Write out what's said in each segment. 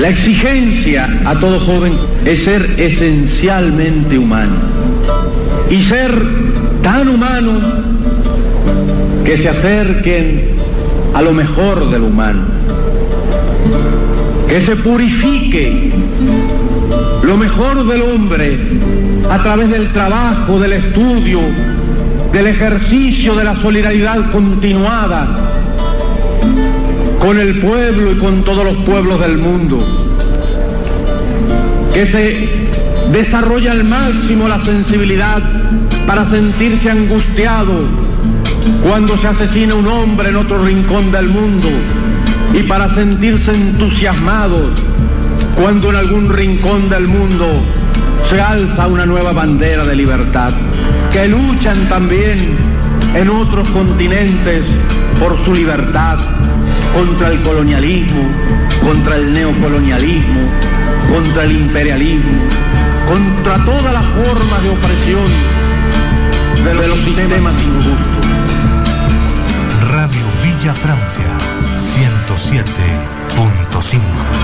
La exigencia a todo joven es ser esencialmente humano. Y ser tan humano que se acerquen a lo mejor del humano. Que se purifique lo mejor del hombre a través del trabajo, del estudio, del ejercicio de la solidaridad continuada con el pueblo y con todos los pueblos del mundo. Que se desarrolla al máximo la sensibilidad para sentirse angustiado cuando se asesina un hombre en otro rincón del mundo y para sentirse entusiasmado cuando en algún rincón del mundo se alza una nueva bandera de libertad, que luchan también en otros continentes por su libertad, contra el colonialismo, contra el neocolonialismo, contra el imperialismo, contra todas las formas de opresión de los sistemas injustos. Radio Villa Francia, 107.5.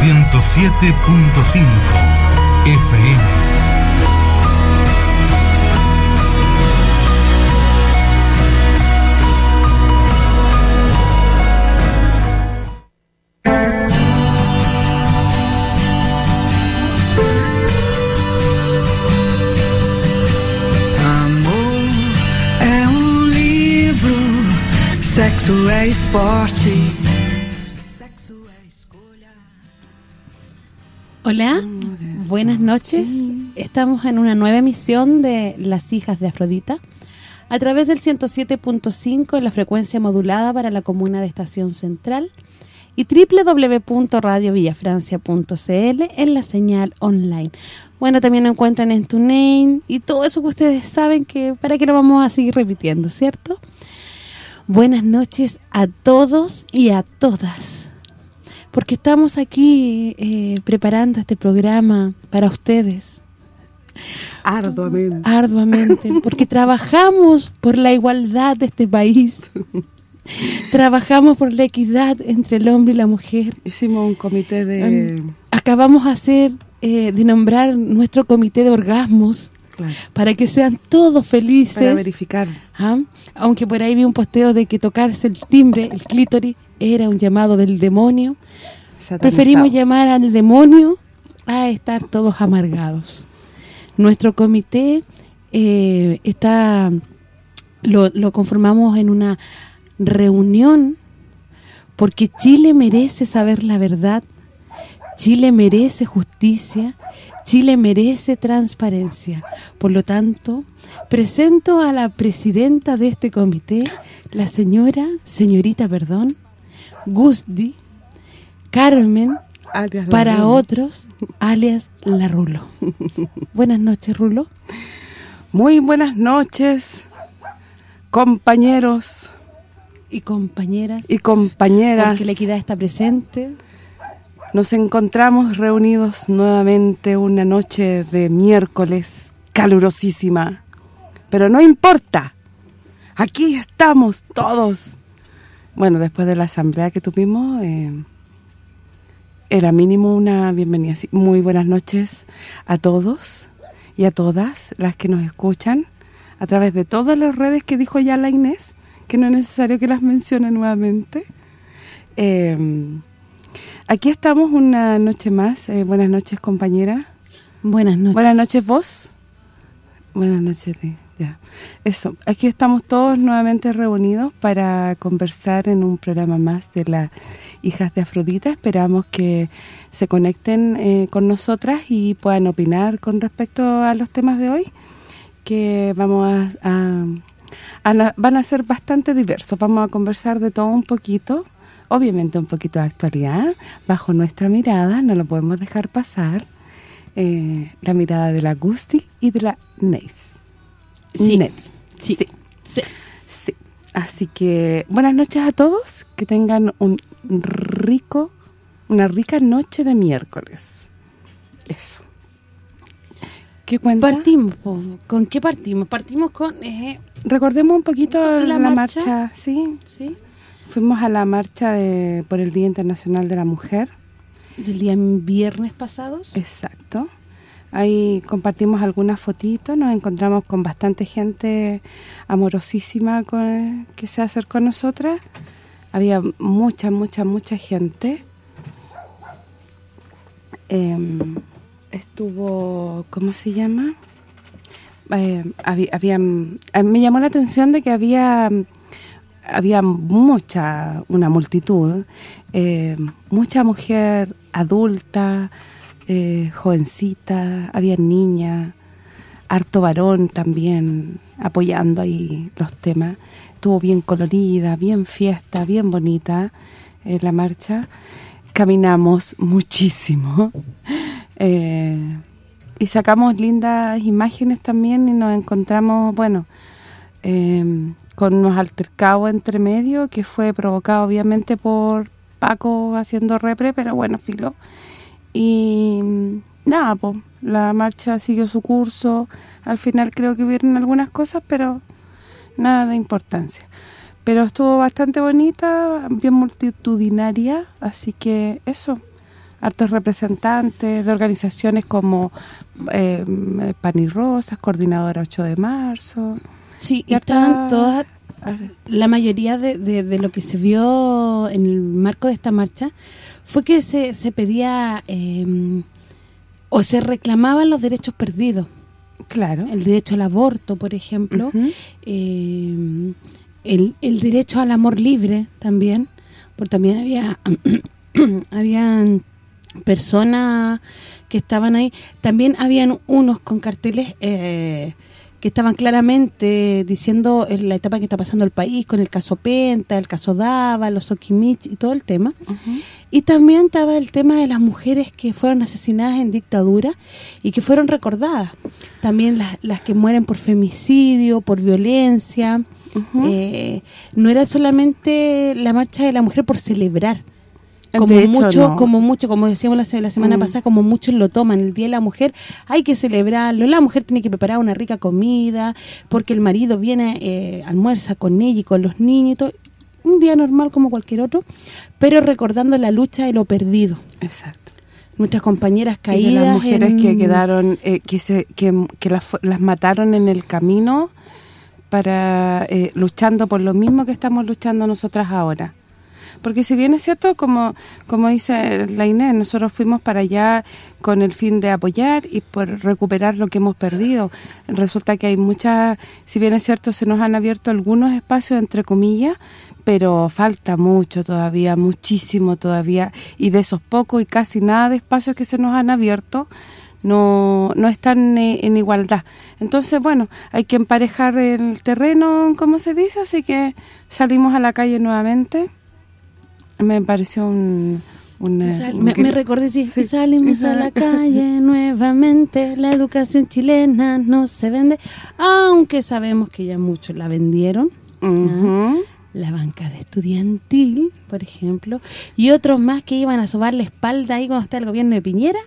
107.5 FM. Amor é um livro, sexo é esporte. Buenas noches. Estamos en una nueva emisión de Las Hijas de Afrodita a través del 107.5 en la frecuencia modulada para la comuna de Estación Central y www.radiovillafrancia.cl en la señal online. Bueno, también nos encuentran en TuneIn y todo eso que ustedes saben que para que lo vamos a seguir repitiendo, ¿cierto? Buenas noches a todos y a todas porque estamos aquí eh, preparando este programa para ustedes Arduamente. arduamente, porque trabajamos por la igualdad de este país, trabajamos por la equidad entre el hombre y la mujer. Hicimos un comité de... Acabamos de hacer, eh, de nombrar nuestro comité de orgasmos, Claro, para que sean todos felices. para verificar. ¿ah? Aunque por ahí vi un posteo de que tocarse el timbre, el clítoris, era un llamado del demonio. satanizado. Preferimos llamar al demonio a estar todos amargados. Nuestro comité eh, está lo, lo conformamos en una reunión porque Chile merece saber la verdad, Chile merece justicia, Chile merece transparencia. Por lo tanto, presento a la presidenta de este comité, la señora, señorita, perdón, Gusdi Carmen, Alias para Rulo. otros, alias La Rulo. Buenas noches, Rulo. Muy buenas noches, compañeros Y compañeras, y compañeras. porque la equidad está presente. Nos encontramos reunidos nuevamente una noche de miércoles calurosísima. Pero no importa. Aquí estamos todos. Bueno, después de la asamblea que tuvimos, eh, era mínimo una bienvenida. Muy buenas noches a todos y a todas las que nos escuchan a través de todas las redes que dijo ya la Inés, que no es necesario que las mencione nuevamente. Eh, aquí estamos una noche más. Eh, buenas noches, compañera. Buenas noches. Buenas noches, vos. Buenas noches Ya, eso. Aquí estamos todos nuevamente reunidos para conversar en un programa más de las hijas de Afrodita. Esperamos que se conecten eh, con nosotras y puedan opinar con respecto a los temas de hoy, que vamos a, a- van a ser bastante diversos. Vamos a conversar de todo un poquito, obviamente un poquito de actualidad, bajo nuestra mirada, no lo podemos dejar pasar, eh, la mirada de la Gusti y de la Neis. Sí. Sí. sí. Sí. Sí. Así que buenas noches a todos, que tengan un rico, una rica noche de miércoles. Eso. ¿Qué cuenta? Partimos. ¿con qué partimos? Partimos con... eh, Recordemos un poquito ¿Con la, la marcha? marcha? sí. ¿sí? Fuimos a la marcha de por el Día Internacional de la Mujer. Del día viernes pasados. Exacto. Ahí compartimos algunas fotitos, nos encontramos con bastante gente amorosísima con, que se acercó a nosotras. Había mucha, mucha, mucha gente. Em, estuvo, ¿cómo se llama? Eh, había, habían- a mí me llamó la atención de que había había mucha, una multitud, eh, mucha mujer adulta, eh, jovencita, había niñas, harto varón también apoyando ahí los temas. Estuvo bien colorida, bien fiesta, bien bonita eh, la marcha. Caminamos muchísimo. Eh, y sacamos lindas imágenes también y nos encontramos, bueno, eh, con unos altercados entre medio que fue provocado obviamente por Paco haciendo repre, pero bueno, filo. Y nada, pues la marcha siguió su curso. Al final creo que hubieron algunas cosas, pero nada de importancia. Pero estuvo bastante bonita, bien multitudinaria, así que eso. Hartos representantes de organizaciones como eh, Pan y Rosas, Coordinadora 8 de marzo. Sí, y estaban todas, la mayoría de, de- de lo que se vio en el marco de esta marcha fue que se, se pedía eh, o se reclamaban los derechos perdidos. Claro. El derecho al aborto, por ejemplo, eh, el, el derecho al amor libre también, porque también había habían personas que estaban ahí, también habían unos con carteles eh, que estaban claramente diciendo en la etapa que está pasando el país con el caso Penta, el caso Dava, los Okimich y todo el tema. Y también estaba el tema de las mujeres que fueron asesinadas en dictadura y que fueron recordadas. También las, las que mueren por femicidio, por violencia. Eh, no era solamente la marcha de la mujer por celebrar. Como hecho, mucho, no. como mucho, como decíamos la, la semana Mm. pasada, como muchos lo toman, el Día de la Mujer, hay que celebrarlo, la mujer tiene que preparar una rica comida, porque el marido viene, eh, almuerza con ella y con los niños y todo, un día normal como cualquier otro, pero recordando la lucha de lo perdido. Exacto. Nuestras compañeras Y caídas de las mujeres en- que quedaron, eh, que se que, que las, las mataron en el camino para eh, luchando por lo mismo que estamos luchando nosotras ahora. Porque si bien es cierto, como como dice la Inés, nosotros fuimos para allá con el fin de apoyar y por recuperar lo que hemos perdido. Resulta que hay muchas, si bien es cierto, se nos han abierto algunos espacios, entre comillas, pero falta mucho todavía, muchísimo todavía, y de esos pocos y casi nada de espacios que se nos han abierto, no, no están eh, en igualdad. Entonces, bueno, hay que emparejar el terreno, como se dice, así que salimos a la calle nuevamente. Me pareció un... eh, Sal- un me, que- me recordé, sí, Sí, salimos a la calle nuevamente, la educación chilena no se vende, aunque sabemos que ya muchos la vendieron, Ujú. la banca de estudiantil, por ejemplo, y otros más que iban a sobar la espalda ahí cuando está el gobierno de Piñera,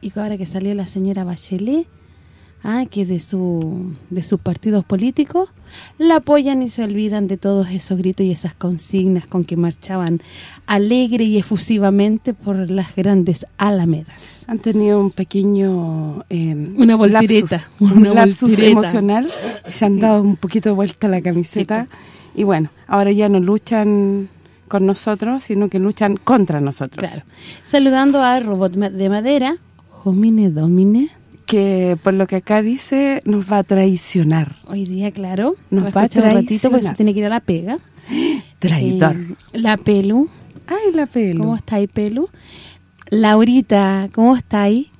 y ahora que salió la señora Bachelet, ah, que de su de sus partidos políticos, la apoyan y se olvidan de todos esos gritos y esas consignas con que marchaban alegre y efusivamente por las grandes alamedas. Han tenido un pequeño eh, Una voltereta, lapsus, un una lapsus voltereta. emocional se han dado un poquito de vuelta la camiseta y bueno, ahora ya no luchan con nosotros, sino que luchan contra nosotros. Claro. Saludando al robot de madera, Homine Domine. Que por lo que acá dice nos va a traicionar. Hoy día, claro. Nos va a escuchar un ratito porque traicionar. se tiene que ir a la pega. Traidor. Eh, la Pelu. Ay, la pelo. ¿Cómo está ahí, Pelu? Laurita, ¿cómo está ahí?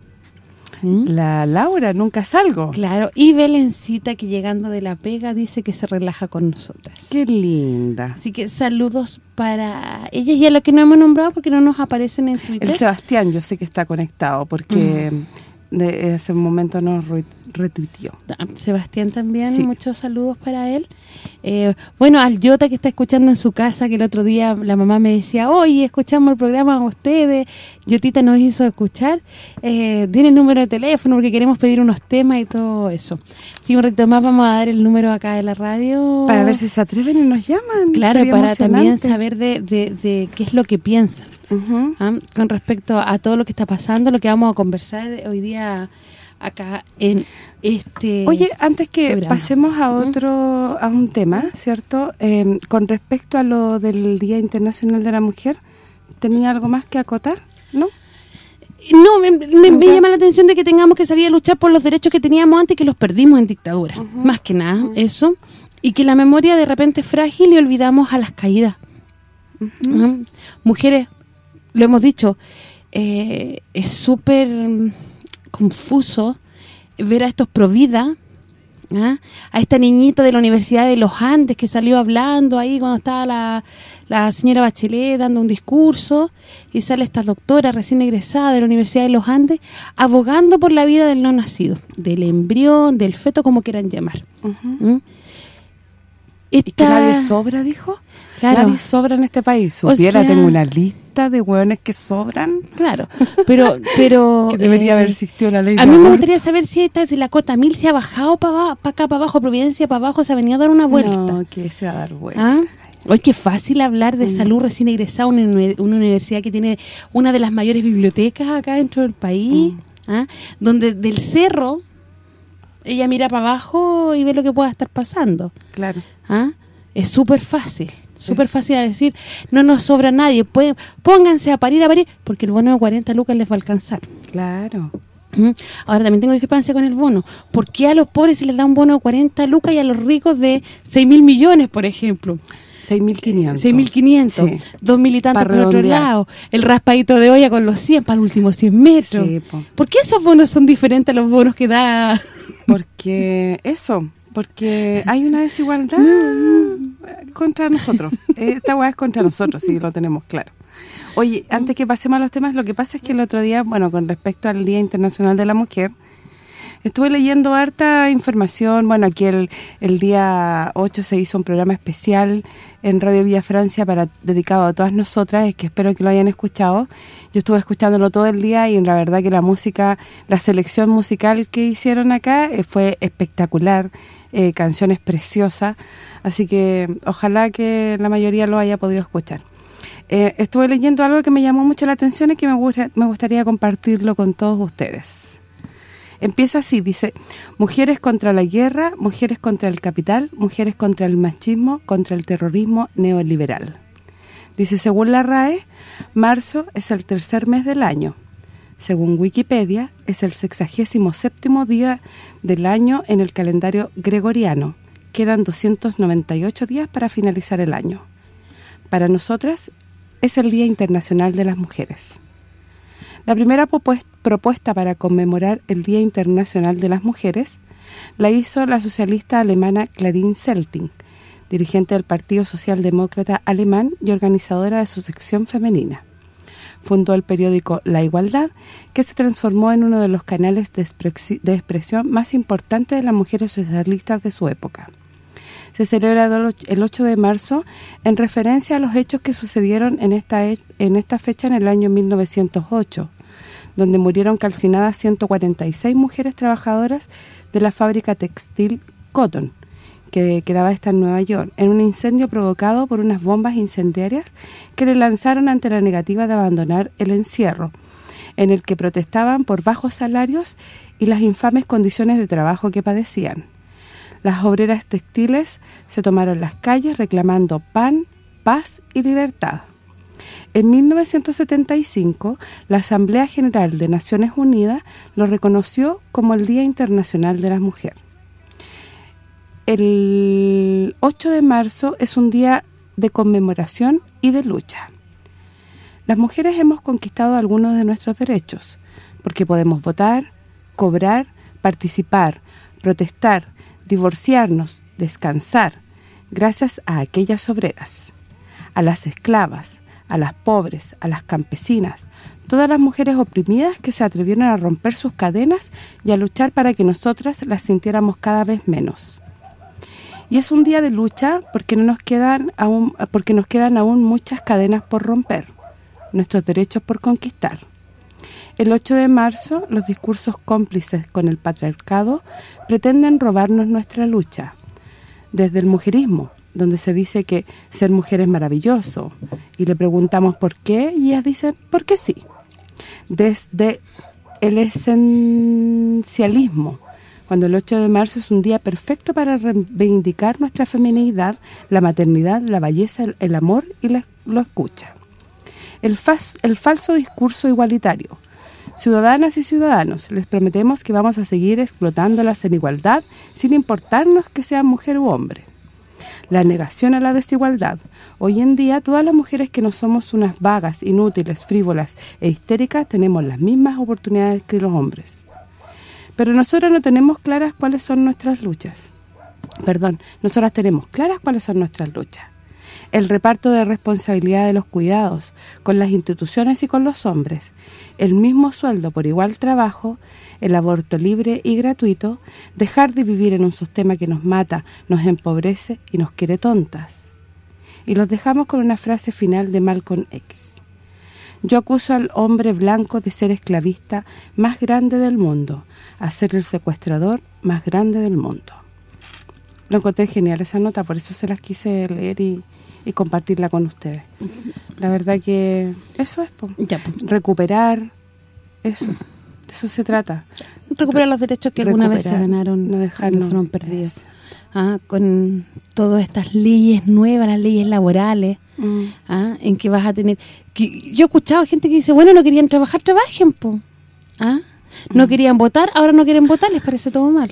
¿Mm? La Laura, nunca salgo. Claro, y Belencita que llegando de la pega dice que se relaja con nosotras. Qué linda. Así que saludos para ellas y a los que no hemos nombrado porque no nos aparecen en Twitter. El Sebastián, yo sé que está conectado porque Mm. De ese momento re- retuiteó. Ah, Sebastián también, Sí. muchos saludos para él. Eh, bueno, al Jota que está escuchando en su casa, que el otro día la mamá me decía, oye, escuchamos el programa con ustedes, Yotita nos hizo escuchar, eh, tiene el número de teléfono porque queremos pedir unos temas y todo eso. Si un ratito más vamos a dar el número acá de la radio. Para ver si se atreven y nos llaman. Claro, Sería para también saber de, de, de qué es lo que piensan. ¿ah? con respecto a todo lo que está pasando, lo que vamos a conversar hoy día acá en este Oye, antes que programa. pasemos a otro, a un tema, ¿cierto? Eh, con respecto a lo del Día Internacional de la Mujer, ¿tenía algo más que acotar? ¿No? No, me, me- me ¿Nunca? llama la atención de que tengamos que salir a luchar por los derechos que teníamos antes y que los perdimos en dictadura. Más que nada, eso. Y que la memoria de repente es frágil y olvidamos a las caídas. Mujeres, lo hemos dicho, eh, es súper confuso ver a estos provida, ¿ah? a esta niñita de la Universidad de los Andes que salió hablando ahí cuando estaba la, la señora Bachelet dando un discurso y sale esta doctora recién egresada de la Universidad de los Andes abogando por la vida del no nacido, del embrión, del feto, como quieran llamar. ¿Mm? ¿Y que Esta- nadie sobra, dijo? Claro. Nadie sobra en este país. O Supiera, sea- tengo una lista de hueones que sobran. Claro, pero... pero Que debería eh, haber existido la ley A de mí me aborto. gustaría saber si esta de la cota 1000 se ha bajado para acá, para abajo, Providencia para abajo, se ha venido a dar una vuelta. No, que se va a dar vuelta. ¿Ah? Hoy qué fácil hablar Mm. de salud recién egresada, una, una universidad que tiene una de las mayores bibliotecas acá dentro del país, Mm. ¿ah? donde del cerro ella mira para abajo y ve lo que pueda estar pasando. Claro. ¿ah? Es súper fácil, súper fácil a decir, no nos sobra nadie, pueden, pónganse a parir, a parir, porque el bono de 40 lucas les va a alcanzar. Claro. ¿Mm? Ahora también tengo discrepancia con el bono. ¿Por qué a los pobres se les da un bono de 40 lucas y a los ricos de 6 mil millones, por ejemplo? 6.500. 6.500, Sí. dos mil y tantos Pa' por otro lado, el raspadito de olla con los 100 para los últimos 100 metros. Sí, po. ¿Por qué esos bonos son diferentes a los bonos que da? Porque eso, porque hay una desigualdad contra nosotros. Esta weá es contra nosotros, sí, lo tenemos claro. Oye, antes que pasemos a los temas, lo que pasa es que el otro día, bueno, con respecto al Día Internacional de la Mujer, estuve leyendo harta información. Bueno, aquí el, día 8 se hizo un programa especial en Radio Villa Francia para dedicado a todas nosotras, es que espero que lo hayan escuchado. Yo estuve escuchándolo todo el día y la verdad que la música, la selección musical que hicieron acá eh, fue espectacular, eh, canciones preciosas, así que ojalá que la mayoría lo haya podido escuchar. Eh, estuve leyendo algo que me llamó mucho la atención y que me, gusta- me gustaría compartirlo con todos ustedes. Empieza así, dice, mujeres contra la guerra, mujeres contra el capital, mujeres contra el machismo, contra el terrorismo neoliberal. Dice, según la RAE, marzo es el tercer mes del año. Según Wikipedia, es el sexagésimo séptimo día del año en el calendario gregoriano. Quedan 298 días para finalizar el año. Para nosotras es el Día Internacional de las Mujeres. La primera propues- propuesta para conmemorar el Día Internacional de las Mujeres la hizo la socialista alemana Clarín Selting, dirigente del Partido Socialdemócrata Alemán y organizadora de su sección femenina. Fundó el periódico La Igualdad, que se transformó en uno de los canales de, expresi- de expresión más importantes de las mujeres socialistas de su época se celebra el och- el 8 de marzo en referencia a los hechos que sucedieron en esta en esta fecha en el año 1908, donde murieron calcinadas 146 mujeres trabajadoras de la fábrica textil Cotton, que quedaba esta en Nueva York, en un incendio provocado por unas bombas incendiarias que le lanzaron ante la negativa de abandonar el encierro, en el que protestaban por bajos salarios y las infames condiciones de trabajo que padecían. Las obreras textiles se tomaron las calles reclamando pan, paz y libertad. En 1975, la Asamblea General de Naciones Unidas lo reconoció como el Día Internacional de la Mujer. El 8 de marzo es un día de conmemoración y de lucha. Las mujeres hemos conquistado algunos de nuestros derechos, porque podemos votar, cobrar, participar, protestar, divorciarnos, descansar, gracias a aquellas obreras, a las esclavas, a las pobres, a las campesinas, todas las mujeres oprimidas que se atrevieron a romper sus cadenas y a luchar para que nosotras las sintiéramos cada vez menos. Y es un día de lucha porque no nos quedan aún porque nos quedan aún muchas cadenas por romper, nuestros derechos por conquistar. El 8 de marzo, los discursos cómplices con el patriarcado pretenden robarnos nuestra lucha. Desde el mujerismo, donde se dice que ser mujer es maravilloso, y le preguntamos por qué, y ellas dicen, porque sí. Desde el esencialismo, cuando el 8 de marzo es un día perfecto para reivindicar nuestra feminidad, la maternidad, la belleza, el amor y la, lo escucha. El, el falso discurso igualitario. Ciudadanas y ciudadanos, les prometemos que vamos a seguir explotándolas en igualdad sin importarnos que sean mujer u hombre la negación a la desigualdad. Hoy en día todas las mujeres que no somos unas vagas, inútiles, frívolas e histéricas tenemos las mismas oportunidades que los hombres. Pero nosotras no tenemos claras cuáles son nuestras luchas. Perdón, nosotras tenemos claras cuáles son nuestras luchas. El reparto de responsabilidad de los cuidados con las instituciones y con los hombres, el mismo sueldo por igual trabajo, el aborto libre y gratuito, dejar de vivir en un sistema que nos mata, nos empobrece y nos quiere tontas. Y los dejamos con una frase final de Malcolm X. Yo acuso al hombre blanco de ser esclavista más grande del mundo, a ser el secuestrador más grande del mundo. Lo encontré genial esa nota, por eso se las quise leer y, compartirla con ustedes. La verdad que eso es, recuperar eso eso se trata. Recuperar los derechos que alguna vez se ganaron, no dejarnos, fueron perdidos. Ah, con todas estas leyes nuevas, las leyes laborales, mm. ah, en que vas a tener... que Yo he escuchado gente que dice, bueno, no querían trabajar, trabajen, po. ¿Ah? No mm. querían votar, ahora no quieren votar, les parece todo mal.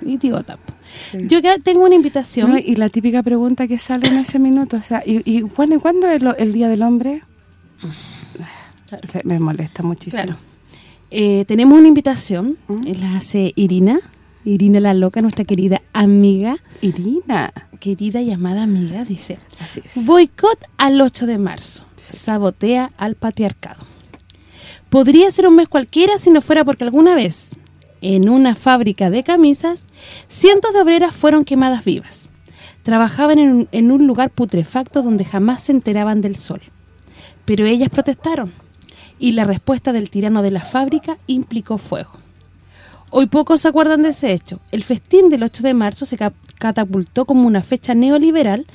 Idiota, po. Yo tengo una invitación. y la típica pregunta que sale en ese minuto, o sea, ¿y, y cuándo, es el Día del Hombre? me molesta muchísimo. Claro. Eh, tenemos una invitación, ¿Mm? la hace Irina, Irina la loca, nuestra querida amiga. Irina. Querida y amada amiga, dice. Así es. Boicot al 8 de marzo. Sabotea al patriarcado. Podría ser un mes cualquiera si no fuera porque alguna vez, en una fábrica de camisas, cientos de obreras fueron quemadas vivas. Trabajaban en, en un lugar putrefacto donde jamás se enteraban del sol. Pero ellas protestaron y la respuesta del tirano de la fábrica implicó fuego. Hoy pocos se acuerdan de ese hecho. El festín del 8 de marzo se catapultó como una fecha neoliberal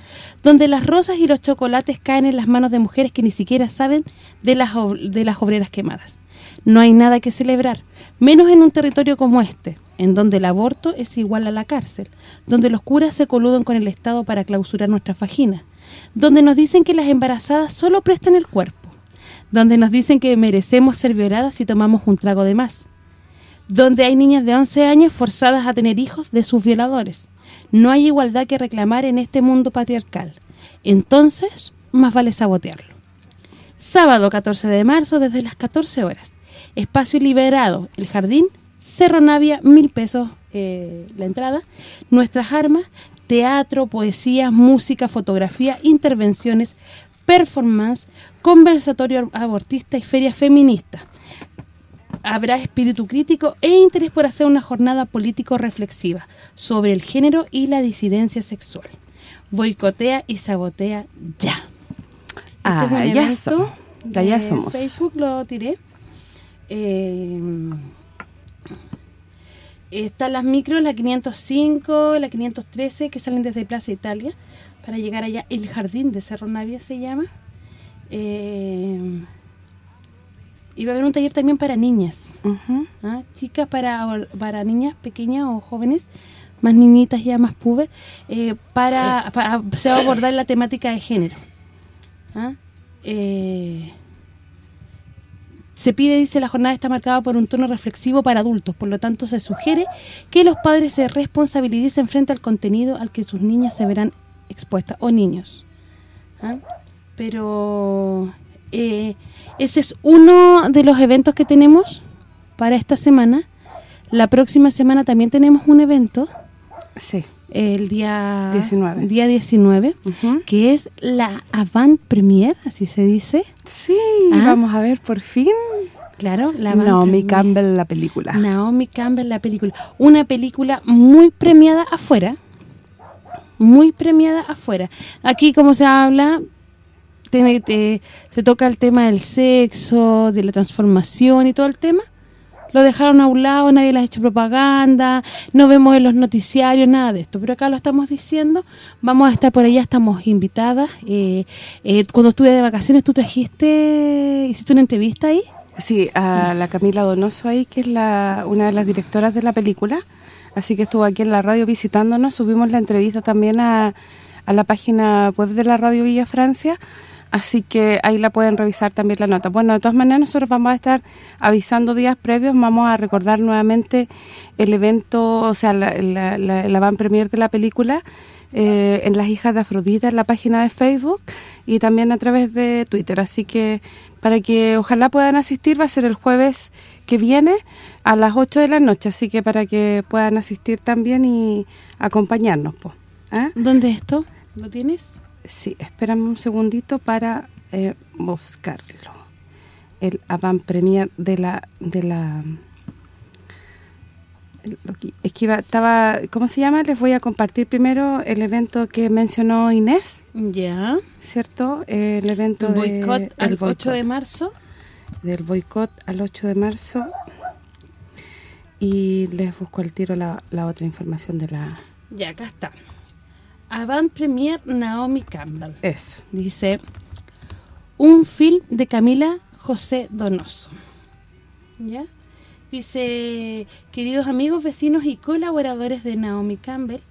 donde las rosas y los chocolates caen en las manos de mujeres que ni siquiera saben de las, de las obreras quemadas. No hay nada que celebrar, menos en un territorio como este, en donde el aborto es igual a la cárcel, donde los curas se coludan con el Estado para clausurar nuestras vaginas, donde nos dicen que las embarazadas solo prestan el cuerpo, donde nos dicen que merecemos ser violadas si tomamos un trago de más, donde hay niñas de 11 años forzadas a tener hijos de sus violadores. No hay igualdad que reclamar en este mundo patriarcal. Entonces, más vale sabotearlo. Sábado 14 de marzo desde las 14 horas. Espacio liberado, el jardín, Cerro Navia, mil pesos eh, la entrada. Nuestras armas, teatro, poesía, música, fotografía, intervenciones, performance, conversatorio abortista y feria feminista. Habrá espíritu crítico e interés por hacer una jornada político-reflexiva sobre el género y la disidencia sexual. Boicotea y sabotea ya. Ah, este ya, somos. ya, somos. Facebook lo tiré. Eh, están las micros, la 505, la 513, que salen desde Plaza Italia, para llegar allá. El Jardín de Cerro Navia se llama. Eh, y va a haber un taller también para niñas. ¿ah? Chicas para, para niñas pequeñas o jóvenes, más niñitas ya, más puber, eh, para, se va a abordar la temática de género. ¿ah? eh, se pide, dice, la jornada está marcada por un tono reflexivo para adultos, por lo tanto se sugiere que los padres se responsabilicen frente al contenido al que sus niñas se verán expuestas, o niños. ¿Ah? Pero eh, ese es uno de los eventos que tenemos para esta semana. La próxima semana también tenemos un evento. Sí. El día 19. Día 19, Ujú. que es la Avant Premiere, así se dice. Sí, Ah. vamos a ver por fin Claro, la Naomi. Campbell la película. Naomi Campbell, la película. Una película muy premiada afuera. Muy premiada afuera. Aquí, como se habla, te- se toca el tema del sexo, de la transformación y todo el tema. Lo dejaron a un lado, nadie les ha hecho propaganda, no vemos en los noticiarios nada de esto. Pero acá lo estamos diciendo, vamos a estar por allá, estamos invitadas. Eh, eh, cuando estuve de vacaciones, ¿tú trajiste, hiciste una entrevista ahí? Sí, a la Camila Donoso ahí, que es la una de las directoras de la película. Así que estuvo aquí en la radio visitándonos. Subimos la entrevista también a, a la página web de la Radio Villa Francia. Así que ahí la pueden revisar también la nota. Bueno, de todas maneras nosotros vamos a estar avisando días previos. Vamos a recordar nuevamente el evento, o sea, la, la, la, la van premier de la película eh, en Las Hijas de Afrodita, en la página de Facebook y también a través de Twitter. Así que para que ojalá puedan asistir, va a ser el jueves que viene a las 8 de la noche. Así que para que puedan asistir también y acompañarnos. po. ¿Ah? ¿Dónde es esto? ¿Lo tienes? Sí, espérame un segundito para eh, buscarlo. El avant premier de la de la es que iba, estaba, ¿cómo se llama? Les voy a compartir primero el evento que mencionó Inés, Ya. ¿cierto? El evento El de boicot al el 8 de boicot, marzo. del boicot al 8 de marzo. Y les busco al tiro la, la otra información de la Ya, acá está. Avant Premier Naomi Campbell. eso. Dice, un film de Camila José Donoso. ¿Ya? Dice, queridos amigos, vecinos y colaboradores de Naomi Campbell,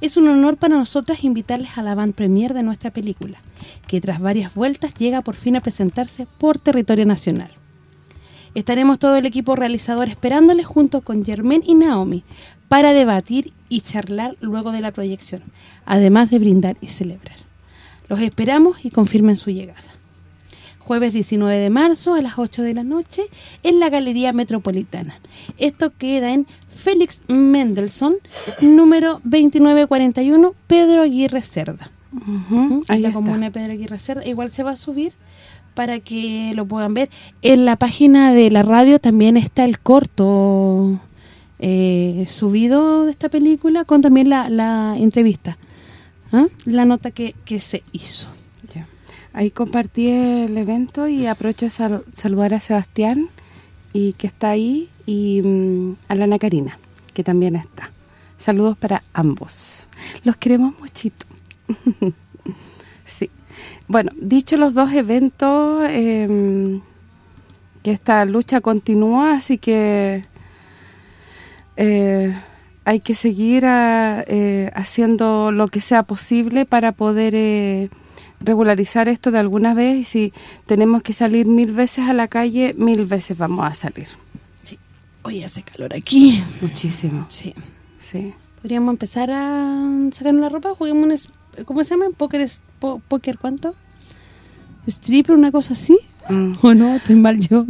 es un honor para nosotras invitarles a la avant premier de nuestra película, que tras varias vueltas llega por fin a presentarse por territorio nacional. Estaremos todo el equipo realizador esperándoles junto con Germain y Naomi para debatir y charlar luego de la proyección, además de brindar y celebrar. Los esperamos y confirmen su llegada. Jueves 19 de marzo a las 8 de la noche en la Galería Metropolitana. Esto queda en Félix Mendelssohn, número 2941, Pedro Aguirre Cerda. Ujú, ahí la está. comuna de Pedro Aguirre Cerda. Igual se va a subir para que lo puedan ver. En la página de la radio también está el corto eh, subido de esta película con también la, la entrevista. ¿ah? La nota que, que se hizo. Ya. Ahí compartí el evento y aprovecho sal- saludar a Sebastián y que está ahí y mm, a la Ana Karina, que también está. Saludos para ambos. Los queremos muchito. sí. Bueno, dicho los dos eventos, eh, que esta lucha continúa, así que eh, hay que seguir a- eh, haciendo lo que sea posible para poder eh, regularizar esto de alguna vez y si tenemos que salir mil veces a la calle, mil veces vamos a salir. Hoy hace calor aquí. Muchísimo, Sí. sí. Podríamos empezar a sacarnos la ropa, juguemos un... ¿Cómo se llama? ¿Póker, es- po- ¿Póker cuánto? ¿Stripper, una cosa así? Mm. ¿O no? Estoy mal yo.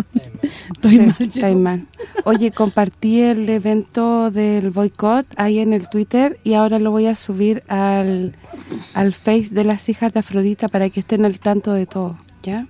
Estoy Sí, mal yo. ahí mal. Oye, compartí el evento del boicot ahí en el Twitter y ahora lo voy a subir al, al Face de las hijas de Afrodita para que estén al tanto de todo, ¿ya?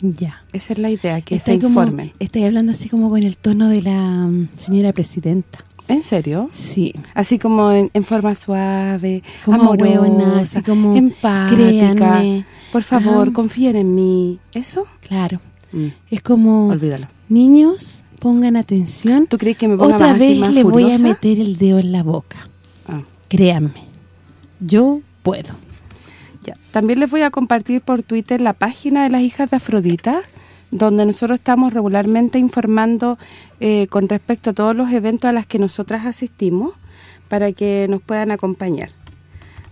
Ya. Esa es la idea, que Estoy se como- informen. Estoy hablando así como con el tono de la mm, señora presidenta. ¿En serio? Sí. Así como en, en forma suave, Como amorosa, hueona, así como, empática. créanme. Por favor, Ajá. confíen en mí. ¿Eso? Claro. Mm, Es como, olvídalo. niños, pongan atención. ¿Tú crees que me ponga Otra más vez más le voy a furiosa? meter el dedo en la boca. Ah, Créanme. Yo puedo. ya. También les voy a compartir por Twitter la página de las hijas de Afrodita, donde nosotros estamos regularmente informando eh, con respecto a todos los eventos a los que nosotras asistimos, para que nos puedan acompañar.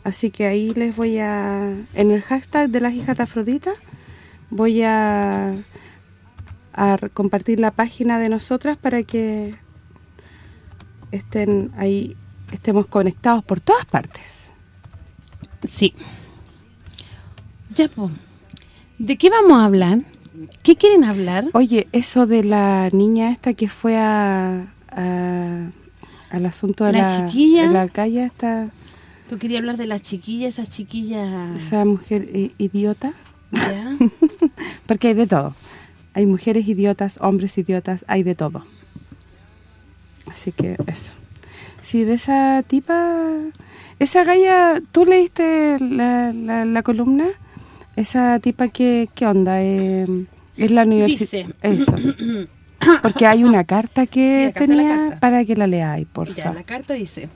Así que ahí les voy a... En el hashtag de las hijas de Afrodita voy a, a compartir la página de nosotras para que estén ahí estemos conectados por todas partes. Sí. Ya, pues. ¿De qué vamos a hablar? ¿Qué quieren hablar? Oye, eso de la niña esta que fue a, a- al asunto de ¿La la, chiquilla? de la calle esta Tú querías hablar de la chiquilla, esa chiquilla... esa mujer idiota, ¿Ya? porque hay de todo. Hay mujeres idiotas, hombres idiotas, hay de todo. Así que eso. Sí, de esa tipa... Esa galla, ¿tú leíste la, la, la columna? Esa tipa, ¿qué, qué onda? Eh, es la universidad... Dice. Eso. Porque hay una carta que tenía para que la leáis, por Ya, favor. la carta dice...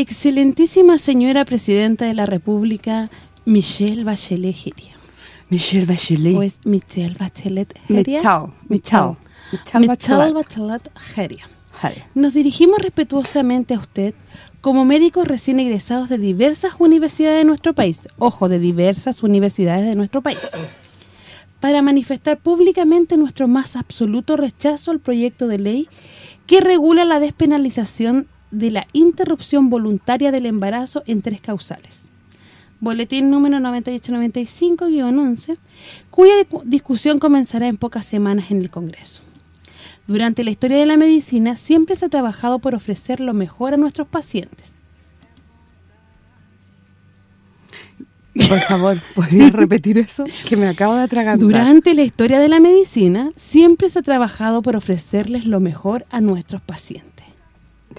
Excelentísima señora Presidenta de la República, Michelle Bachelet Geria. Michelle Bachelet. ¿O es Michelle Bachelet Geria? Michelle, Michelle. Michelle Michelle Bachelet. Geria. Nos dirigimos respetuosamente a usted como médicos recién egresados de diversas universidades de nuestro país, ojo, de diversas universidades de nuestro país, para manifestar públicamente nuestro más absoluto rechazo al proyecto de ley que regula la despenalización de la interrupción voluntaria del embarazo en tres causales. Boletín número 9895-11, cuya discusión comenzará en pocas semanas en el Congreso. Durante la historia de la medicina siempre se ha trabajado por ofrecer lo mejor a nuestros pacientes. Por favor, ¿podrías repetir eso? Que me acabo de atragantar. Durante la historia de la medicina siempre se ha trabajado por ofrecerles lo mejor a nuestros pacientes.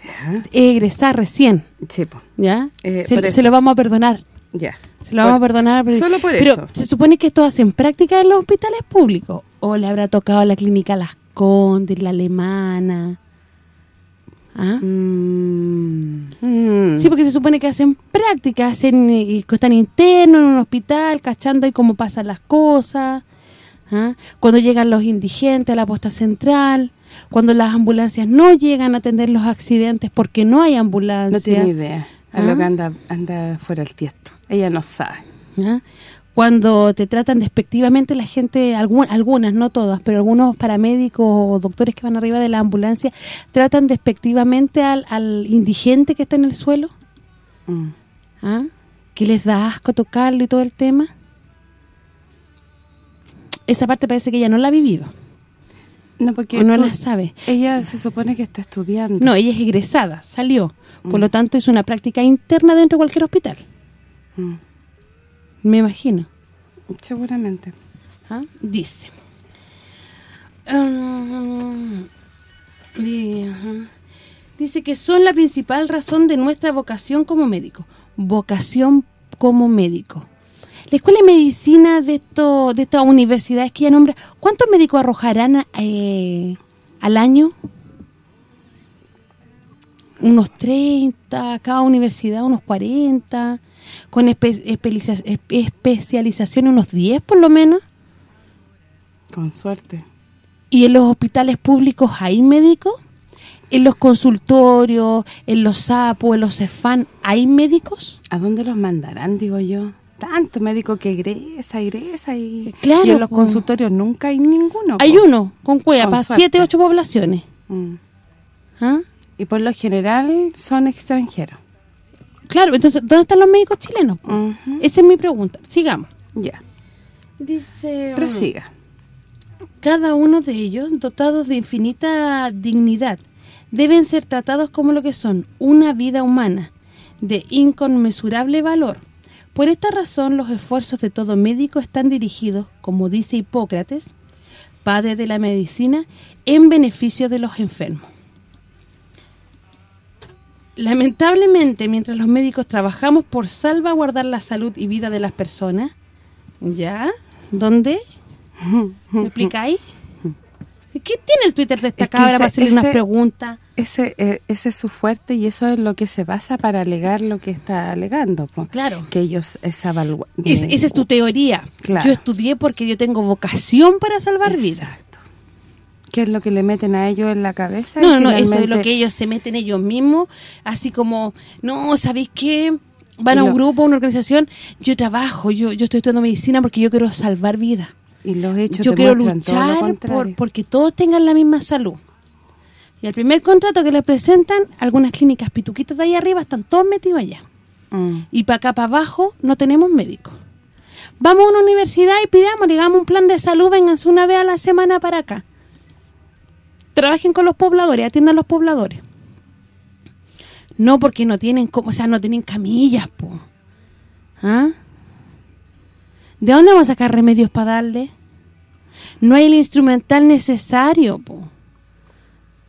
Ya, Egresar recién, sí, po, ¿ya? Eh, se, lo vamos a perdonar. ya. Se lo vamos a perdonar. pero- Solo por pero eso. se supone que esto hacen práctica en los hospitales públicos. O le habrá tocado la clínica Las Condes, la alemana. ¿Ah? Mm, mm. Sí, porque se supone que hacen práctica, hacen que están internos en un hospital, cachando ahí cómo pasan las cosas. ¿ah? Cuando llegan los indigentes a la posta central, cuando las ambulancias no llegan a atender los accidentes porque no hay ambulancia. No tiene idea. A ¿Ah? lo que anda, anda fuera el tiesto. Ella no sabe. ¿ya? Cuando te tratan despectivamente la gente, algún- algunas, no todas, pero algunos paramédicos o doctores que van arriba de la ambulancia, tratan despectivamente al, al indigente que está en el suelo. Mm. ¿Ah? que les da asco tocarlo y todo el tema. Esa parte parece que ella no la ha vivido, No, porque o no tú- la sabe. ella se supone que está estudiando. No, ella es egresada, salió. Por Mm. lo tanto, es una práctica interna dentro de cualquier hospital. Mm, Me imagino. Seguramente. ¿Ah? Dice. Um, di- ajá. dice que son la principal razón de nuestra vocación como médico. Vocación como médico. La escuela de medicina de esto de estas universidades que ella nombra, ¿cuántos médicos arrojarán eh, al año? Unos 30, cada universidad unos 40, con espe- espeliza- espe- especialización unos 10 por lo menos. Con suerte. ¿Y en los hospitales públicos hay médicos? ¿En los consultorios, en los SAPO, en los CEFAN, hay médicos? ¿A dónde los mandarán, digo yo? Tanto médico que egresa, egresa y, Claro, y en los po. consultorios nunca hay ninguno. Hay po. uno, con cueva, Con para suerte. siete, ocho poblaciones. Mm. ¿Ah? Y por lo general son extranjeros. Claro, entonces, ¿dónde están los médicos chilenos? Esa es mi pregunta. Sigamos. Ya, Dice... prosiga. Cada uno de ellos, dotados de infinita dignidad, deben ser tratados como lo que son, una vida humana, de inconmensurable valor. Por esta razón, los esfuerzos de todo médico están dirigidos, como dice Hipócrates, padre de la medicina, en beneficio de los enfermos. Lamentablemente, mientras los médicos trabajamos por salvaguardar la salud y vida de las personas, ¿ya? ¿Dónde? ¿Me explicáis? ¿Qué tiene el Twitter de esta Es que cabra ese- para hacerle unas ese- preguntas? Ese eh, ese es su fuerte y eso es lo que se basa para alegar lo que está alegando. Claro. Que ellos Es- esa es tu teoría. Claro. Yo estudié porque yo tengo vocación para salvar vidas. Exacto. ¿Qué es lo que le meten a ellos en la cabeza? No, no, eso es lo que ellos se meten ellos mismos, así como, no, ¿sabéis qué? van a un grupo, a una organización, yo trabajo, yo yo estoy estudiando medicina porque yo quiero salvar vidas. Y los hechos Yo quiero todo luchar por porque todos tengan la misma salud. Y el primer contrato que les presentan, algunas clínicas pituquitas de ahí arriba están todos metidos allá. Mm. Y para acá, para abajo, no tenemos médicos. Vamos a una universidad y pidamos, digamos, un plan de salud, vénganse una vez a la semana para acá. Trabajen con los pobladores, atiendan a los pobladores. No porque no tienen, como, o sea, no tienen camillas, po. ¿Ah? ¿De dónde vamos a sacar remedios para darle? No hay el instrumental necesario, po.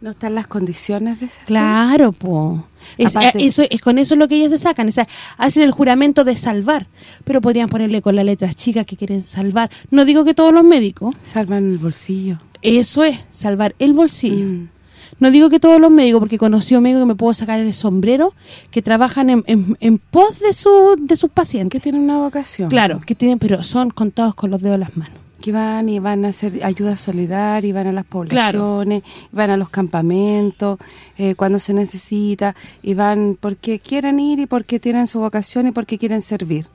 ¿No están las condiciones de ese Claro, po. Es, Aparte- eh, eso es con eso es lo que ellos se sacan, o sea, hacen el juramento de salvar, pero podrían ponerle con las letras chicas que quieren salvar. No digo que todos los médicos, Salvan el bolsillo. eso es, salvar el bolsillo. Mm. No digo que todos los médicos, porque conocí a un médico que me puedo sacar el sombrero, que trabajan en, en, en pos de, su, de sus pacientes. Que tienen una vocación. Claro, que tienen, pero son contados con los dedos de las manos. Que van y van a hacer ayuda solidaria, y van a las poblaciones, y van a los campamentos, eh, cuando se necesita, y van porque quieren ir y porque tienen su vocación y porque quieren servir.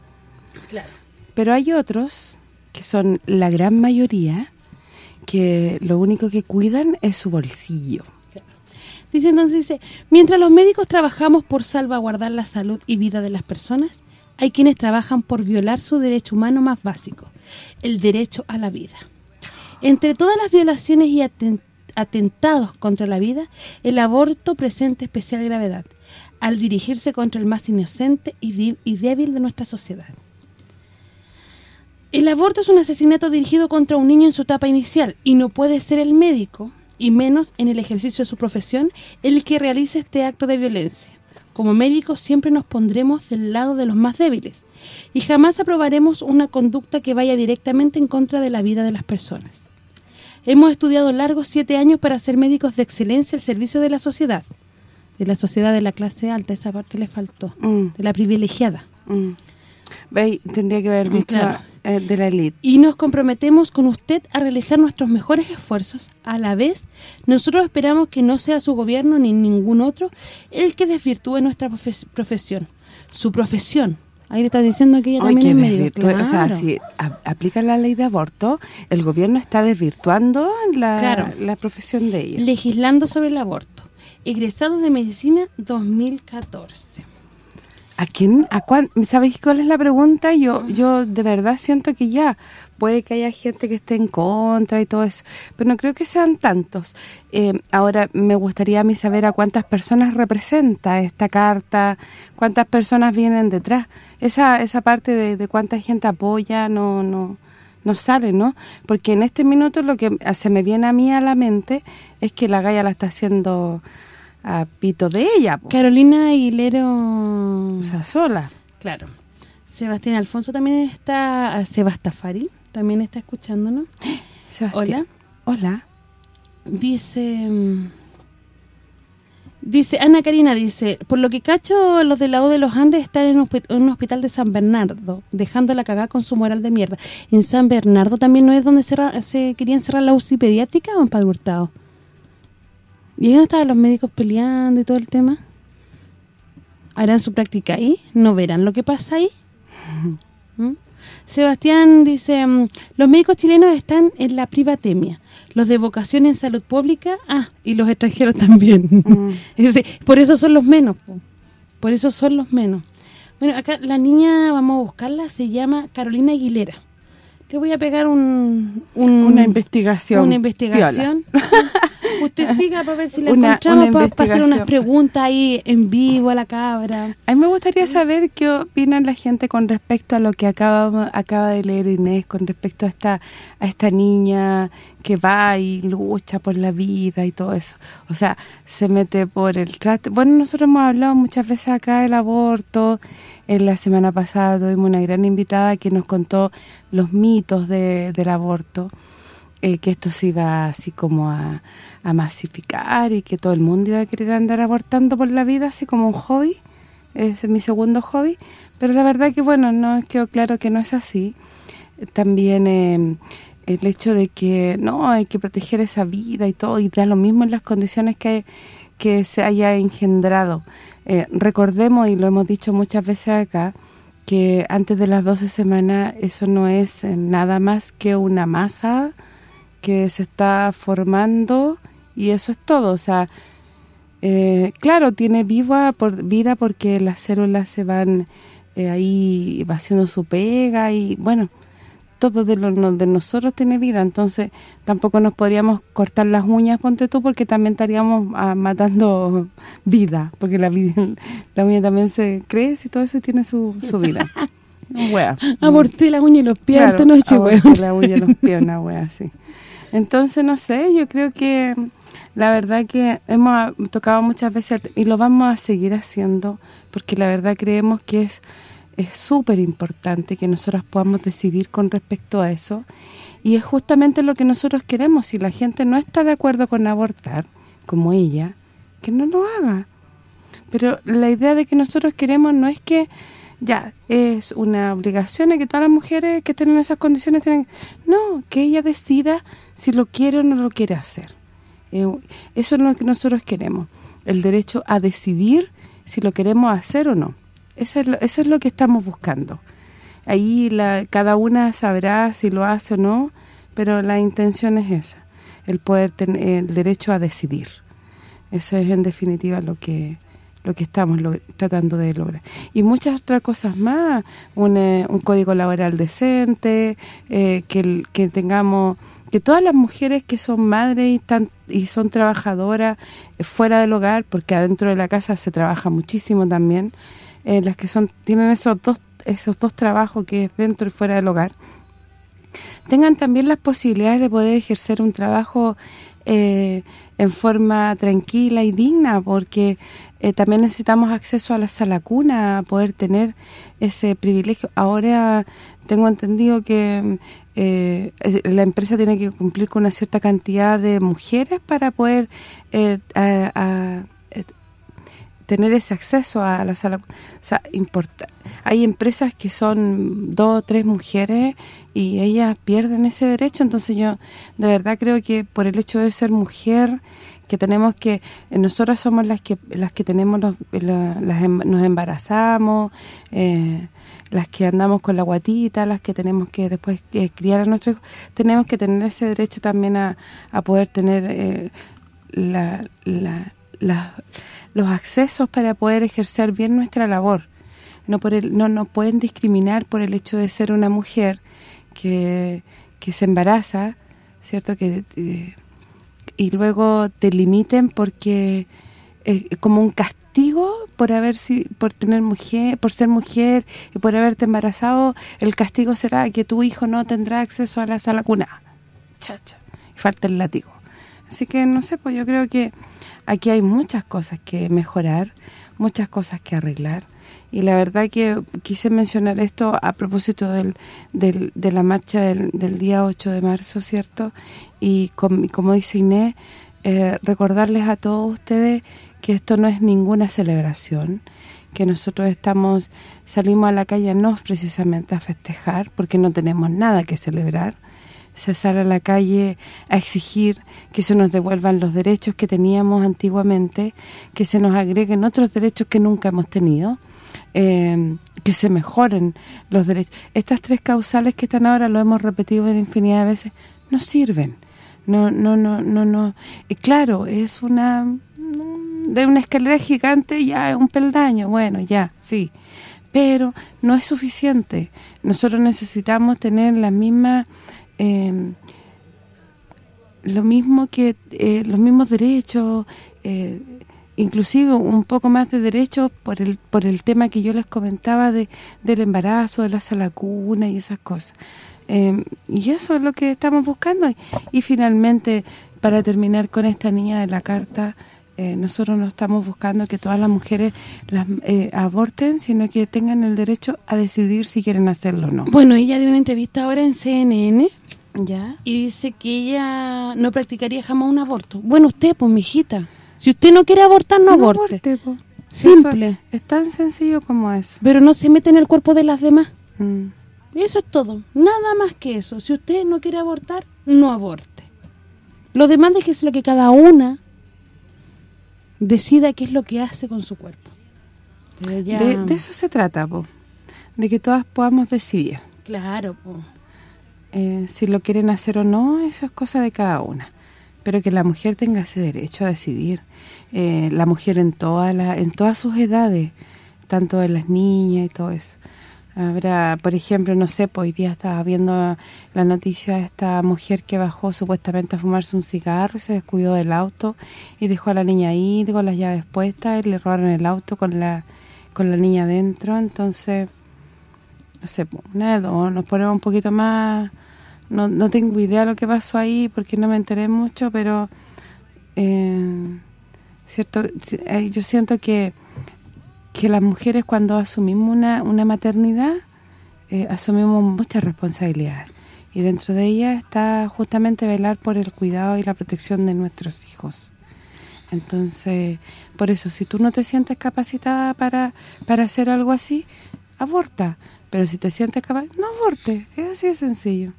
Claro. Pero hay otros, que son la gran mayoría, que lo único que cuidan es su bolsillo. Dice entonces, dice, mientras los médicos trabajamos por salvaguardar la salud y vida de las personas, hay quienes trabajan por violar su derecho humano más básico, el derecho a la vida. Entre todas las violaciones y aten- atentados contra la vida, el aborto presenta especial gravedad, al dirigirse contra el más inocente y, y débil de nuestra sociedad. El aborto es un asesinato dirigido contra un niño en su etapa inicial y no puede ser el médico, y menos en el ejercicio de su profesión, el que realice este acto de violencia. Como médicos siempre nos pondremos del lado de los más débiles y jamás aprobaremos una conducta que vaya directamente en contra de la vida de las personas. Hemos estudiado largos siete años para ser médicos de excelencia al servicio de la sociedad, de la sociedad de la clase alta, esa parte le faltó, Mm. de la privilegiada. Mm. Tendría que haber dicho Claro. Eh, de la elite. y nos comprometemos con usted a realizar nuestros mejores esfuerzos. A la vez, nosotros esperamos que no sea su gobierno ni ningún otro el que desvirtúe nuestra profes- profesión. Su profesión. Ahí le está diciendo que ella Ay, también que es desvirtúe- O sea, claro. si aplica la ley de aborto, el gobierno está desvirtuando la, Claro. la profesión de ella. Legislando sobre el aborto. Egresado de Medicina 2014. ¿A quién? ¿A cuán? ¿Sabéis cuál es la pregunta? Yo yo de verdad siento que ya puede que haya gente que esté en contra y todo eso, pero no creo que sean tantos. Eh, ahora, me gustaría a mí saber a cuántas personas representa esta carta, cuántas personas vienen detrás. Esa esa parte de, de cuánta gente apoya no no no sale, ¿no? Porque en este minuto lo que se me viene a mí a la mente es que la galla la está haciendo a pito de ella, po. Carolina Aguilero... o sea, sola. Claro. Sebastián Alfonso también está... Sebastafari también está escuchándonos. Sebastián. Hola. Dice... mm, Dice, Ana Karina dice, por lo que cacho, los del lado de los Andes están en un, hospital de San Bernardo, dejando la cagada con su moral de mierda. ¿En San Bernardo también no es donde cerra- se querían cerrar la UCI pediátrica o en Padre Hurtado? ¿Y ahí dónde estaban los médicos peleando y todo el tema? ¿Harán su práctica ahí? ¿No verán lo que pasa ahí? ¿Mm? Sebastián dice, mm, los médicos chilenos están en la privatemia, los de vocación en salud pública, ah, y los extranjeros también. Es decir, por eso son los menos, po. por eso son los menos. Bueno, acá la niña, vamos a buscarla, se llama Carolina Aguilera. Voy a pegar un... un- Una investigación Una investigación. Usted siga para ver si la Una- encontramos una para, hacer unas preguntas ahí en vivo a la cabra. A mí me gustaría saber qué opinan la gente con respecto a lo que acaba acaba de leer Inés, con respecto a esta a esta niña que va y lucha por la vida y todo eso. O sea, se mete por el trato. Bueno, nosotros hemos hablado muchas veces acá del aborto. En la semana pasada tuvimos una gran invitada que nos contó los mitos de, del aborto. eh, que esto se iba así como a, a masificar y que todo el mundo iba a querer andar abortando por la vida así como un hobby es mi segundo hobby, pero la verdad que bueno, no quedó claro que no es así. También eh, el hecho de que no, hay que proteger esa vida y todo, y da lo mismo en las condiciones que, que se haya engendrado. Eh, recordemos, y lo hemos dicho muchas veces acá, que antes de las 12 semanas eso no es nada más que una masa que se está formando y eso es todo, o sea, eh, claro, tiene viva por vida porque las células se van eh, ahí va haciendo su pega y bueno, todo de lo de nosotros tiene vida, entonces tampoco nos podríamos cortar las uñas, ponte tú, porque también estaríamos ah, matando vida, porque la la uña también se crece y todo eso tiene su, su vida. Wea. Aborté la uña y los pies claro, noche, la uña y los pies, una wea así. Entonces, no sé, yo creo que la verdad que hemos tocado muchas veces y lo vamos a seguir haciendo porque la verdad creemos que es es súper importante que nosotros podamos decidir con respecto a eso y es justamente lo que nosotros queremos. Si la gente no está de acuerdo con abortar, como ella, que no lo haga. Pero la idea de que nosotros queremos no es que ya es una obligación de que todas las mujeres que estén en esas condiciones tienen no, que ella decida si lo quiere o no lo quiere hacer. Eh, eso es lo que nosotros queremos, el derecho a decidir si lo queremos hacer o no. Eso es lo, eso es lo que estamos buscando. Ahí la, cada una sabrá si lo hace o no, pero la intención es esa, el poder tener el derecho a decidir. Eso es en definitiva lo que lo que estamos tratando de lograr. Y muchas otras cosas más, un, eh, un código laboral decente, eh, que, que tengamos que todas las mujeres que son madres y, y son trabajadoras eh, fuera del hogar, porque adentro de la casa se trabaja muchísimo también, eh, las que son tienen esos dos esos dos trabajos que es dentro y fuera del hogar, tengan también las posibilidades de poder ejercer un trabajo eh, en forma tranquila y digna, porque eh, también necesitamos acceso a la sala cuna, a poder tener ese privilegio. Ahora tengo entendido que la empresa tiene que cumplir con una cierta cantidad de mujeres para poder tener ese acceso a la sala. O sea, importa, hay empresas que son dos o tres mujeres y ellas pierden ese derecho, entonces yo de verdad creo que por el hecho de ser mujer que tenemos que eh, nosotras somos las que las que tenemos las, em, nos embarazamos eh, las que andamos con la guatita las que tenemos que después eh, criar a nuestros hijos tenemos que tener ese derecho también a, a poder tener la, la, los accesos para poder ejercer bien nuestra labor. No por el, no nos pueden discriminar por el hecho de ser una mujer que, que se embaraza, ¿cierto? que eh, Y luego te limiten porque eh, como un castigo por haber si por tener mujer, por ser mujer y por haberte embarazado, el castigo será que tu hijo no tendrá acceso a la sala cuna. Chacha. Y falta el látigo. Así que no sé, pues yo creo que aquí hay muchas cosas que mejorar, muchas cosas que arreglar. Y la verdad que quise mencionar esto a propósito del, de la marcha del, día 8 de marzo, ¿cierto? Y como dice Inés, eh, recordarles a todos ustedes que esto no es ninguna celebración, que nosotros estamos salimos a la calle no precisamente a festejar, porque no tenemos nada que celebrar, se sale a la calle a exigir que se nos devuelvan los derechos que teníamos antiguamente, que se nos agreguen otros derechos que nunca hemos tenido, eh, que se mejoren los derechos. Estas tres causales que están ahora, lo hemos repetido en infinidad de veces, no sirven. No, no, no, no, no. Y claro, es una de una escalera gigante ya un peldaño, bueno, ya, sí. Pero no es suficiente. Nosotros necesitamos tener la misma eh, lo mismo que eh, los mismos derechos, eh, inclusive un poco más de derechos por el por el tema que yo les comentaba de del embarazo, de la salacuna y esas cosas. Em, y eso es lo que estamos buscando. Y, finalmente, para terminar con esta niña de la carta, eh, nosotros no estamos buscando que todas las mujeres las eh, aborten, sino que tengan el derecho a decidir si quieren hacerlo o no. Bueno, ella dio una entrevista ahora en CNN ya y dice que ella no practicaría jamás un aborto. Bueno, usted, pues, mijita, si usted no quiere abortar, no, aborte. Simple. es tan sencillo como eso. Pero no se mete en el cuerpo de las demás. Mm. Eso es todo. Nada más que eso. Si usted no quiere abortar, no aborte. Lo demás es lo que cada una decida qué es lo que hace con su cuerpo. Pero ya... De, de eso se trata, po. de que todas podamos decidir. Claro, po. Eh, si lo quieren hacer o no, eso es cosa de cada una. Pero que la mujer tenga ese derecho a decidir. Eh, la mujer en todas la, en todas sus edades, tanto de las niñas y todo eso. Habrá, por ejemplo, no sé, pues hoy día estaba viendo la noticia de esta mujer que bajó supuestamente a fumarse un cigarro y se descuidó del auto y dejó a la niña ahí con las llaves puestas y le robaron el auto con la con la niña adentro, entonces no sé, pues, una de dos, nos ponemos un poquito más no, no tengo idea de lo que pasó ahí porque no me enteré mucho, pero eh, cierto eh, yo siento que que las mujeres cuando asumimos una, una maternidad eh, asumimos muchas responsabilidades y dentro de ellas está justamente velar por el cuidado y la protección de nuestros hijos. Entonces, por eso, si tú no te sientes capacitada para, para hacer algo así, aborta. Pero si te sientes capaz, no aborte. Es así de sencillo.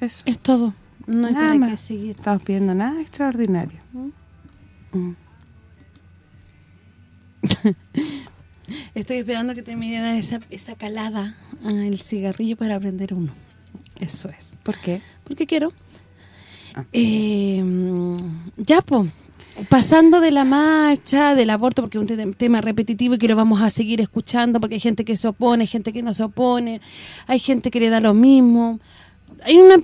Eso. Es todo. No hay Nada para más. seguir. Estamos pidiendo nada extraordinario. Mm. Estoy esperando que te me dé esa, esa calada al cigarrillo para prender uno. Eso es. ¿Por qué? Porque quiero. Ah. Eh, ya, pues. Pasando de la marcha, del aborto, porque es un te- tema repetitivo y que lo vamos a seguir escuchando, porque hay gente que se opone, gente que no se opone, hay gente que le da lo mismo. Hay una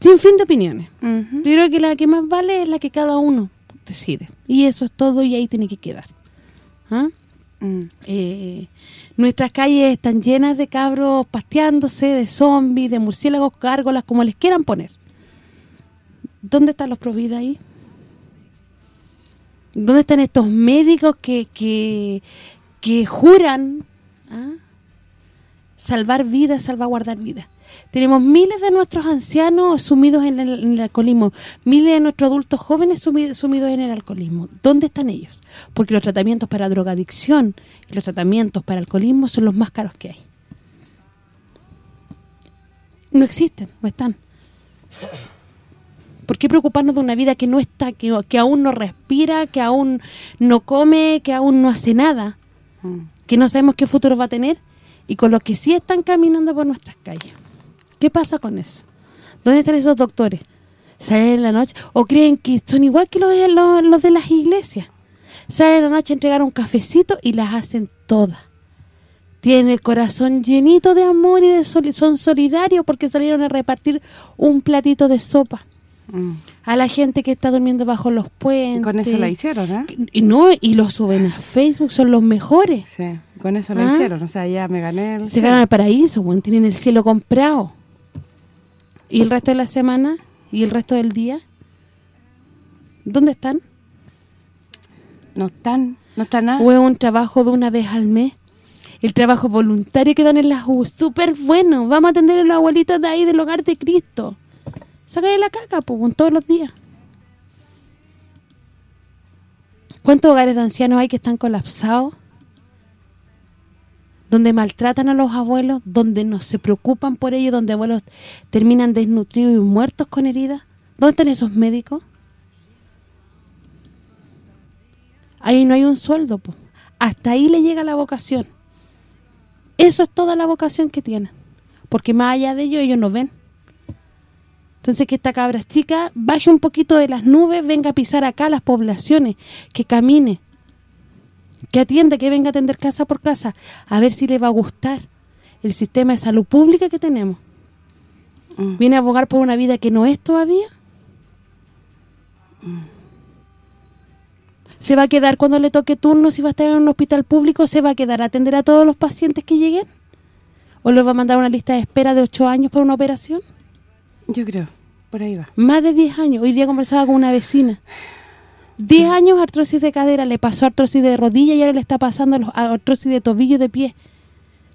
sin fin de opiniones. Yo creo que la que más vale es la que cada uno decide. Y eso es todo y ahí tiene que quedar. ¿Ah? Mm. Eh, nuestras calles están llenas de cabros pasteándose, de zombies, de murciélagos, gárgolas, como les quieran poner. ¿Dónde están los Provida ahí? ¿Dónde están estos médicos que, que, que juran ah, salvar vidas, salvaguardar vidas? Tenemos miles de nuestros ancianos sumidos en el, en el alcoholismo, miles de nuestros adultos jóvenes sumi- sumidos en el alcoholismo. ¿Dónde están ellos? Porque los tratamientos para drogadicción y los tratamientos para alcoholismo son los más caros que hay. No existen, no están. ¿Por qué preocuparnos de una vida que no está, que, que aún no respira, que aún no come, que aún no hace nada? Mm. que no sabemos qué futuro va a tener y con los que sí están caminando por nuestras calles. ¿Qué pasa con eso? ¿Dónde están esos doctores? ¿Salen en la noche? ¿O creen que son igual que los de, los, los de las iglesias? Salen en la noche a entregar un cafecito y las hacen todas. Tienen el corazón llenito de amor y de soli- son solidarios porque salieron a repartir un platito de sopa Mm. a la gente que está durmiendo bajo los puentes. Y con eso la hicieron, ¿eh? Y no, y lo suben a Facebook, son los mejores. Sí, con eso la ¿Ah? hicieron. O sea, ya me gané el Se ganan el paraíso, bueno, tienen el cielo comprado. ¿Y el resto de la semana? ¿Y el resto del día? ¿Dónde están? No están, no están nada. ¿O es un trabajo de una vez al mes? El trabajo voluntario que dan en las U, súper bueno. Vamos a atender a los abuelitos de ahí del hogar de Cristo. Sácale la caca, pues, todos los días. ¿Cuántos hogares de ancianos hay que están colapsados? Donde maltratan a los abuelos, donde no se preocupan por ellos, donde abuelos terminan desnutridos y muertos con heridas. ¿Dónde están esos médicos? Ahí no hay un sueldo, po. Hasta ahí le llega la vocación. Eso es toda la vocación que tienen. Porque más allá de ello, ellos no ven. Entonces, que esta cabra chica baje un poquito de las nubes, venga a pisar acá las poblaciones, que camine, que atienda, que venga a atender casa por casa, a ver si le va a gustar el sistema de salud pública que tenemos. Mm. ¿Viene a abogar por una vida que no es todavía? ¿Se va a quedar cuando le toque turno si va a estar en un hospital público? ¿Se va a quedar a atender a todos los pacientes que lleguen? ¿O les va a mandar una lista de espera de 8 años para una operación? Yo creo, por ahí va. Más de 10 años. Hoy día conversaba con una vecina. 10 años artrosis de cadera, le pasó artrosis de rodilla y ahora le está pasando los- artrosis de tobillo de pie.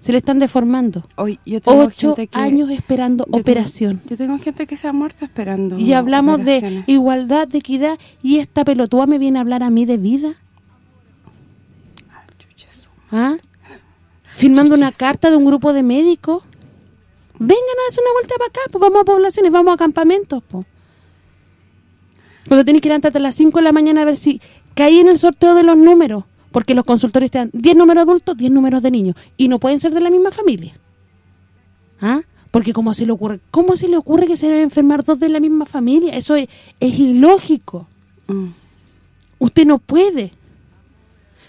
Se le están deformando. Hoy yo tengo 8 gente que años esperando yo tengo- operación. yo tengo gente que se ha muerto esperando Y hablamos de igualdad, de equidad, y esta pelotúa me viene a hablar a mí de vida. ¿Ah? Firmando una carta de un grupo de médicos. Vengan a hacer una vuelta para acá, pues vamos a poblaciones, vamos a campamentos, pues. Cuando tenés que levantarte a las 5 de la mañana a ver si caí en el sorteo de los números, porque los consultorios te dan 10 números adultos, 10 números de niños, y no pueden ser de la misma familia. ¿Ah? Porque cómo se le ocurre, ¿cómo se le ocurre que se a enfermar dos de la misma familia? Eso es, es ilógico. Mm. Usted no puede.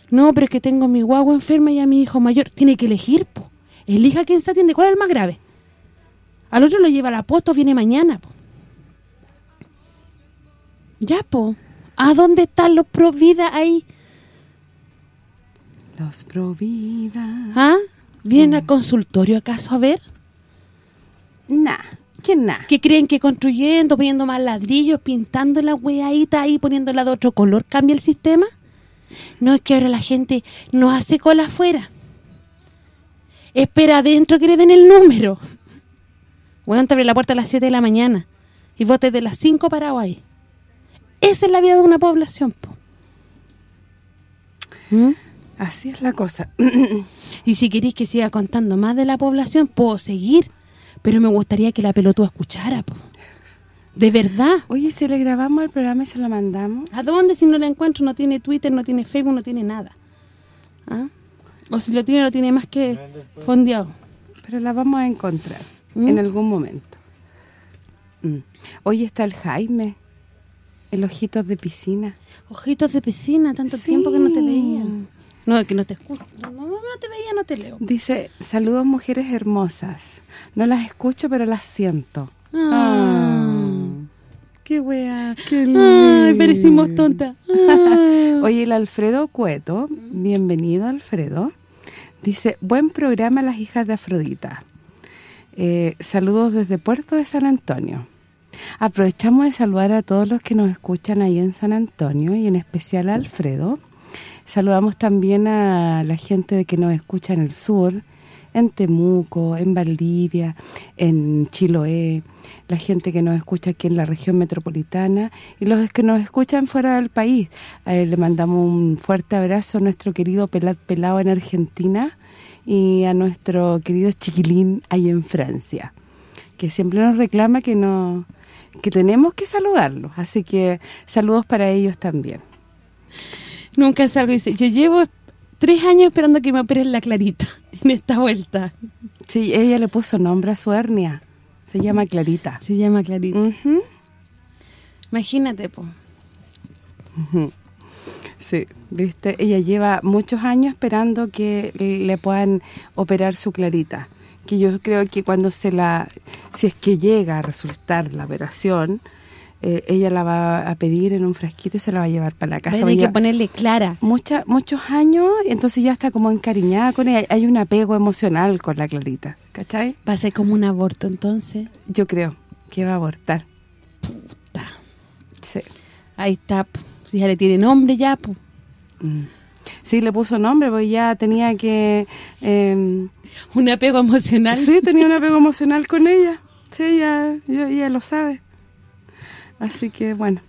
No, pero es que tengo a mi guagua enferma y a mi hijo mayor. Tiene que elegir, po. Elija quién se atiende. ¿Cuál es el más grave? Al otro lo lleva al apóstol, viene mañana, po. Ya, po. ¿A dónde están los pro vida ahí? Los Provida. ¿Ah? ¿Vienen al consultorio acaso a ver? Nah, ¿quién nah? ¿Qué creen que construyendo, poniendo más ladrillos, pintando la weadita ahí, poniéndola de otro color, cambia el sistema? No, es que ahora la gente no hace cola afuera. Espera adentro que le den el número. Bueno, te abre la puerta a las 7 de la mañana y vos de las 5 parado ahí. Esa es la vida de una población, po. ¿Mm? Así es la cosa. Y si queréis que siga contando más de la población, puedo seguir. Pero me gustaría que la pelotúa escuchara, po. De verdad. Oye, si le grabamos el programa y se lo mandamos. ¿A dónde si no la encuentro? No tiene Twitter, no tiene Facebook, no tiene nada. ¿Ah? O si lo tiene, lo tiene más que fondeado. Pero la vamos a encontrar ¿Mm? en algún momento. Mm. Hoy está el Jaime, el ojitos de piscina. Ojitos de piscina, tanto Sí. tiempo que no te veía. No, que no te escucho. No, no, no te veía, no te leo. Dice, saludos mujeres hermosas. No las escucho, pero las siento. Ah, qué wea. Qué Ay, lindo. parecimos tonta. Ah. Oye, el Alfredo Cueto, bienvenido Alfredo, dice, buen programa Las Hijas de Afrodita. Eh, saludos desde Puerto de San Antonio. Aprovechamos de saludar a todos los que nos escuchan ahí en San Antonio y en especial a Alfredo. Saludamos también a la gente que nos escucha en el sur, en Temuco, en Valdivia, en Chiloé, la gente que nos escucha aquí en la región metropolitana y los que nos escuchan fuera del país. Él le mandamos un fuerte abrazo a nuestro querido Pelat Pelado en Argentina y a nuestro querido Chiquilín ahí en Francia, que siempre nos reclama que no que tenemos que saludarlos, así que saludos para ellos también. Nunca salgo y dice, yo llevo tres años esperando que me operen la clarita en esta vuelta. Sí, ella le puso nombre a su hernia, se llama Clarita. Se llama clarita. Ujú. Imagínate, po. Sí, viste, ella lleva muchos años esperando que le puedan operar su clarita. Que yo creo que cuando se la, si es que llega a resultar la operación, eh, ella la va a pedir en un frasquito y se la va a llevar para la casa. Hay Va a que ponerle clara. mucha- muchos años, entonces ya está como encariñada con ella. Hay un apego emocional con la clarita, ¿cachai? Va a ser como un aborto, entonces. Yo creo que va a abortar. Ta. Sí. Ahí está. Si ya le tiene nombre ya, po. Mm. Sí, le puso nombre, porque ya tenía que... eh, Un apego emocional. Sí, tenía un apego emocional con ella. Sí, ella, yo- ella lo sabe. Así que, bueno.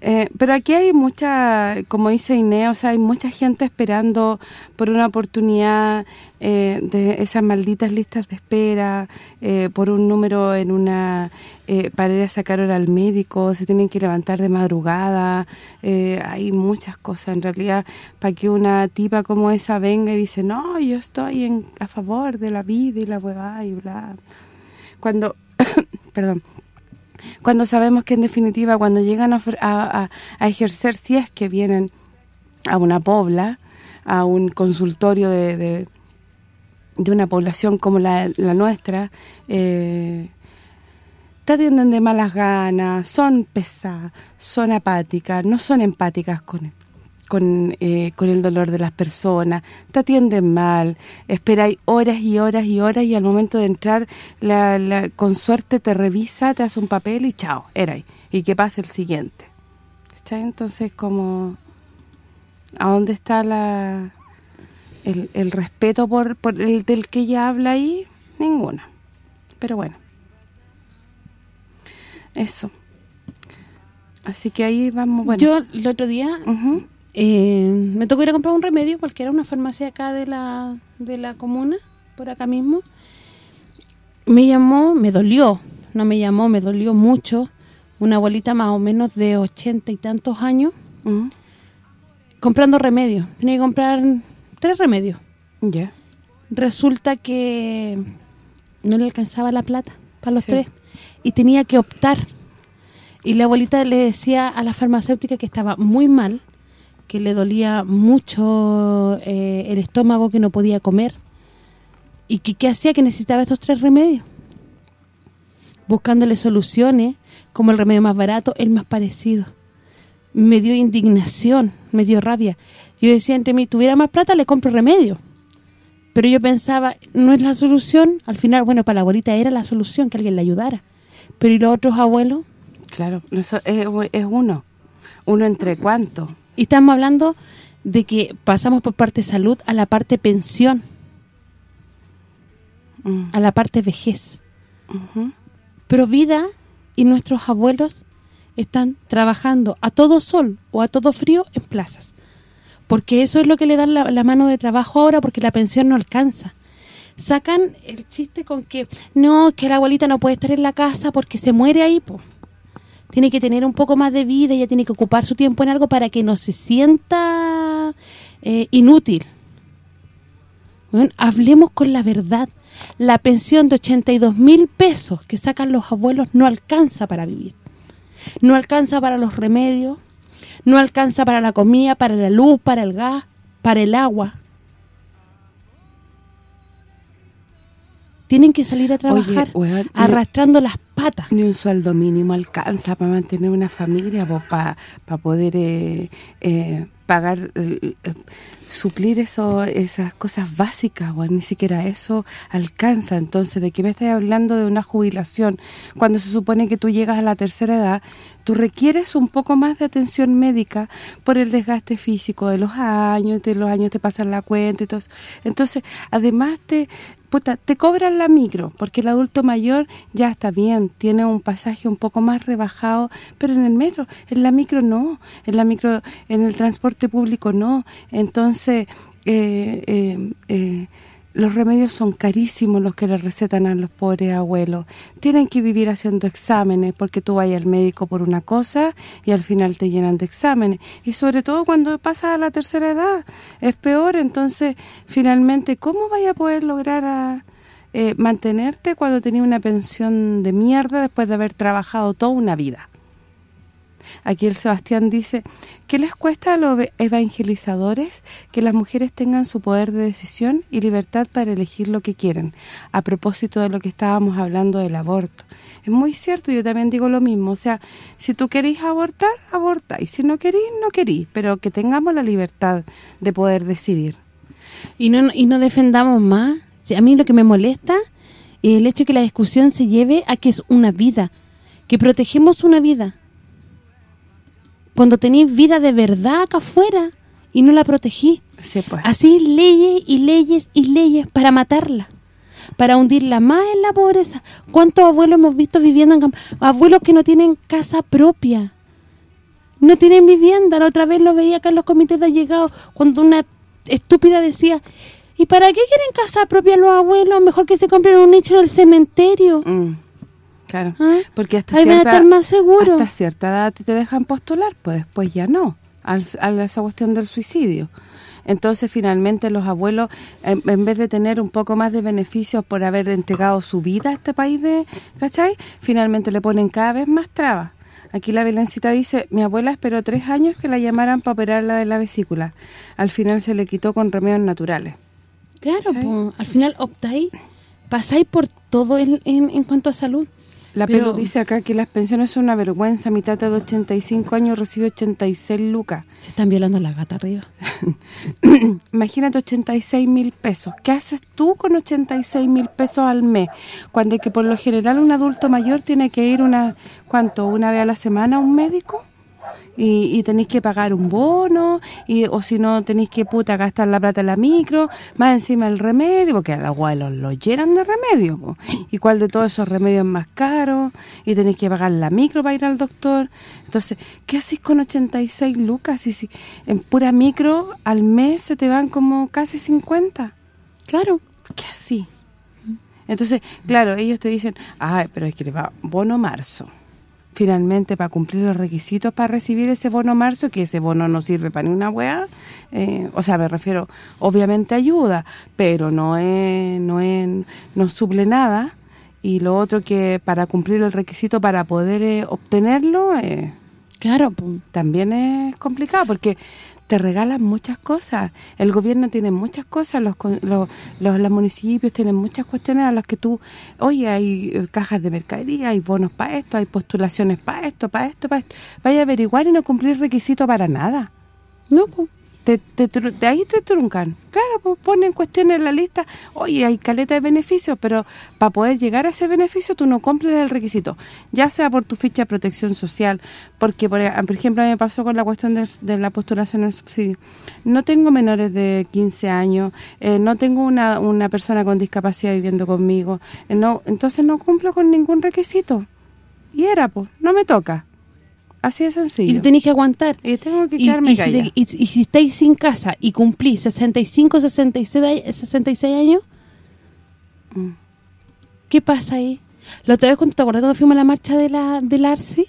Eh, pero aquí hay mucha, como dice Inés, o sea, hay mucha gente esperando por una oportunidad eh, de esas malditas listas de espera, eh, por un número en una eh, para ir a sacar hora al médico, se tienen que levantar de madrugada, eh, hay muchas cosas en realidad para que una tipa como esa venga y dice, no, yo estoy en, a favor de la vida y la huevada y bla. Cuando, perdón, cuando sabemos que en definitiva cuando llegan a, a- a- ejercer, si es que vienen a una pobla, a un consultorio de, de, de una población como la, la nuestra, eh, te atienden de malas ganas, son pesadas, son apáticas, no son empáticas con con, eh, con el dolor de las personas, te atienden mal, esperáis horas y horas y horas y al momento de entrar, la, la- con suerte te revisa, te hace un papel y chao, era ahí. Y que pase el siguiente. ¿Cachai? Entonces, como, ¿a dónde está la el, el respeto por, por el del que ella habla ahí? Ninguna. Pero bueno. Eso. Así que ahí vamos, bueno. Yo el otro día. Eh, me tocó ir a comprar un remedio, cualquiera, una farmacia acá de la de la comuna, por acá mismo. Me llamó, me dolió, no me llamó, me dolió mucho, una abuelita más o menos de ochenta y tantos años, comprando remedios. Tenía que comprar tres remedios. Ya. Resulta que no le alcanzaba la plata para los Sí. tres y tenía que optar. Y la abuelita le decía a la farmacéutica que estaba muy mal, que le dolía mucho eh, el estómago, que no podía comer y que qué hacía que necesitaba estos tres remedios. Buscándole soluciones, como el remedio más barato, el más parecido. Me dio indignación, me dio rabia. Yo decía, entre mí, tuviera más plata, le compro remedio. Pero yo pensaba, no es la solución. Al final, bueno, para la abuelita era la solución, que alguien le ayudara. Pero ¿y los otros abuelos? Claro, eso es, uno. Uno entre cuánto. Y estamos hablando de que pasamos por parte salud a la parte pensión, Mm, a la parte vejez. Pero vida y nuestros abuelos están trabajando a todo sol o a todo frío en plazas. Porque eso es lo que le dan la, la mano de trabajo ahora porque la pensión no alcanza. Sacan el chiste con que no, que la abuelita no puede estar en la casa porque se muere ahí, po. Tiene que tener un poco más de vida, ella tiene que ocupar su tiempo en algo para que no se sienta eh, inútil. Bueno, hablemos con la verdad. La pensión de 82 mil pesos que sacan los abuelos no alcanza para vivir. No alcanza para los remedios, no alcanza para la comida, para la luz, para el gas, para el agua. Tienen que salir a trabajar weón, arrastrando las patas. Ni un sueldo mínimo alcanza para mantener una familia, para poder eh, eh, pagar, eh, suplir eso esas cosas básicas, weón, ni siquiera eso alcanza. Entonces, ¿de qué me estás hablando de una jubilación? Cuando se supone que tú llegas a la tercera edad, tú requieres un poco más de atención médica por el desgaste físico de los años, de los años te pasan la cuenta y todo eso. Entonces, además te puta, te cobran la micro, porque el adulto mayor ya está bien, tiene un pasaje un poco más rebajado, pero en el metro, en la micro no, en la micro, en el transporte público no. Entonces, eh, eh, eh, los remedios son carísimos los que le recetan a los pobres abuelos. Tienen que vivir haciendo exámenes porque tú vayas al médico por una cosa y al final te llenan de exámenes. Y sobre todo cuando pasas a la tercera edad, es peor. Entonces, finalmente, ¿cómo vaya a poder lograr a, eh, mantenerte cuando tenías una pensión de mierda después de haber trabajado toda una vida? Aquí el Sebastián dice, ¿qué les cuesta a los evangelizadores que las mujeres tengan su poder de decisión y libertad para elegir lo que quieren? A propósito de lo que estábamos hablando del aborto. Es muy cierto, yo también digo lo mismo. O sea, si tú querís abortar, aborta. Y si no querís, no querís. Pero que tengamos la libertad de poder decidir. Y no y no defendamos más. A mí lo que me molesta es el hecho de que la discusión se lleve a que es una vida, que protegemos una vida. Cuando tenéis vida de verdad acá afuera y no la protegí. Sí, pues. Así leyes y leyes y leyes para matarla, para hundirla más en la pobreza. ¿Cuántos abuelos hemos visto viviendo en? Abuelos que no tienen casa propia, no tienen vivienda. La otra vez lo veía acá en los comités de allegados, cuando una estúpida decía, ¿y para qué quieren casa propia los abuelos? Mejor que se compren un nicho en el cementerio. Mm, claro. ¿Ah? Porque hasta Ahí van a cierta, estar más seguros. hasta cierta edad te dejan postular, pues después ya no, al, a esa cuestión del suicidio. Entonces, finalmente, los abuelos, en, en vez de tener un poco más de beneficios por haber entregado su vida a este país, de ¿cachai? Finalmente le ponen cada vez más trabas. Aquí la Belencita dice, mi abuela esperó tres años que la llamaran para operarla de la vesícula. Al final se le quitó con remedios naturales. Claro, al final optáis, pasáis por todo en, en, en cuanto a salud. La Pero- Pelu dice acá que las pensiones son una vergüenza. Mi tata de 85 años recibe 86 lucas. Se están violando la gata arriba. Imagínate 86 mil pesos. ¿Qué haces tú con 86 mil pesos al mes? Cuando que por lo general un adulto mayor tiene que ir una ¿cuánto? ¿Una vez a la semana a un médico? Y, y tenéis que pagar un bono, y o si no tenéis que puta gastar la plata en la micro, más encima el remedio, porque a los abuelos lo llenan de remedio. po. ¿Y cuál de todos esos remedios es más caro? Y tenéis que pagar la micro para ir al doctor. Entonces, ¿qué hacéis con 86 lucas? Y si en pura micro al mes se te van como casi 50. Claro. ¿Qué así? Entonces, claro, ellos te dicen, ay, pero es que le va bono marzo. Finalmente para cumplir los requisitos para recibir ese bono marzo, que ese bono no sirve para ni una weá, eh, o sea, me refiero, obviamente ayuda, pero no es, no es, no suple nada, y lo otro que para cumplir el requisito para poder eh, obtenerlo, eh, Claro, también es complicado, porque te regalan muchas cosas. El gobierno tiene muchas cosas, los, los, los, municipios tienen muchas cuestiones a las que tú, oye, hay eh, cajas de mercadería, hay bonos para esto, hay postulaciones para esto, para esto, para esto. Vaya a averiguar y no cumplir requisitos para nada. No, po. Te, te de ahí te truncan. Claro, pues ponen cuestiones en la lista. Oye, hay caleta de beneficios, pero para poder llegar a ese beneficio tú no cumples el requisito. Ya sea por tu ficha de protección social, porque, por, por ejemplo, a mí me pasó con la cuestión del- de, la postulación al subsidio. No tengo menores de 15 años, eh, no tengo una, una persona con discapacidad viviendo conmigo, eh, no entonces no cumplo con ningún requisito. Y era, pues, no me toca. Así de Y sencillo. te tenés que aguantar. Y tengo que Y, quedarme y si callada. te- y- y si estáis sin casa y cumplís 65, 66, a- 66 años, Mm. ¿qué pasa ahí? La otra vez, cuando ¿te acuerdas cuando fuimos a la marcha de la del Arce?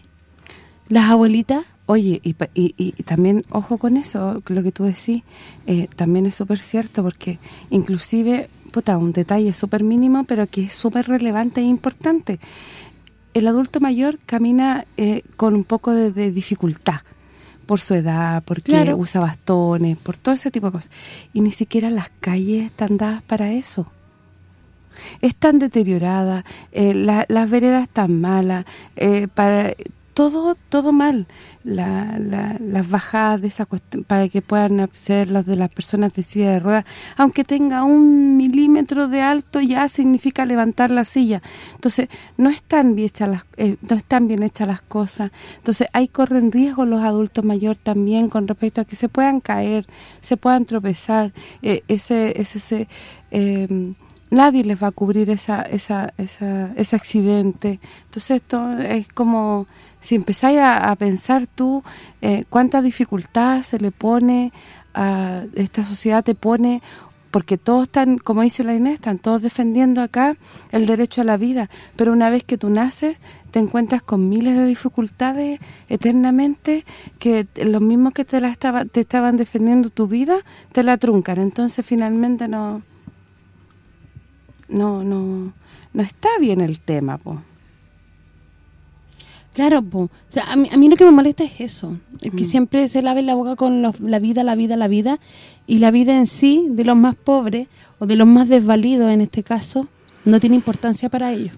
Las abuelitas, Oye, y, y, y- y también, ojo con eso, lo que tú decís, eh, también es súper cierto, porque inclusive, puta, un detalle súper mínimo, pero que es súper relevante e importante. El adulto mayor camina eh, con un poco de, de dificultad, por su edad, porque Claro. usa bastones, por todo ese tipo de cosas. Y ni siquiera las calles están dadas para eso están deterioradas, eh, la- las veredas están malas, eh, para todo todo mal. La- la- las bajadas de esa cuestión para que puedan hacer las de las personas de silla de ruedas, aunque tenga un milímetro de alto ya significa levantar la silla. Entonces, no están bien hechas las eh, no están bien hechas las cosas. Entonces, ahí corren riesgo los adultos mayores también con respecto a que se puedan caer, se puedan tropezar, eh, ese ese, ese eh, nadie les va a cubrir esa, esa, esa, ese accidente. Entonces esto es como, si empezáis a, a pensar tú eh, cuánta dificultad se le pone a esta sociedad, te pone, porque todos están, como dice la Inés, están todos defendiendo acá el derecho a la vida, pero una vez que tú naces te encuentras con miles de dificultades eternamente que los mismos que te la estaba, te estaban defendiendo tu vida te la truncan, entonces finalmente no no no no está bien el tema, po. claro, po. O sea, a mí, a mí lo que me molesta es eso, es Mm. que siempre se lave la boca con los- la vida, la vida, la vida, y la vida en sí, de los más pobres, o de los más desvalidos en este caso, no tiene importancia para ellos.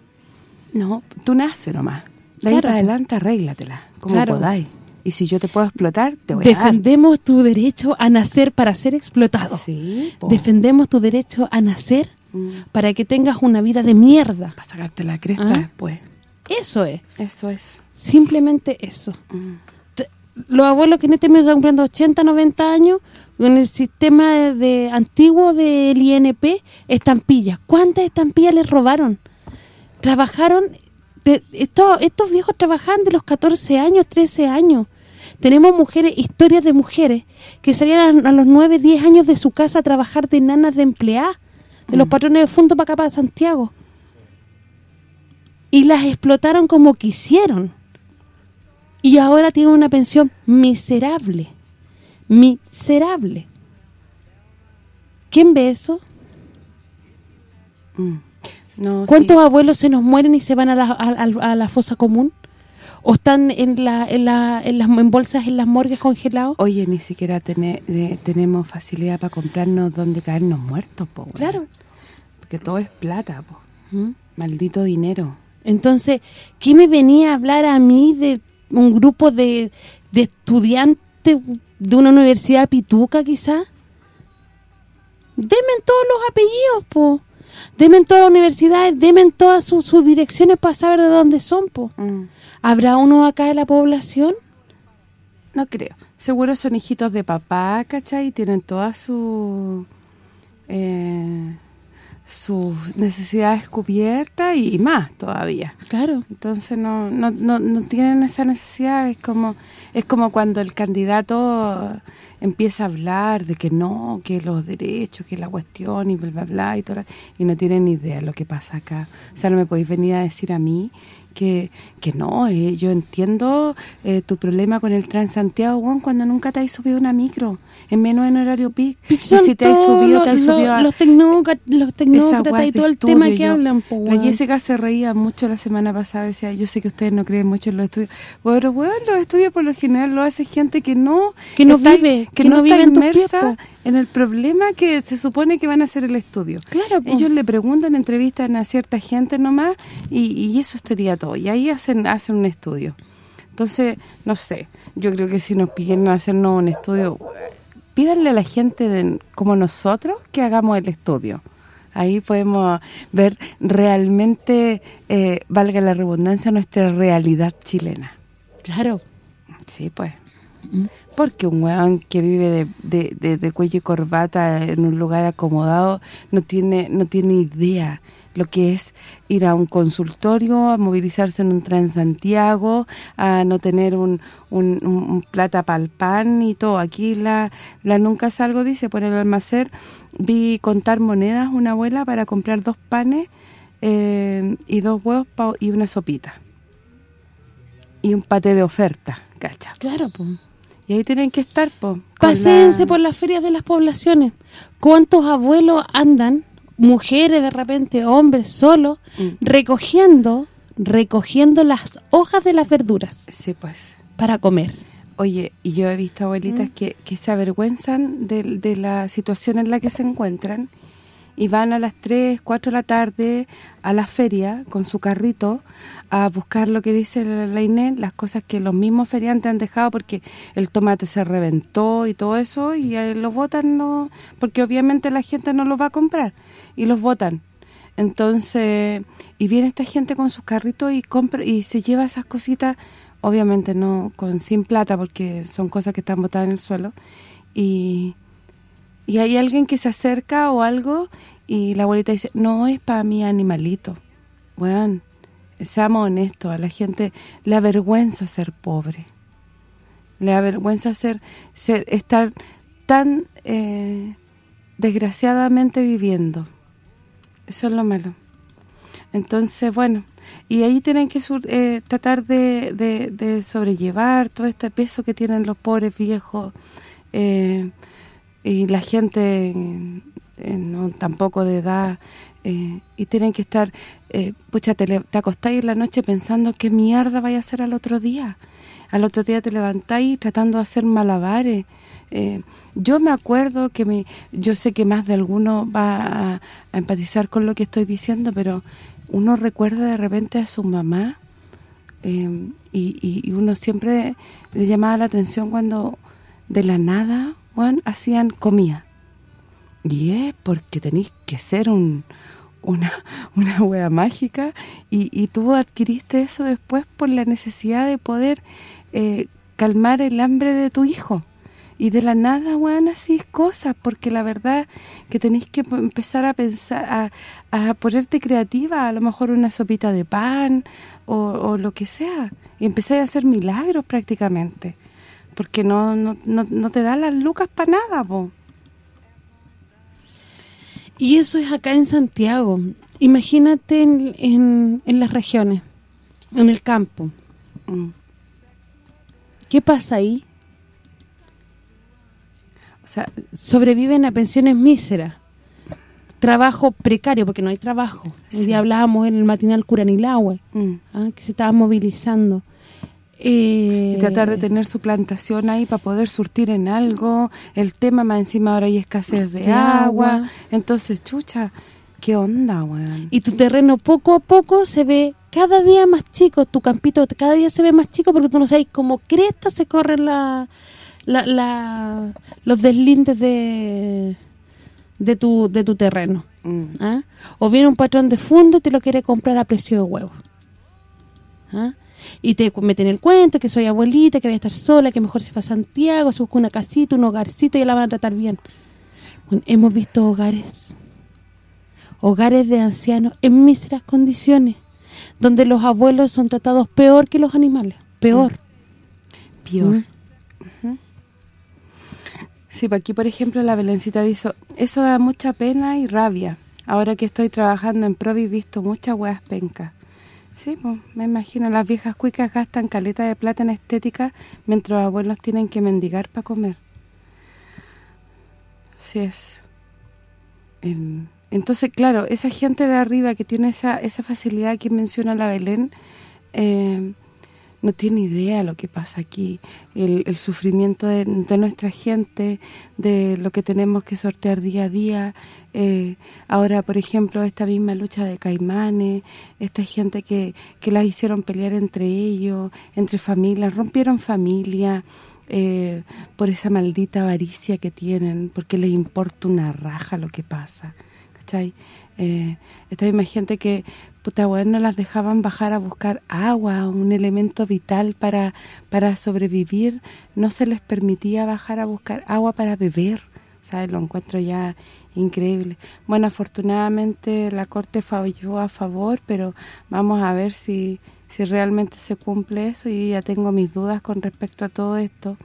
No, tú naces nomás. De ahí para adelante arréglatela, como Claro. podáis. Y si yo te puedo explotar, te voy a dar. Defendemos tu derecho a nacer para ser explotado. Sí, po. Defendemos tu derecho a nacer Mm. para que tengas una vida de mierda. Para sacarte la cresta Ah. después. Eso es, Eso es. simplemente eso. Mm. Los abuelos que en este mes están cumpliendo 80, 90 años, con el sistema de, de antiguo del INP, estampillas. ¿Cuántas estampillas les robaron? Trabajaron, de, estos, estos viejos trabajaban de los 14 años, 13 años. Tenemos mujeres, historias de mujeres que salían a, a los 9, 10 años de su casa a trabajar de nanas de empleada, de los patrones de fondo para acá, para Santiago. Y las explotaron como quisieron. Y ahora tienen una pensión miserable. Miserable. ¿Quién ve eso? Mm. No, ¿Cuántos sí. abuelos se nos mueren y se van a la, a, a- a la fosa común? ¿O están en la, en, la, en las en bolsas en las morgues congelados? Oye, ni siquiera tene- eh, tenemos facilidad para comprarnos donde caernos muertos, po. Claro. Porque todo es plata, po. ¿Mm? Maldito dinero. Entonces, ¿qué me venía a hablar a mí de un grupo de, de estudiantes de una universidad pituca, quizá? Demen todos los apellidos, po. Demen todas las universidades, demen todas sus, sus direcciones para saber de dónde son, po. Mm. ¿Habrá uno acá de la población? No creo. Seguro son hijitos de papá, ¿cachai? Tienen todas sus eh, sus necesidades cubiertas y, más todavía. Claro. Entonces no, no, no, no tienen esa necesidad, es como es como cuando el candidato empieza a hablar de que no, que los derechos, que la cuestión y bla bla bla y todo, y no tienen ni idea de lo que pasa acá. O sea, no me podéis venir a decir a mí que, que no, eh, yo entiendo eh, tu problema con el Transantiago, Juan, cuando nunca te has subido una micro, en menos en horario pic. Y si te has subido, te has subido a... Los tecnócratas, los tecnócratas y todo el tema que hablan, po, La Jessica se reía mucho la semana pasada, decía, yo sé que ustedes no creen mucho en los estudios. Bueno, bueno, los estudios por lo general lo hace gente que no... Que no vive, que, no, vive en inmersa en el problema que se supone que van a hacer el estudio. Claro, Ellos le preguntan, entrevistan a cierta gente nomás y, y eso sería todo. Y ahí hacen hacen un estudio. Entonces, no sé, yo creo que si nos piden hacernos un estudio, pídanle a la gente de, como nosotros que hagamos el estudio. Ahí podemos ver realmente, eh, valga la redundancia, nuestra realidad chilena. Claro. Sí, pues. Porque un weón que vive de, de, cuello y corbata en un lugar acomodado no tiene no tiene idea lo que es ir a un consultorio, a movilizarse en un Transantiago, a no tener un, un, plata para el pan y todo. Aquí la, la nunca salgo, dice, por el almacén, vi contar monedas una abuela para comprar dos panes eh, y dos huevos y una sopita. Y un pate de oferta, ¿cacha? Claro, pues. Y ahí tienen que estar, pues. Paséense por las ferias de las poblaciones. ¿Cuántos abuelos andan mujeres de repente, hombres solos, mm. recogiendo recogiendo las hojas de las verduras. Sí, pues. Para comer. Oye, y yo he visto abuelitas mm. que, que se avergüenzan de, de, la situación en la que se encuentran y van a las 3, 4 de la tarde a la feria con su carrito a buscar lo que dice la Inés, las cosas que los mismos feriantes han dejado porque el tomate se reventó y todo eso y los botan no porque obviamente la gente no lo va a comprar y los botan. Entonces, y viene esta gente con sus carritos y compra y se lleva esas cositas, obviamente no con sin plata porque son cosas que están botadas en el suelo y y hay alguien que se acerca o algo y la abuelita dice, no, es para mi animalito. Bueno, seamos honestos, a la gente le avergüenza ser pobre. Le avergüenza ser, ser estar tan eh, desgraciadamente viviendo. Eso es lo malo. Entonces, bueno, y ahí tienen que eh, tratar de, de, sobrellevar todo este peso que tienen los pobres viejos, eh, y la gente tampoco de edad eh, y tienen que estar eh, pucha te, te acostáis en la noche pensando qué mierda vaya a hacer al otro día. Al otro día te levantáis tratando de hacer malabares. Eh, yo me acuerdo que me yo sé que más de alguno va a, empatizar con lo que estoy diciendo pero uno recuerda de repente a su mamá y, y, uno siempre le llamaba la atención cuando de la nada hacían comida. Y es porque tenéis que ser un, una, una wea mágica y, y, tú adquiriste eso después por la necesidad de poder eh, calmar el hambre de tu hijo. Y de la nada, weón, así cosas, porque la verdad que tenéis que empezar a pensar, a, ponerte creativa, a lo mejor una sopita de pan o, lo que sea. Y empecé a hacer milagros prácticamente porque no, no, no, te da las lucas para nada, po. Y eso es acá en Santiago. Imagínate en, en, las regiones, en el campo. Mm. ¿Qué pasa ahí? O sea, sobreviven a pensiones míseras. Trabajo precario, porque no hay trabajo. Sí. hablábamos en el matinal Curanilagüe, mm. ¿ah? que se estaba movilizando. Eh, tratar de tener su plantación ahí para poder surtir en algo. El tema más encima ahora hay escasez de, agua. Entonces, chucha, ¿qué onda, weón? Y tu terreno poco a poco se ve cada día más chico. Tu campito cada día se ve más chico porque tú no sabes cómo cresta se corren la, la, los deslindes de, de, tu, de tu terreno. Mm. ¿Ah? O viene un patrón de fondo y te lo quiere comprar a precio de huevo. ¿Ah? Y te meten el cuento que soy abuelita, que voy a estar sola, que mejor se va a Santiago, se busca una casita, un hogarcito y la van a tratar bien. hemos visto hogares, hogares de ancianos en míseras condiciones, donde los abuelos son tratados peor que los animales, peor. Peor. ¿Mm? Sí, aquí, por ejemplo, la Belencita dice, eso da mucha pena y rabia. Ahora que estoy trabajando en Provi, he visto muchas hueas pencas Sí, pues, me imagino, las viejas cuicas gastan caleta de plata en estética mientras los abuelos tienen que mendigar para comer. Sí es. En- entonces, claro, esa gente de arriba que tiene esa, esa facilidad que menciona la Belén, eh, no tiene idea lo que pasa aquí, el, sufrimiento de, nuestra gente, de lo que tenemos que sortear día a día. eh, ahora, por ejemplo, esta misma lucha de caimanes, esta gente que, que las hicieron pelear entre ellos, entre familias, rompieron familia eh, por esa maldita avaricia que tienen, porque les importa una raja lo que pasa. ¿Cachai? Eh, esta misma gente que, puta, no las dejaban bajar a buscar agua, un elemento vital para, para sobrevivir, no se les permitía bajar a buscar agua para beber, ¿sabes? Lo encuentro ya increíble. Bueno, afortunadamente la Corte falló a favor, pero vamos a ver si, si realmente se cumple eso y ya tengo mis dudas con respecto a todo esto.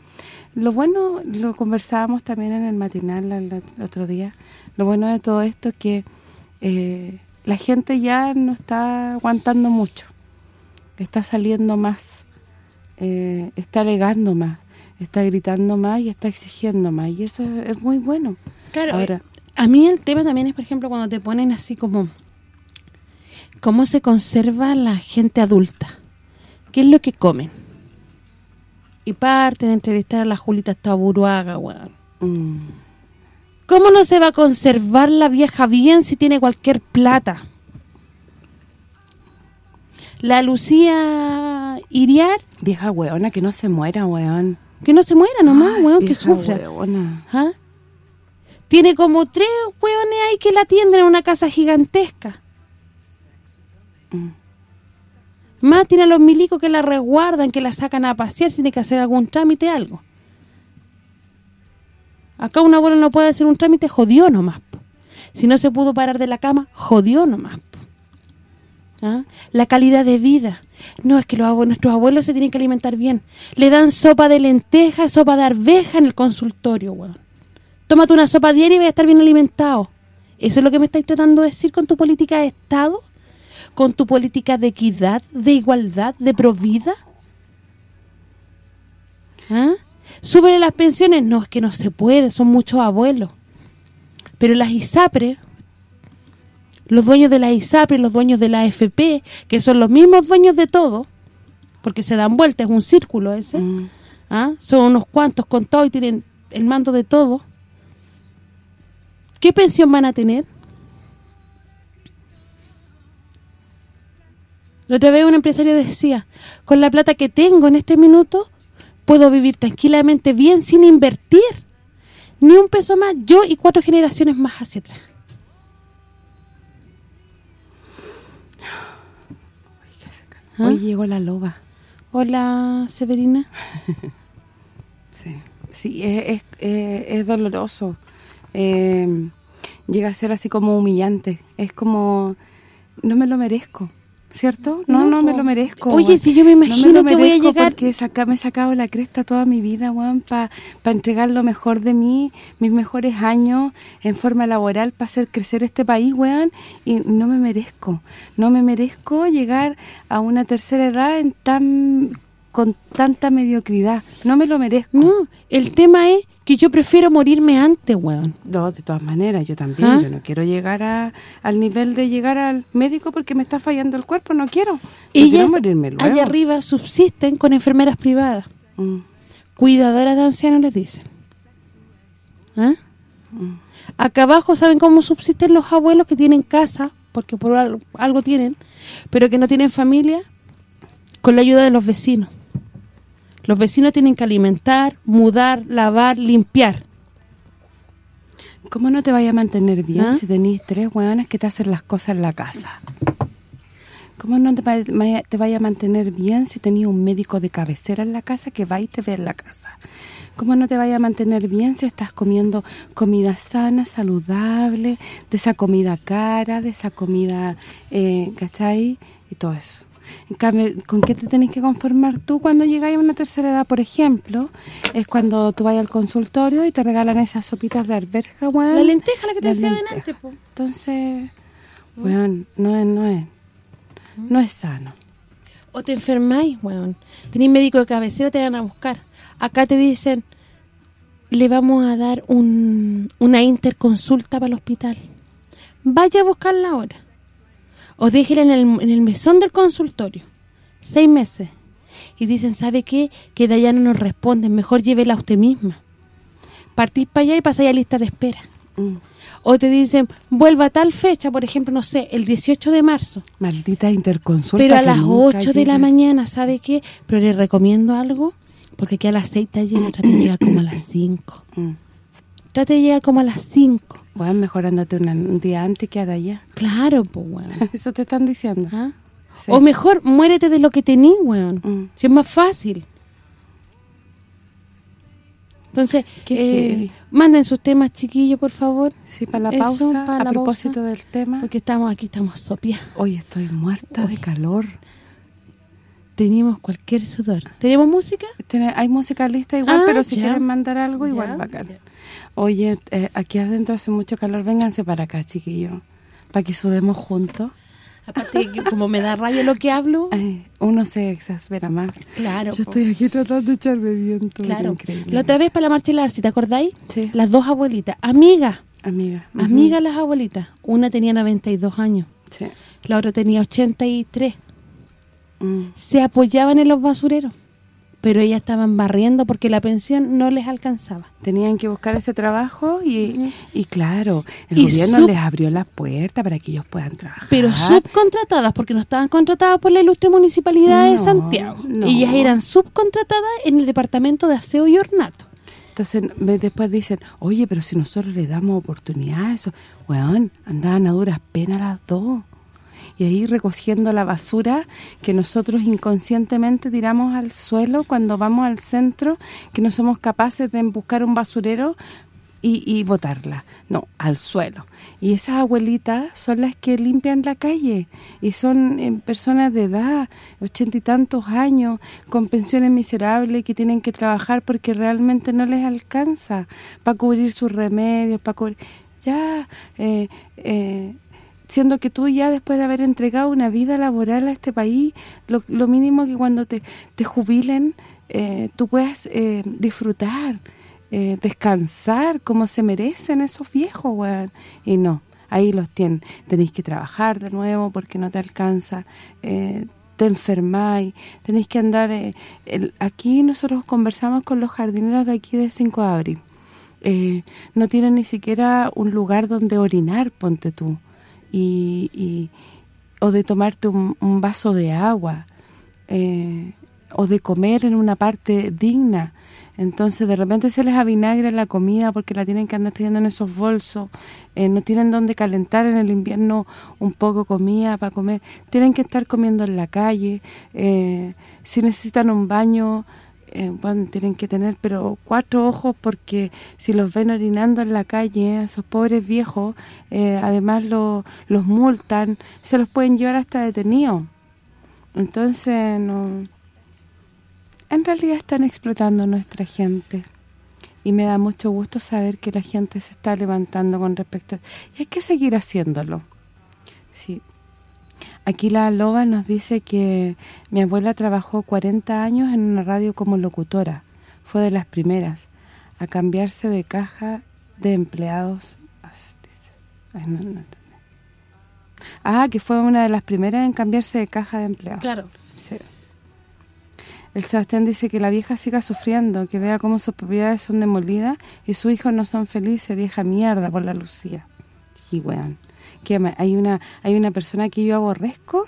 Lo bueno, lo conversábamos también en el matinal el otro día, lo bueno de todo esto es que eh, la gente ya no está aguantando mucho, está saliendo más, eh, está alegando más, está gritando más y está exigiendo más y eso es, es muy bueno. Claro, Ahora, eh, a mí el tema también es, por ejemplo, cuando te ponen así como... ¿Cómo se conserva la gente adulta? ¿Qué es lo que comen? Y parten a entrevistar a la Julita Taburuaga, weón. mm, ¿Cómo no se va a conservar la vieja bien si tiene cualquier plata? La Lucía Iriar, vieja weona, que no se muera, weón. que no se muera nomás, Ay, weón, que sufra. weona. ¿Ah? Tiene como tres hueones ahí que la atienden en una casa gigantesca. Mm. Más tiene a los milicos que la resguardan, que la sacan a pasear si tiene que hacer algún trámite, algo. Acá un abuelo no puede hacer un trámite, jodió nomás. Si no se pudo parar de la cama, jodió nomás. ¿Ah? La calidad de vida. No, es que los abue- nuestros abuelos se tienen que alimentar bien. Le dan sopa de lenteja, sopa de arveja en el consultorio, weón. Tómate una sopa diaria y vas a estar bien alimentado. ¿Eso es lo que me estáis tratando de decir con tu política de Estado? ¿Con tu política de equidad, de igualdad, de provida? ¿Ah? ¿Súbele las pensiones? No, es que no se puede, son muchos abuelos. Pero las ISAPRE, los dueños de las ISAPRE, los dueños de la AFP, que son los mismos dueños de todo, porque se dan vueltas, es un círculo ese, Mm. ¿ah? son unos cuantos con todo y tienen el mando de todo. ¿Qué pensión van a tener? La otra vez un empresario decía, con la plata que tengo en este minuto, puedo vivir tranquilamente bien sin invertir. Ni un peso más, yo y cuatro generaciones más hacia atrás. ¿Ah? Hoy llegó la loba. Hola, Severina. Sí, sí es, es, es doloroso. Eh, llega a ser así como humillante. Es como, no me lo merezco, ¿cierto? No, No, no, me lo merezco. Oye, si yo me No imagino lo que voy a llegar- porque saca, me he sacado la cresta toda mi vida, weón, para entregar lo mejor de mí, mis mejores años en forma laboral para hacer crecer este país, weón, y no me merezco. No me merezco llegar a una tercera edad en tan con tanta mediocridad. No me lo merezco. No, el tema es que yo prefiero morirme antes, weón. No, de todas maneras, yo también. ¿Ah? Yo no quiero llegar a, al nivel de llegar al médico porque me está fallando el cuerpo. No quiero. No quiero Ellas morirme luego. allá arriba subsisten con enfermeras privadas. Mm, Cuidadoras de ancianos les dicen. ¿Ah? Mm. Acá abajo, ¿saben cómo subsisten los abuelos que tienen casa? Porque por algo, algo tienen, pero que no tienen familia, con la ayuda de los vecinos. Los vecinos tienen que alimentar, mudar, lavar, limpiar. ¿Cómo no te vaya a mantener bien ¿Ah? si tenés tres hueonas que te hacen las cosas en la casa? ¿Cómo no te, va- vaya- te vaya a mantener bien si tenés un médico de cabecera en la casa que va y te ve en la casa? ¿Cómo no te vaya a mantener bien si estás comiendo comida sana, saludable, de esa comida cara, de esa comida, eh, ¿cachai? Y todo eso. En cambio, ¿con qué te tenés que conformar tú cuando llegáis a una tercera edad, por ejemplo? Es cuando tú vas al consultorio y te regalan esas sopitas de arberja, weón. La lenteja, la que te decía delante, po. Entonces, weón, no es, no es, no es sano. O te enfermáis, weón. Tenés médico de cabecera, te van a buscar. Acá te dicen, le vamos a dar un, una interconsulta para el hospital. Vaya a buscarla ahora. O déjela en el, en el mesón del consultorio. Seis meses. Y dicen, ¿sabe qué? Que de allá no nos responden. Mejor llévela usted misma. Partís para allá y pasáis a lista de espera. Mm. O te dicen, vuelva a tal fecha, por ejemplo, no sé, el 18 de marzo. Maldita interconsulta. Pero a las nunca 8 de la mañana, ¿sabe qué? Pero le recomiendo algo, porque aquí a las 6 está lleno, trate de llegar como a las 5. Mm. Trate de llegar como a las 5. Bueno, mejor andate una- un día antes que de allá. Claro, pues, weón. Eso te están diciendo. ¿Ah? Sí. O mejor, muérete de lo que tení, weón. Mm. Si es más fácil. Entonces, eh, manden sus temas, chiquillos, por favor. Sí, para la Eso, pausa, para a la propósito pausa. del tema. Porque estamos aquí, estamos sopias. Hoy estoy muerta de calor. Tenemos cualquier sudor. ¿Tenemos música? Hay música lista igual, Ah, pero si ya. quieren mandar algo, igual Ya, bacán. ya. Oye, eh, aquí adentro hace mucho calor. Vénganse para acá, chiquillos. Para que sudemos juntos. Aparte, que como me da rabia lo que hablo, Ay, uno se exaspera más. claro. Yo estoy aquí tratando de echarme viento. Claro. Increíble. La otra vez para la marcha de la Arce, ¿te acordáis? Sí. Las dos abuelitas, amigas, Amiga. ujú. amigas las abuelitas. Una tenía 92 años, Sí. la otra tenía 83. Mm. Se apoyaban en los basureros, pero ellas estaban barriendo porque la pensión no les alcanzaba. Tenían que buscar ese trabajo y, y claro, el Y gobierno sub- les abrió la puerta para que ellos puedan trabajar. Pero subcontratadas, porque no estaban contratadas por la ilustre municipalidad de Santiago. no. Ellas eran subcontratadas en el departamento de aseo y ornato. Entonces después dicen, oye, pero si nosotros le damos oportunidad a eso, weón, andaban a duras penas las dos. Y ahí recogiendo la basura que nosotros inconscientemente tiramos al suelo cuando vamos al centro, que no somos capaces de buscar un basurero y, y botarla. No, al suelo. Y esas abuelitas son las que limpian la calle. Y son eh, personas de edad, ochenta y tantos años, con pensiones miserables que tienen que trabajar porque realmente no les alcanza para cubrir sus remedios, para cubrir... Ya, eh, eh, siendo que tú ya después de haber entregado una vida laboral a este país, lo, mínimo que cuando te, te jubilen eh, tú puedas eh, disfrutar, eh, descansar como se merecen esos viejos. Y no, ahí los tienen. Tenéis que trabajar de nuevo porque no te alcanza, eh, te enfermáis, tenéis que andar... aquí nosotros conversamos con los jardineros de aquí de 5 de abril. No tienen ni siquiera un lugar donde orinar, ponte tú. Y, y- o de tomarte un, vaso de agua. eh, o de comer en una parte digna. Entonces, de repente se les avinagra la comida porque la tienen que andar trayendo en esos bolsos. eh, no tienen donde calentar en el invierno un poco comida para comer. Tienen que estar comiendo en la calle. eh, si necesitan un baño, eh, bueno, tienen que tener pero cuatro ojos porque si los ven orinando en la calle, a esos pobres viejos, eh, además lo- los multan, se los pueden llevar hasta detenidos. Entonces, no en realidad están explotando a nuestra gente. Y me da mucho gusto saber que la gente se está levantando con respecto... Y hay que seguir haciéndolo. Sí. Aquí la loba nos dice que mi abuela trabajó 40 años en una radio como locutora. Fue de las primeras a cambiarse de caja de empleados. Ay, no, no. Ah, que fue una de las primeras en cambiarse de caja de empleados. Claro. Sí. El Sebastián dice que la vieja siga sufriendo, que vea cómo sus propiedades son demolidas y sus hijos no son felices, vieja mierda por la Lucía. Sí, weón. Hay una hay una persona que yo aborrezco,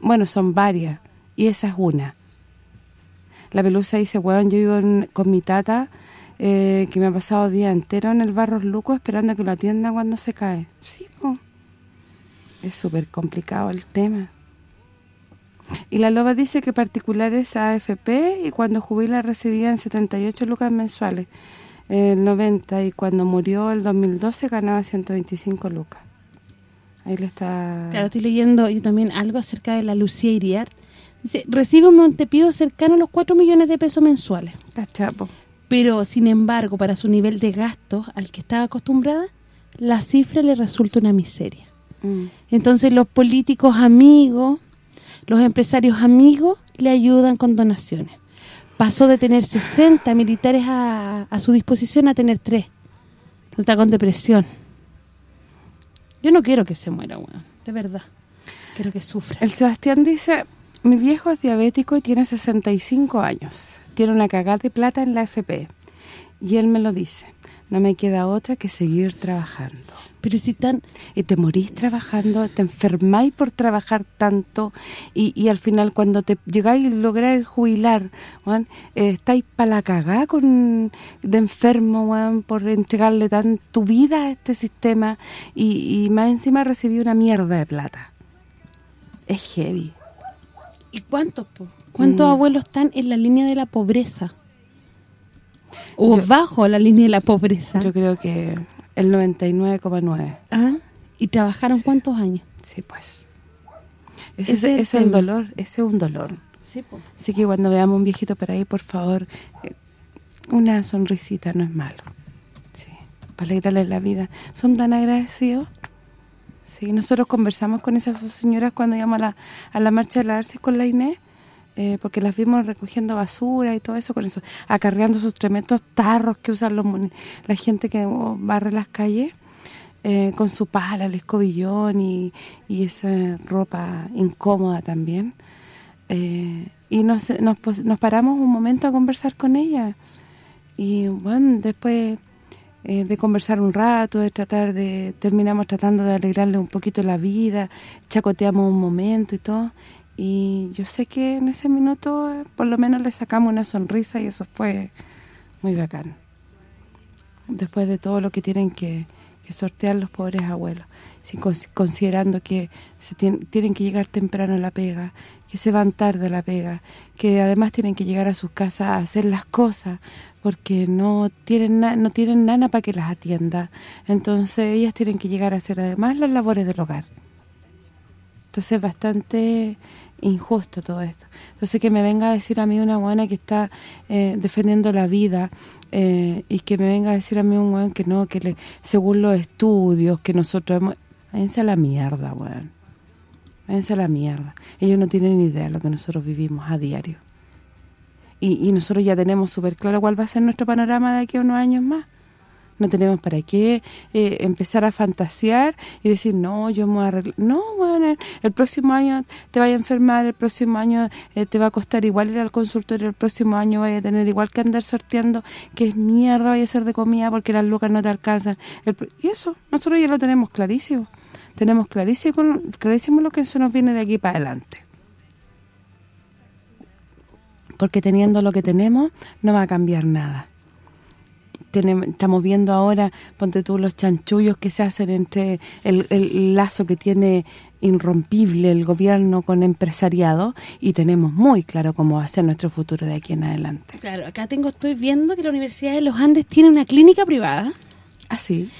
bueno, son varias, y esa es una. La pelusa dice, weón, yo vivo con mi tata, eh, que me ha pasado día entero en el barro Luco esperando que lo atienda cuando se cae. Sí. Es súper complicado el tema. Y la loba dice que particulares AFP y cuando jubila recibían 78 lucas mensuales, el 90 y cuando murió el 2012 ganaba 125 lucas. Ahí le está... Claro, estoy leyendo yo también algo acerca de la Lucía Iriar. Dice, recibe un Montepío cercano a los 4 millones de pesos mensuales. La chapo. Pero, sin embargo, para su nivel de gastos al que estaba acostumbrada, la cifra le resulta una miseria. Mm. Entonces, los políticos amigos, Los empresarios amigos le ayudan con donaciones. Pasó de tener 60 militares a, a su disposición a tener 3. Está con depresión. Yo no quiero que se muera, weón. De verdad. Quiero que sufra. El Sebastián dice, mi viejo es diabético y tiene 65 años. Tiene una cagada de plata en la FP. Y él me lo dice. No me queda otra que seguir trabajando. Pero si tan... Y te morís trabajando, te enfermáis por trabajar tanto y, y al final cuando te llegáis a lograr jubilar, weón, eh, estáis para la cagada con, de enfermo, weón, por entregarle tan tu vida a este sistema y, y más encima recibí una mierda de plata. Es heavy. ¿Y cuántos, po? ¿Cuántos Mm. abuelos están en la línea de la pobreza? O Yo- bajo la línea de la pobreza. Yo creo que el 99,9. ¿Ah? ¿Y trabajaron cuántos años? Sí, pues. Ese, Ese es, es ese es el dolor, ese es un dolor. Sí, po. Así que cuando veamos un viejito por ahí, por favor, eh, una sonrisita no es malo. Sí, para alegrarles la vida. Son tan agradecidos. Sí, nosotros conversamos con esas dos señoras cuando íbamos a la, a la marcha de la Arcis con la Inés, eh, porque las vimos recogiendo basura y todo eso, con eso, acarreando esos tremendos tarros que usan los la gente que oh, barre las calles, eh, con su pala, el escobillón y, y esa ropa incómoda también. Eh, y nos, nos, nos paramos un momento a conversar con ella. Y bueno, después de conversar un rato, de tratar de... Terminamos tratando de alegrarle un poquito la vida, chacoteamos un momento y todo. Y yo sé que en ese minuto eh, por lo menos le sacamos una sonrisa y eso fue muy bacán. Después de todo lo que tienen que, sortear los pobres abuelos. Cons- considerando que se tien- tienen que llegar temprano a la pega, que se van tarde a la pega, que además tienen que llegar a sus casas a hacer las cosas porque no tienen na- no tienen nana para que las atienda. Entonces ellas tienen que llegar a hacer además las labores del hogar. Entonces es bastante injusto todo esto. Entonces que me venga a decir a mí una buena que está eh, defendiendo la vida eh, y que me venga a decir a mí un weón que no, que le, según los estudios que nosotros hemos... Váyanse a la mierda, weón. Váyanse a la mierda. Ellos no tienen ni idea de lo que nosotros vivimos a diario. Y, y nosotros ya tenemos súper claro cuál va a ser nuestro panorama de aquí a unos años más. No tenemos para qué eh, empezar a fantasear y decir, no, yo me voy a arreglar. No, bueno, el, próximo año te vaya a enfermar, el próximo año eh, te va a costar igual ir al consultorio, el próximo año vaya a tener igual que andar sorteando que es mierda, vaya a ser de comida porque las lucas no te alcanzan. Y eso, nosotros ya lo tenemos clarísimo. Tenemos clarísimo, clarísimo lo que eso nos viene de aquí para adelante porque teniendo lo que tenemos no va a cambiar nada. Tenem- estamos viendo ahora, ponte tú los chanchullos que se hacen entre el, el lazo que tiene irrompible el gobierno con empresariado y tenemos muy claro cómo va a ser nuestro futuro de aquí en adelante. Claro, acá tengo estoy viendo que la Universidad de los Andes tiene una clínica privada. Así.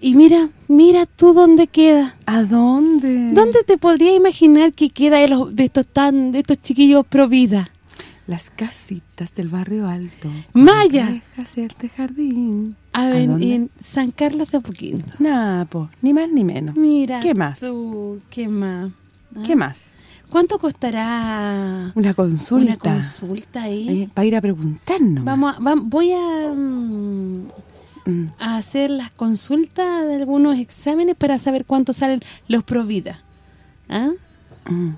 Y mira, mira tú dónde queda. ¿A dónde? ¿Dónde te podrías imaginar que queda de, los, de estos tan de estos chiquillos pro vida? Las casitas del barrio alto. Maya. Este jardín. A ¿A ver, en San Carlos de Apoquindo. Nada, po, ni más ni menos. Mira ¿Qué más? tú, ¿qué más? ¿Ah? ¿Qué más? ¿Cuánto costará Una consulta. una consulta ahí? Eh, para ir a preguntarnos. Vamos, a- vam- voy a, mm, Mm. a hacer las consultas de algunos exámenes para saber cuánto salen los Provida. ¿Ah? Mm.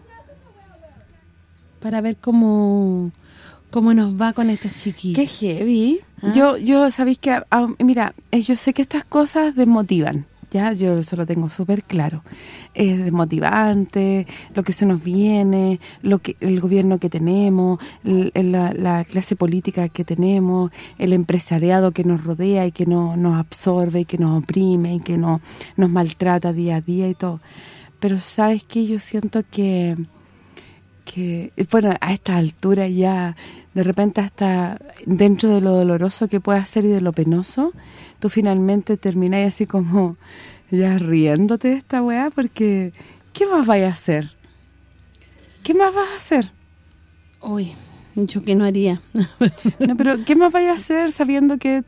Para ver cómo cómo nos va con estos chiquillos. Qué heavy. ¿Ah? Yo, yo sabéis que, ah, mira, eh, yo sé que estas cosas desmotivan, ya, yo eso lo tengo súper claro. Es desmotivante, lo que se nos viene, lo que el gobierno que tenemos, el- el- la, la clase política que tenemos, el empresariado que nos rodea y que no, nos absorbe y que nos oprime y que no, nos maltrata día a día y todo. Pero ¿sabes qué? Yo siento que que, bueno, a esta altura ya, de repente hasta dentro de lo doloroso que puede ser y de lo penoso, tú finalmente terminás así como ya riéndote de esta weá, porque ¿qué más vayas a hacer? ¿Qué más vas a hacer? Uy, yo que no haría. No, pero ¿qué más vayas a hacer sabiendo que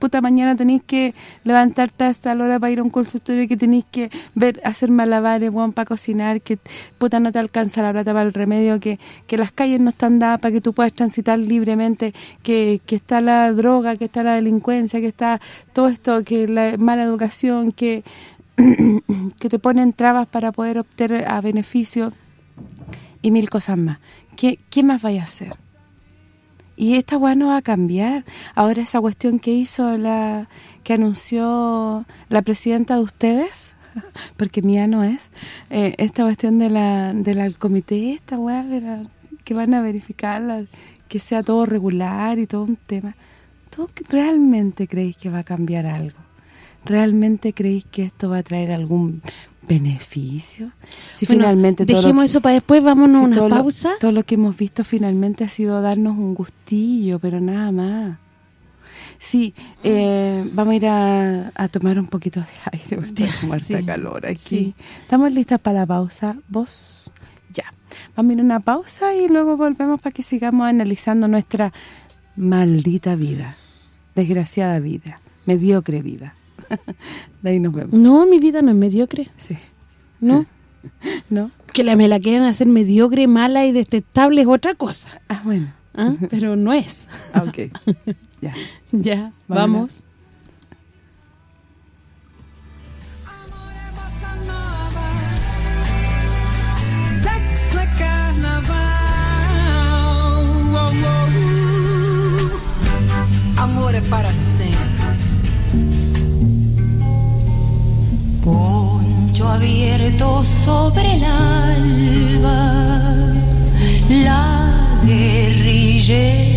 puta, mañana tenéis que levantarte a esta hora para ir a un consultorio, que tenéis que ver hacer malabares, bueno, para cocinar, que puta no te alcanza la plata para el remedio, que, que las calles no están dadas para que tú puedas transitar libremente, que, que está la droga, que está la delincuencia, que está todo esto, que la mala educación, que que te ponen trabas para poder obtener a beneficio y mil cosas más. ¿Qué, qué más vaya a hacer? Y esta weá no va a cambiar. Ahora esa cuestión que hizo la que anunció la presidenta de ustedes, porque mía no es, eh, esta cuestión de la del comité, esta weá de la que van a verificar que sea todo regular y todo un tema. ¿Tú realmente creéis que va a cambiar algo? ¿Realmente creéis que esto va a traer algún beneficio? Si finalmente dejemos eso para después, vámonos a una pausa. todo lo que hemos visto finalmente ha sido darnos un gustillo, pero nada más. Sí, eh, vamos a ir a, tomar un poquito de aire, porque está calor aquí. ¿Estamos listas para la pausa? ¿Vos? Ya. Vamos a ir a una pausa y luego volvemos para que sigamos analizando nuestra maldita vida, desgraciada vida, mediocre vida. de ahí nos vemos. No, mi vida no es mediocre. Sí. ¿No? ¿No? Que la, me la quieren hacer mediocre, mala y detestable es otra cosa. Ah, bueno. ¿Ah? Pero no es. Ah, ok. Ya. ya, vamos. Amor é para sempre. Poncho abierto sobre el alba, la guerrillera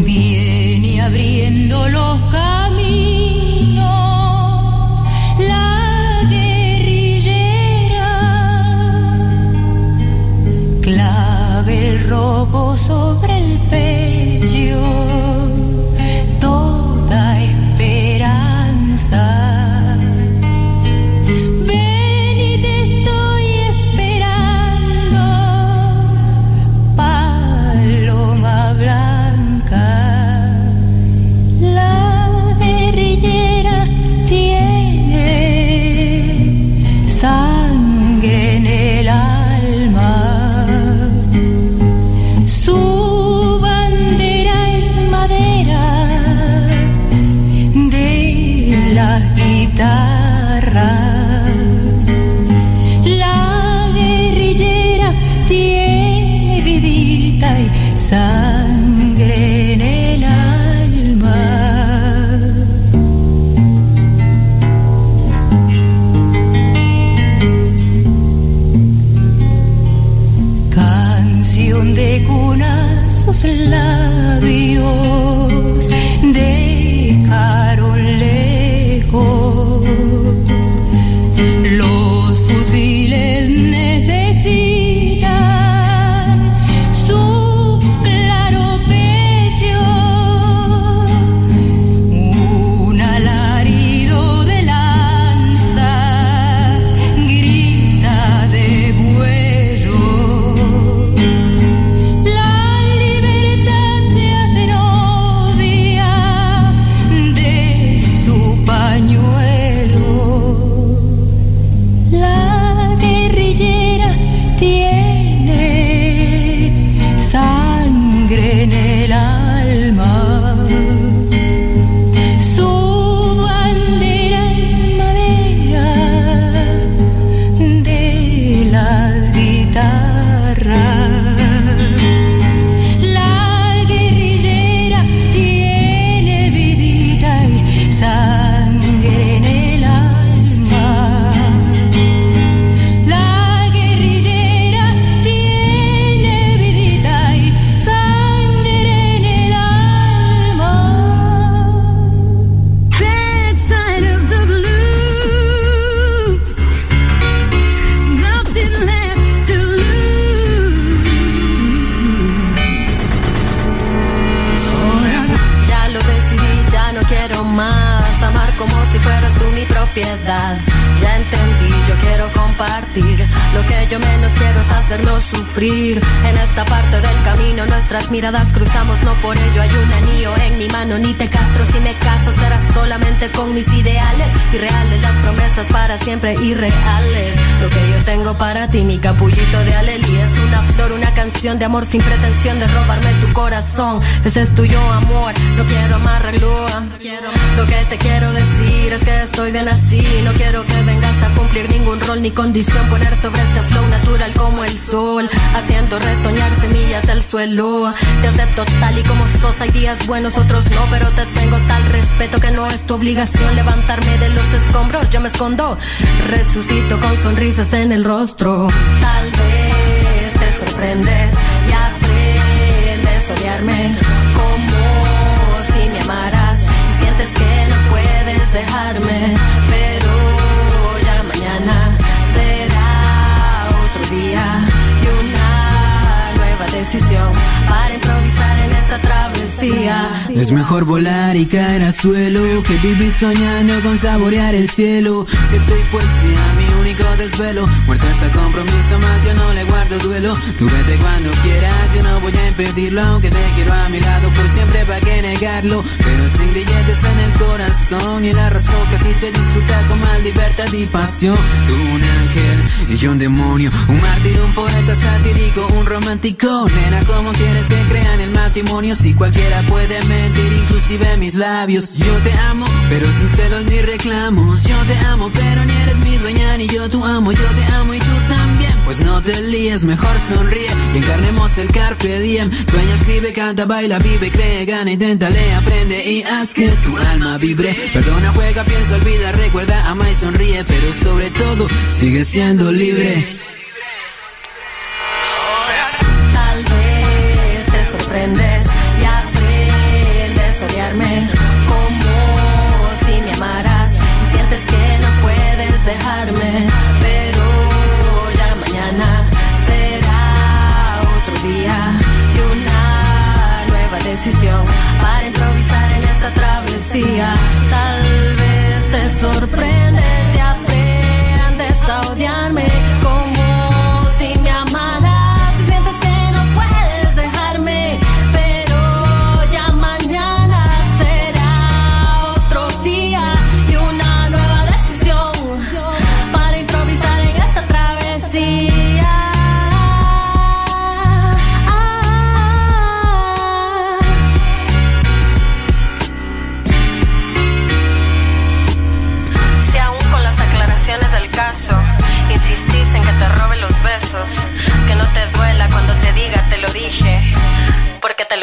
viene abriendo los caminos, la guerrillera clave el rojo sobre el pecho. De amor sin pretensión de robarme tu corazón. Ese es tuyo amor, no quiero amarrarlo. Lo que te quiero decir es que estoy bien así, no quiero que vengas a cumplir ningún rol ni condición, poner sobre este flow natural como el sol, haciendo retoñar semillas del suelo. Te acepto tal y como sos, hay días buenos, otros no, pero te tengo tal respeto que no es tu obligación levantarme de los escombros, yo me escondo, resucito con sonrisas en el rostro. Sorprendes y aprendes a odiarme como si me amaras y sientes que no puedes dejarme, pero ya mañana será otro día y una nueva decisión para improvisar en esta travesía. Es mejor volar y caer al suelo que vivir soñando con saborear el cielo. Sexo y poesía, único desvelo. Muerto hasta compromiso, más yo no le guardo duelo. Tú vete cuando quieras, yo no voy a impedirlo. Aunque te quiero a mi lado por siempre, ¿para qué negarlo? Pero sin grilletes en el corazón y en la razón que así se disfruta con más libertad y pasión. Tú un ángel y yo un demonio, un mártir, un poeta satírico, un romántico. Nena, ¿cómo quieres que crean el matrimonio si cualquiera puede mentir, inclusive mis labios? Yo te amo, pero sin celos ni reclamos. Yo te amo, pero ni dueña ni yo tu amo. Yo te amo y tú también. Pues no te líes, mejor sonríe y encarnemos el carpe diem. Sueña, escribe, canta, baila, vive, cree, gana, inténtale, aprende y haz que tu alma vibre. Perdona, juega, piensa, olvida, recuerda, ama y sonríe, pero sobre todo sigue siendo libre.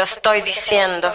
Lo estoy diciendo.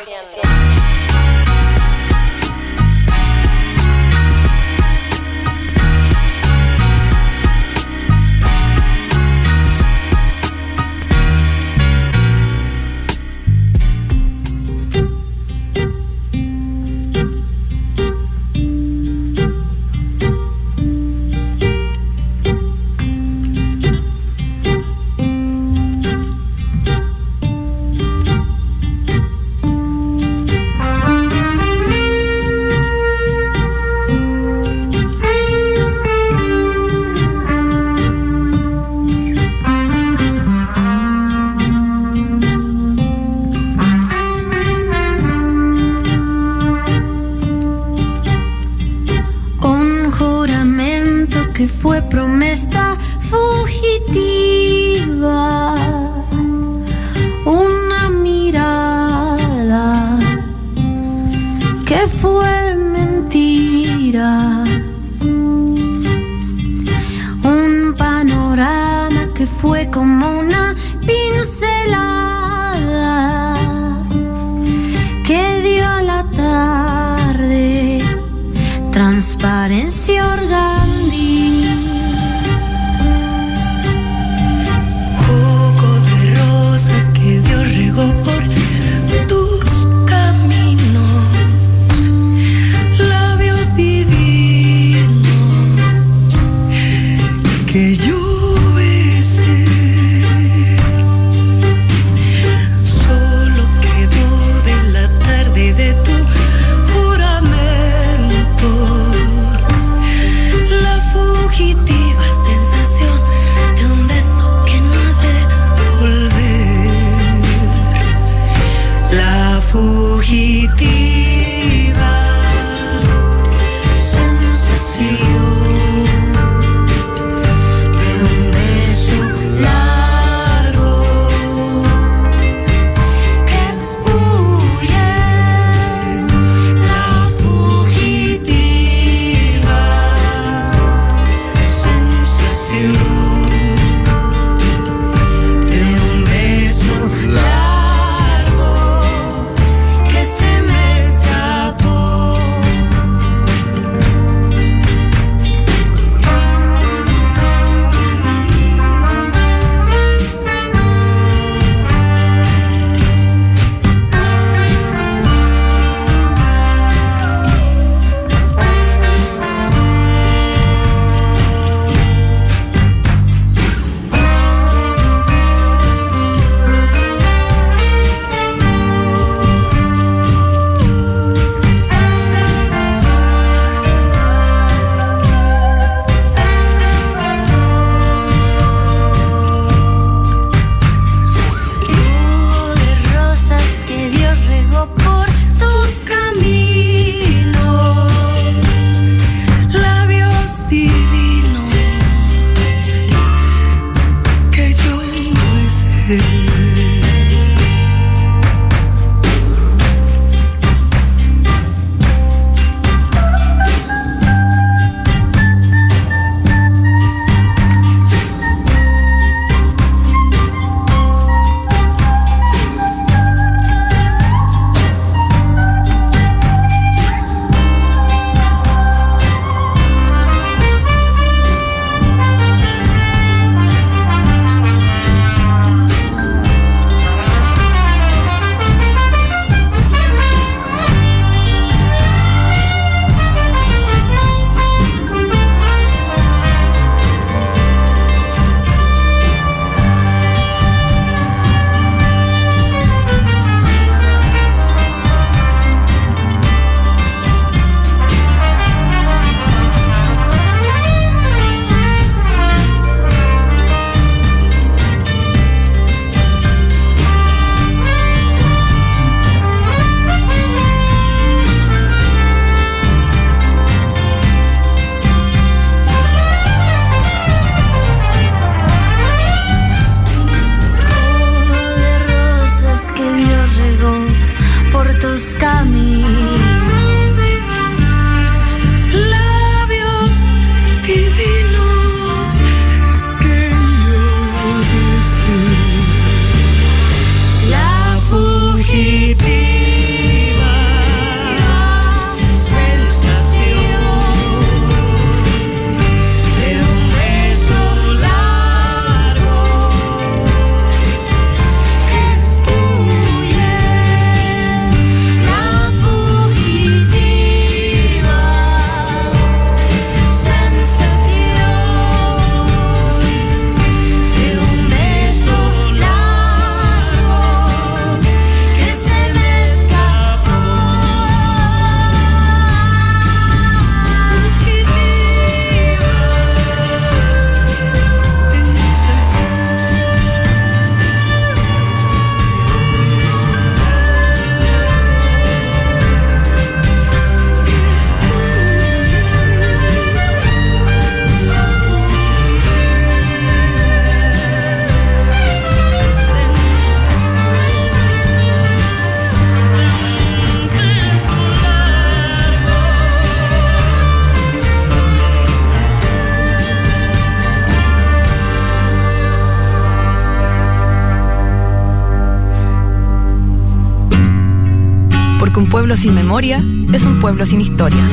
Memoria es un pueblo sin historia.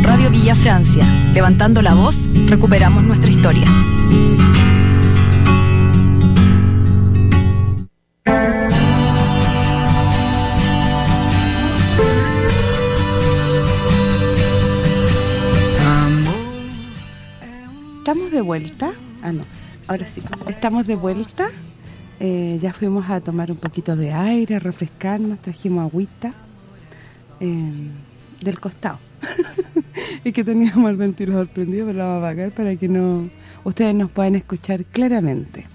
Radio Villa Francia, levantando la voz, recuperamos nuestra historia. ¿Estamos de vuelta? Ah, no. Ahora sí. Estamos de vuelta. Eh, ya fuimos a tomar un poquito de aire, a refrescarnos, trajimos agüita del costado. y que teníamos el ventilador prendido, pero lo vamos a apagar para que no ustedes nos puedan escuchar claramente.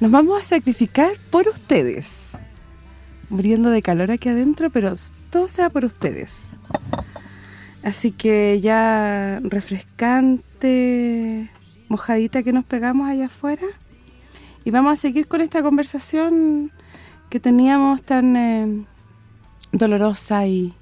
Nos vamos a sacrificar por ustedes. Muriendo de calor aquí adentro, pero todo sea por ustedes. Así que ya refrescante, mojadita que nos pegamos allá afuera. Y vamos a seguir con esta conversación que teníamos tan eh, dolorosa y,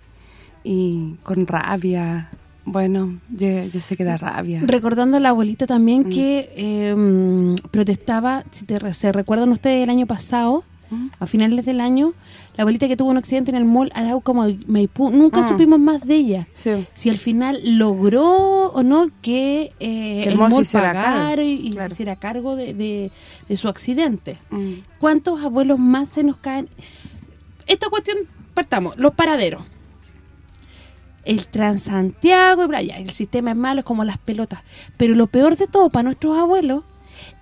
y con rabia. Bueno, yo, yo sé que da rabia. Recordando a la abuelita también que eh, protestaba, si te, se recuerdan ustedes el año pasado, a finales del año, la abuelita que tuvo un accidente en el mall Arauco Ma- Maipú, nunca Ah. supimos más de ella. Sí. Si al final logró o no que, eh, Que el el mall se pagara y, y claro. se hiciera cargo de, de- de su accidente. Mm. ¿Cuántos abuelos más se nos caen? Esta cuestión, partamos, los paraderos. El Transantiago, y bla, ya, el sistema es malo, es como las pelotas. Pero lo peor de todo para nuestros abuelos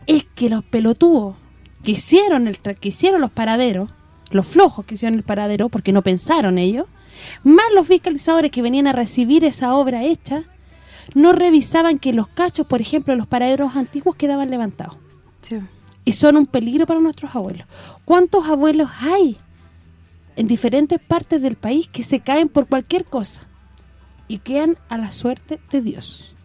es que los pelotudos que hicieron, el que hicieron los paraderos, los flojos que hicieron el paradero, porque no pensaron ellos, más los fiscalizadores que venían a recibir esa obra hecha, no revisaban que los cachos, por ejemplo, los paraderos antiguos quedaban levantados Sí. y son un peligro para nuestros abuelos. ¿Cuántos abuelos hay en diferentes partes del país que se caen por cualquier cosa y quedan a la suerte de Dios?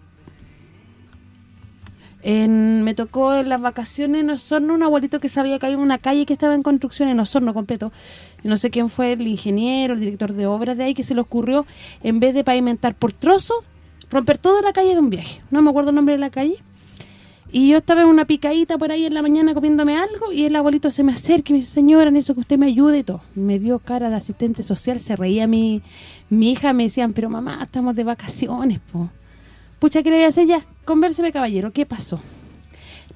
En, me tocó en las vacaciones en Osorno un abuelito que se había caído en una calle que estaba en construcción en Osorno completo. No sé quién fue el ingeniero, el director de obras de ahí que se le ocurrió, en vez de pavimentar por trozos, romper toda la calle de un viaje. No me acuerdo el nombre de la calle. Y yo estaba en una picadita por ahí en la mañana comiéndome algo y el abuelito se me acerca y me dice, señora, necesito que usted me ayude y todo. Me vio cara de asistente social, se reía mi, mi hija, me decían, pero mamá, estamos de vacaciones, po. Pucha, ¿qué le voy a hacer ya? Convérseme, caballero, ¿qué pasó?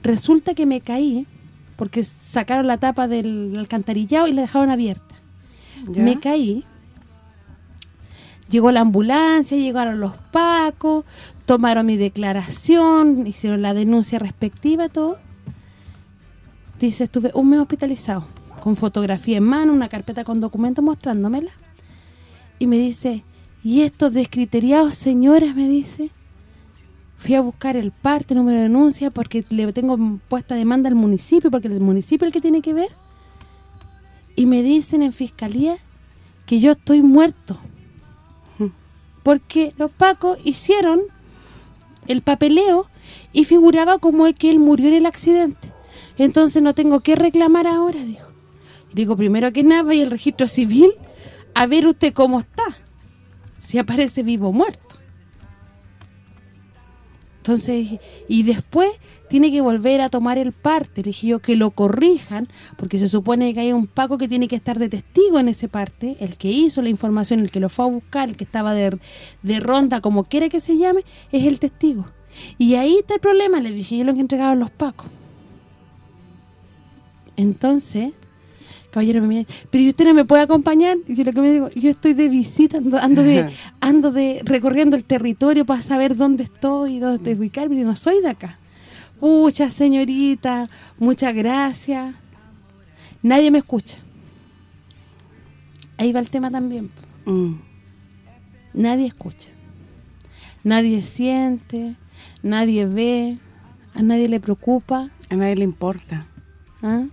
Resulta que me caí porque sacaron la tapa del alcantarillado y la dejaron abierta. ¿Ya? Me caí, llegó la ambulancia, llegaron los pacos, tomaron mi declaración, hicieron la denuncia respectiva, todo. Dice, estuve un mes hospitalizado, con fotografía en mano, una carpeta con documentos mostrándomela. Y me dice, ¿y estos descriteriados, señoras? Me dice. Fui a buscar el parte, número de denuncia, porque le tengo puesta demanda al municipio, porque el municipio es el que tiene que ver. Y me dicen en fiscalía que yo estoy muerto. Porque los pacos hicieron el papeleo y figuraba como que él murió en el accidente. Entonces no tengo que reclamar ahora, dijo. Digo, primero que nada, vaya al registro civil a ver usted cómo está. Si aparece vivo o muerto. Entonces, y después tiene que volver a tomar el parte. Le dije yo que lo corrijan, porque se supone que hay un Paco que tiene que estar de testigo en ese parte, el que hizo la información, el que lo fue a buscar, el que estaba de, de ronda, como quiera que se llame, es el testigo. Y ahí está el problema, le dije yo lo que entregaron los Pacos. Entonces, caballero pero ¿y usted no me puede acompañar? Y yo lo que me digo, yo estoy de visita, ando, ando de ando de recorriendo el territorio para saber dónde estoy, dónde ubicarme, y no soy de acá. Pucha, señorita, muchas gracias. Nadie me escucha. Ahí va el tema también. Mm. Nadie escucha. Nadie siente, nadie ve, a nadie le preocupa. A nadie le importa. ¿ah?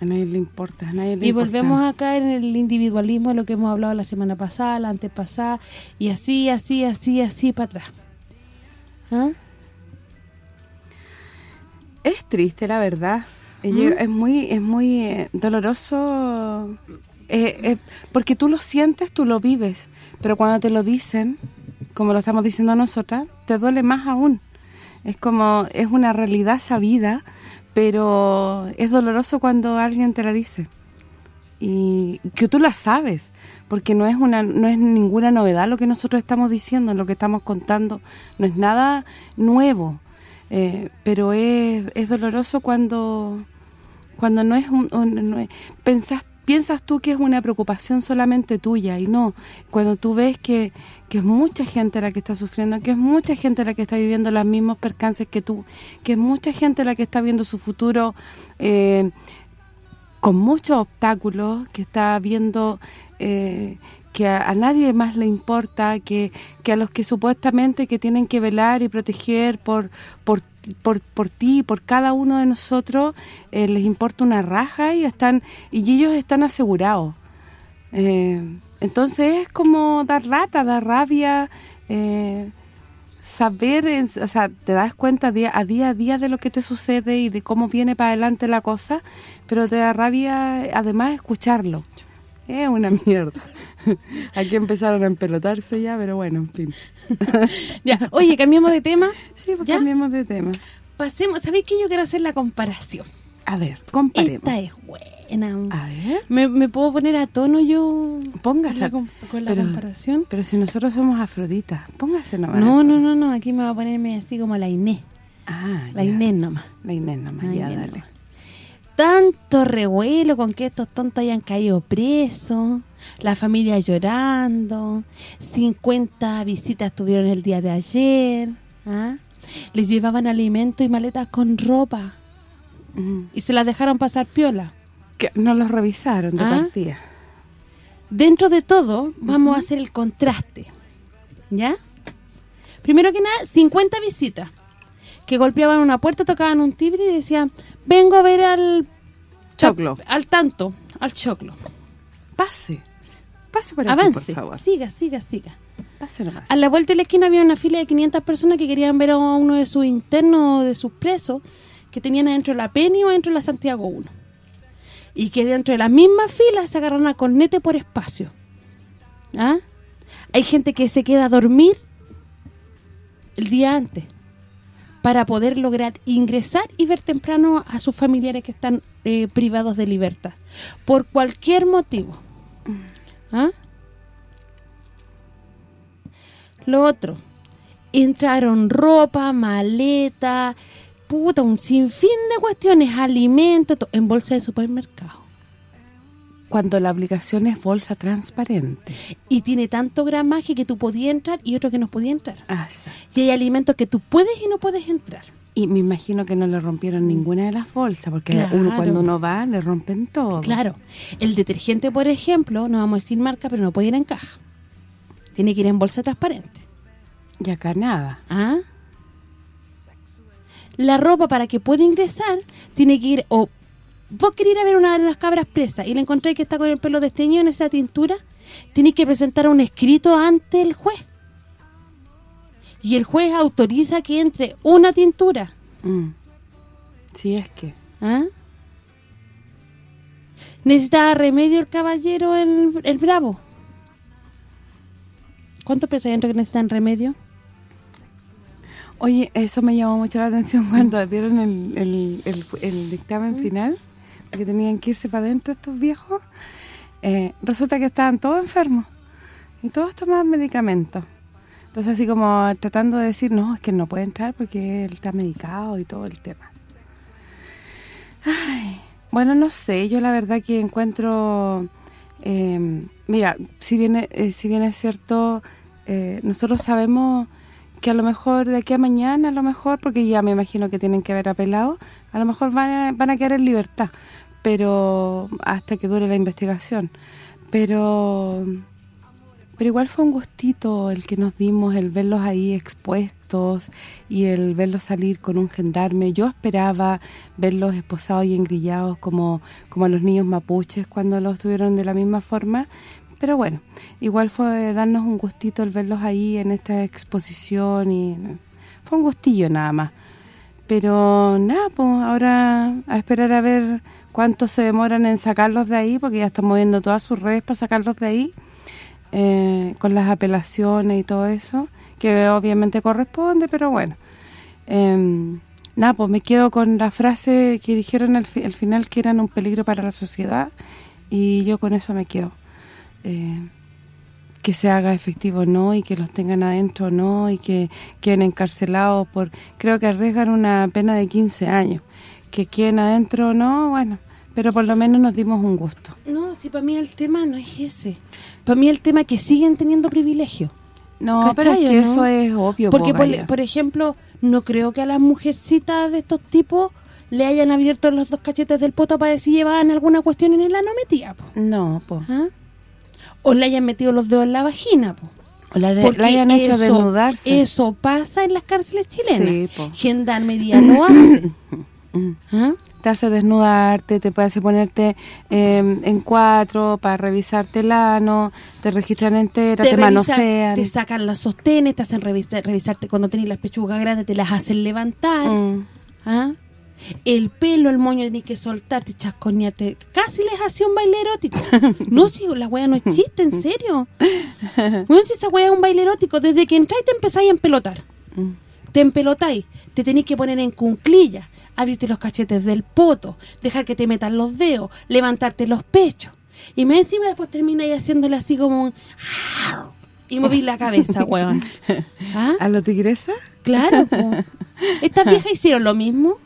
A nadie le importa, a nadie le Y importa. volvemos a caer en el individualismo de lo que hemos hablado la semana pasada, la antepasada, y así, así, así, así para atrás. ¿Ah? Es triste, la verdad. ¿Mm? Es muy es muy eh, doloroso eh, eh, porque tú lo sientes, tú lo vives, pero cuando te lo dicen, como lo estamos diciendo nosotras, te duele más aún. Es como, es una realidad sabida, pero es doloroso cuando alguien te la dice. y que tú la sabes, porque no es una no es ninguna novedad lo que nosotros estamos diciendo, lo que estamos contando, no es nada nuevo, eh, pero es, es doloroso cuando cuando no es un, un- no es- pensás piensas tú que es una preocupación solamente tuya y no, cuando tú ves que, que es mucha gente la que está sufriendo, que es mucha gente la que está viviendo los mismos percances que tú, que es mucha gente la que está viendo su futuro eh, con muchos obstáculos, que está viendo eh, que a, a nadie más le importa, que, que a los que supuestamente que tienen que velar y proteger por por por, por ti, por cada uno de nosotros, eh, les importa una raja y están y ellos están asegurados. Eh, entonces es como dar rata, dar rabia, eh, saber, o sea, te das cuenta día a día a día de lo que te sucede y de cómo viene para adelante la cosa, pero te da rabia además escucharlo. Es una mierda. Aquí empezaron a empelotarse ya, pero bueno, en fin. Ya, oye, cambiamos de tema. Sí, pues ¿Ya? cambiemos de tema. Pasemos, ¿sabéis que yo quiero hacer la comparación? A ver, comparemos. Esta es buena. A ver. ¿Me, me puedo poner a tono yo Póngase. con la, com- con la pero, comparación? Pero si nosotros somos afroditas, póngase nomás. No, no, no, no, aquí me va a ponerme así como la Inés. Ah, La ya. Inés nomás. La Inés nomás, La ya, Inés dale. nomás. Tanto revuelo con que estos tontos hayan caído presos, la familia llorando, 50 visitas tuvieron el día de ayer, ¿ah? les llevaban alimentos y maletas con ropa Mm. y se las dejaron pasar piola. Que no los revisaron de ¿Ah? partida. Dentro de todo, vamos a hacer el contraste, ¿ya? Primero que nada, 50 visitas que golpeaban una puerta, tocaban un timbre y decían, vengo a ver al... Choclo. Al tanto, al choclo. Pase. Pase aquí, Avance, por favor. siga, siga, siga. Pase nomás. A la vuelta de la esquina había una fila de 500 personas que querían ver a uno de sus internos, de sus presos, que tenían adentro de la Penny o dentro de la Santiago 1. Y que dentro de la misma fila se agarraron a cornete por espacio. ¿Ah? Hay gente que se queda a dormir el día antes para poder lograr ingresar y ver temprano a sus familiares que están eh, privados de libertad. Por cualquier motivo. ¿Ah? Lo otro, entraron ropa, maleta, puta, un sinfín de cuestiones, alimentos, to- en bolsa de supermercado. Cuando la aplicación es bolsa transparente. Y tiene tanto gramaje que tú podías entrar y otro que no podía entrar. Ah. Y hay alimentos que tú puedes y no puedes entrar. Y me imagino que no le rompieron ninguna de las bolsas, porque Claro. uno cuando uno va le rompen todo. Claro. El detergente, por ejemplo, no vamos a decir marca, pero no puede ir en caja. Tiene que ir en bolsa transparente. Y acá nada. ¿Ah? La ropa para que pueda ingresar tiene que ir o vos querés ir a ver una de las cabras presas y le encontré que está con el pelo desteñido en esa tintura, tenés que presentar un escrito ante el juez. Y el juez autoriza que entre una tintura. Mm. Sí, es que. ¿Ah? ¿Necesitaba remedio el caballero, el, el bravo? ¿Cuántos presos hay dentro que necesitan remedio? Oye, eso me llamó mucho la atención cuando dieron el, el, el- el dictamen final, que tenían que irse para adentro estos viejos. Eh, resulta que estaban todos enfermos y todos tomaban medicamentos. Entonces así como tratando de decir, no, es que no puede entrar porque él está medicado y todo el tema. Ay, bueno, no sé, yo la verdad que encuentro... eh, mira, si bien, eh, si bien es cierto, eh, nosotros sabemos que a lo mejor de aquí a mañana, a lo mejor, porque ya me imagino que tienen que haber apelado, a lo mejor van van a quedar en libertad, pero hasta que dure la investigación. Pero pero igual fue un gustito el que nos dimos, el verlos ahí expuestos y el verlos salir con un gendarme. Yo esperaba verlos esposados y engrillados como, como a los niños mapuches cuando los tuvieron de la misma forma. Pero bueno, igual fue darnos un gustito el verlos ahí en esta exposición y fue un gustillo nada más. Pero nada, pues ahora a esperar a ver cuánto se demoran en sacarlos de ahí, porque ya están moviendo todas sus redes para sacarlos de ahí eh, con las apelaciones y todo eso, que obviamente corresponde, pero bueno. Eh, nada, pues me quedo con la frase que dijeron al, fi- al final que eran un peligro para la sociedad y yo con eso me quedo. Eh, que se haga efectivo o no y que los tengan adentro o no y que queden encarcelados por creo que arriesgan una pena de 15 años que queden adentro o no bueno pero por lo menos nos dimos un gusto No, si para mí el tema no es ese. Para mí el tema es que siguen teniendo privilegio. no pero es ¿Cachai, que no? eso es obvio Porque, po, por, ejemplo, no creo que a las mujercitas de estos tipos le hayan abierto los dos cachetes del poto para ver si llevaban alguna cuestión en el ano metida, po. no ¿Ah? O le hayan metido los dedos en la vagina, po. o la, hayan hecho eso- desnudarse Eso pasa en las cárceles chilenas. Sí. Gendarmería lo hace. ¿Ah? te hace desnudarte, te puede hacer ponerte eh, en cuatro para revisarte el ano, te registran entera, te, manosean. te sacan los sostenes, te hacen revisar, revisarte cuando tenés las pechugas grandes, te las hacen levantar. Mm. ¿Ah? El pelo, el moño tenés que soltarte, chasconearte. Casi les hacía un baile erótico. no, si la wea no es chiste, en serio. Bueno, si esa wea es un baile erótico, desde que entráis te empezáis a empelotar. Te empelotáis, te tenéis que poner en cunclilla, abrirte los cachetes del poto, dejar que te metan los dedos, levantarte los pechos. Y más encima después termináis haciéndole así como un... Y movís la cabeza, weón. ¿Ah? ¿A lo tigresa? Claro, po. Estas viejas hicieron lo mismo.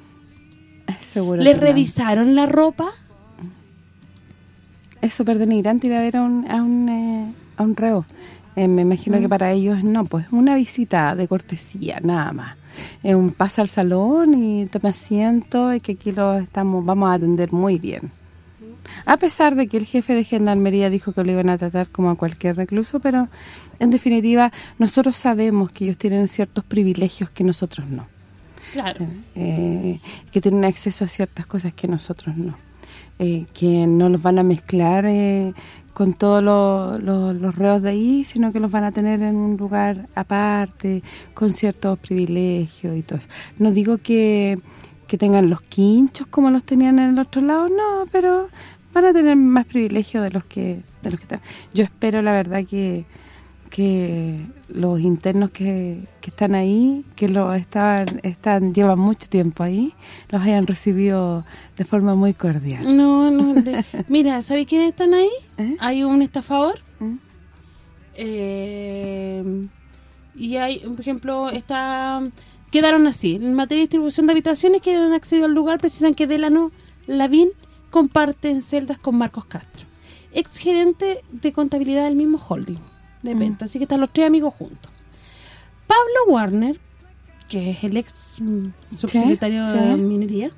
Seguro Les no. revisaron la ropa. Es súper denigrante ir a ver a un, a un, eh, a un reo. Eh, me imagino Mm. que para ellos no, pues una visita de cortesía, nada más. Es un pasa al salón y toma asiento y que aquí lo estamos vamos a atender muy bien. A pesar de que el jefe de Gendarmería dijo que lo iban a tratar como a cualquier recluso, pero en definitiva nosotros sabemos que ellos tienen ciertos privilegios que nosotros no. Claro. eh, que tienen acceso a ciertas cosas que nosotros no. Eh, que no los van a mezclar eh, con todos lo- lo- los reos de ahí, sino que los van a tener en un lugar aparte, con ciertos privilegios y todo eso. No digo que, que tengan los quinchos como los tenían en el otro lado, no, pero van a tener más privilegios de los que de los que están. Yo espero, la verdad, que que los internos que, que están ahí, que lo estaban están llevan mucho tiempo ahí, los hayan recibido de forma muy cordial. No, no. de- mira, ¿sabes quiénes están ahí? ¿Eh? Hay un estafador. ¿Mm? eh, y hay, por ejemplo, está quedaron así. En materia de distribución de habitaciones, que han accedido al lugar, precisan que Delano Lavín comparten celdas con Marcos Castro, ex gerente de contabilidad del mismo holding de venta. Así que están los tres amigos juntos. Pablo Warner, que es el ex mm, subsecretario sí. de minería,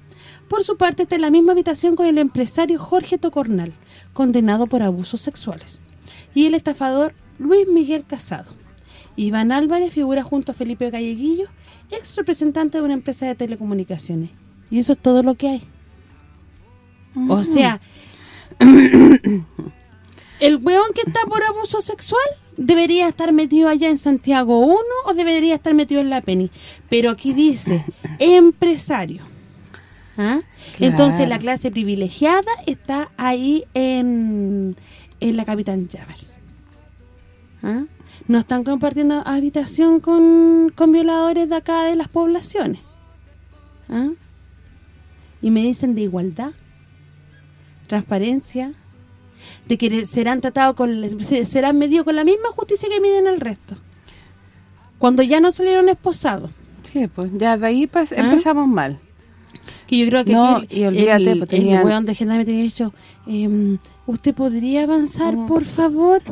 por su parte está en la misma habitación con el empresario Jorge Tocornal, condenado por abusos sexuales, y el estafador Luis Miguel Casado. Iván Álvarez figura junto a Felipe Galleguillo, ex representante de una empresa de telecomunicaciones. Y eso es todo lo que hay. O sea, el weón que está por abuso sexual debería estar metido allá en Santiago 1 o debería estar metido en la Peni. Pero aquí dice empresario. ¿Ah? Claro. Entonces la clase privilegiada está ahí en, en la Capitán Llaver. ¿Ah? No están compartiendo habitación con, con violadores de acá de las poblaciones. ¿Ah? Y me dicen de igualdad, transparencia, de que serán tratados con se- serán medidos con la misma justicia que miden el resto. Cuando ya no salieron esposados. Sí, pues ya de ahí ¿Ah? empezamos mal. Que yo creo que No, el, y olvídate, el, pues, tenían- el weón de Gendarme tenía dicho, em, ¿usted podría avanzar, Mm. por favor?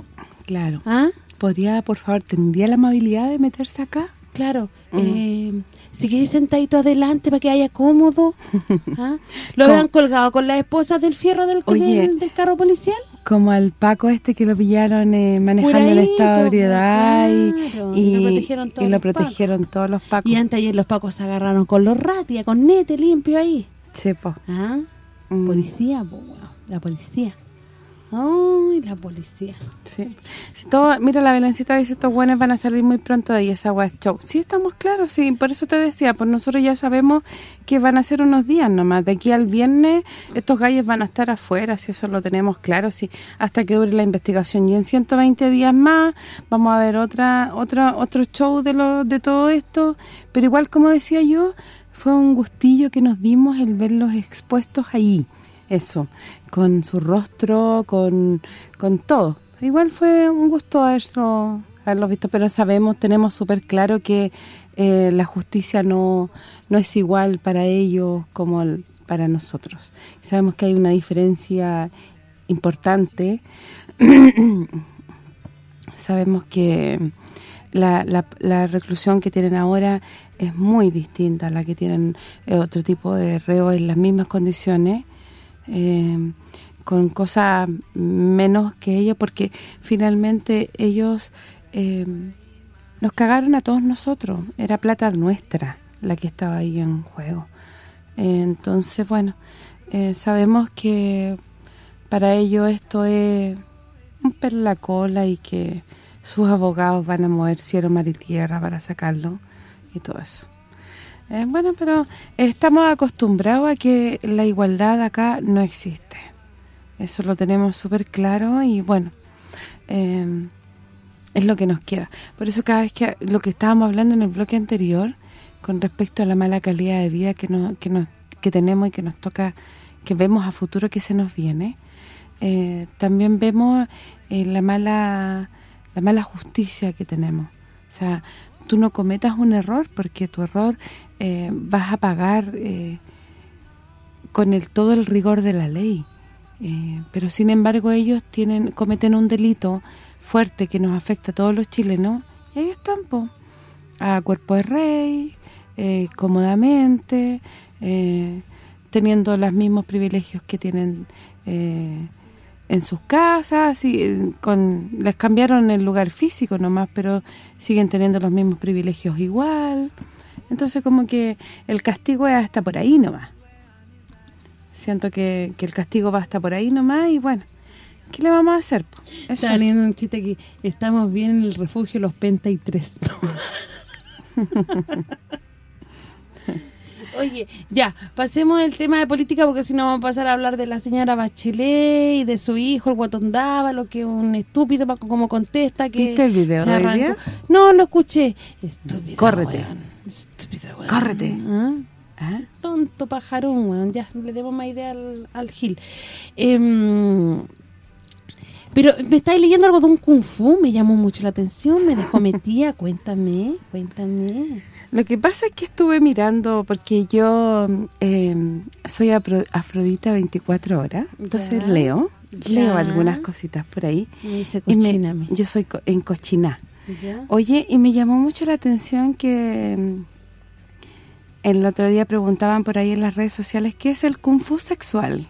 Claro. ¿Ah? ¿Podría, por favor, tendría la amabilidad de meterse acá? Claro. Mm. em, si quieres sentadito adelante para que haya cómodo. ¿Ah? ¿Lo habrán colgado con las esposas del fierro del, Oye. del, del carro policial? Como al Paco este que lo pillaron eh, manejando en estado de ebriedad y, claro, y lo protegieron todos y lo los protegieron todos los Pacos. Y antes ayer los pacos se agarraron con los ratia, con nete limpio ahí. Sí, po. ¿Ah? Mm. Policía, po, la policía. Ay, la policía. Sí. Si todo, mira, la Belencita dice, estos buenos van a salir muy pronto de ahí, esa agua es show. Sí, estamos claros, sí, por eso te decía, pues nosotros ya sabemos que van a ser unos días nomás. De aquí al viernes, estos gallos van a estar afuera, si eso lo tenemos claro, sí, hasta que dure la investigación. Y en 120 días más vamos a ver otra otra otro show de lo de todo esto. Pero igual, como decía yo, fue un gustillo que nos dimos el verlos expuestos ahí eso, con su rostro, con, con todo. Igual fue un gusto haberlo, haberlo visto, pero sabemos, tenemos súper claro que eh, la justicia no, no es igual para ellos como para nosotros. Sabemos que hay una diferencia importante. sabemos que la, la, la reclusión que tienen ahora es muy distinta a la que tienen eh, otro tipo de reos en las mismas condiciones, eh, con cosas menos que ellos, porque finalmente ellos eh, nos cagaron a todos nosotros, era plata nuestra la que estaba ahí en juego. Entonces, bueno, eh, sabemos que para ellos esto es un en la cola y que sus abogados van a mover cielo, mar y tierra para sacarlo y todo eso. Eh, bueno, pero estamos acostumbrados a que la igualdad acá no existe. Eso lo tenemos súper claro y bueno, eh, es lo que nos queda. Por eso cada vez que lo que estábamos hablando en el bloque anterior con respecto a la mala calidad de vida que que nos que tenemos y que nos toca que vemos a futuro que se nos viene, eh, también vemos eh, la mala la mala justicia que tenemos. O sea, tú no cometas un error porque tu error eh, vas a pagar eh, con el todo el rigor de la ley. Eh, pero sin embargo ellos tienen cometen un delito fuerte que nos afecta a todos los chilenos y ahí están, po, a cuerpo de rey, cómodamente, teniendo los mismos privilegios que tienen en sus casas, y eh, con les cambiaron el lugar físico nomás, pero siguen teniendo los mismos privilegios igual. Entonces como que el castigo es hasta por ahí nomás. Siento que, que el castigo va hasta por ahí nomás y bueno, ¿qué le vamos a hacer? Está saliendo un chiste aquí. Estamos bien en el refugio Los Penta y Tres. Oye, ya, pasemos el tema de política porque si no vamos a pasar a hablar de la señora Bachelet y de su hijo, el guatón lo que es un estúpido, como contesta que ¿Viste el video de hoy día? No, lo escuché. Estúpida, Córrete. weón. Weón. Córrete. ¿Ah? ¿Ah? Tonto pajarón, weón. Ya, le demos más idea al, al Gil. Em, pero me estáis leyendo algo de un kung fu, me llamó mucho la atención, me dejó metida. Cuéntame, cuéntame. Lo que pasa es que estuve mirando, porque yo eh, soy Afrodita 24 horas, entonces Ya. leo, Ya. leo algunas cositas por ahí. Me dice y me- cochíname. yo soy co- en cochiná. ¿Ya? Oye, y me llamó mucho la atención que mm, el otro día preguntaban por ahí en las redes sociales qué es el kung fu sexual.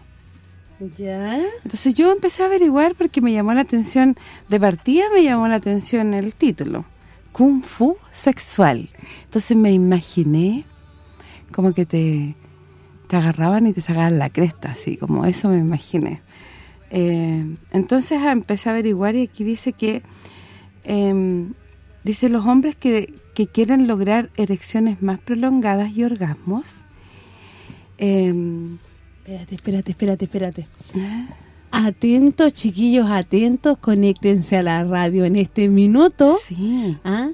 ¿Ya? Entonces yo empecé a averiguar porque me llamó la atención, de partida me llamó la atención el título, Kung Fu Sexual. Entonces me imaginé como que te, te agarraban y te sacaban la cresta, así como eso me imaginé. Eh, entonces ah, empecé a averiguar y aquí dice que, em, dice los hombres que, que quieren lograr erecciones más prolongadas y orgasmos, em, Espérate, espérate, espérate, espérate. Atentos, chiquillos, atentos, conéctense a la radio en este minuto. Sí. ¿ah?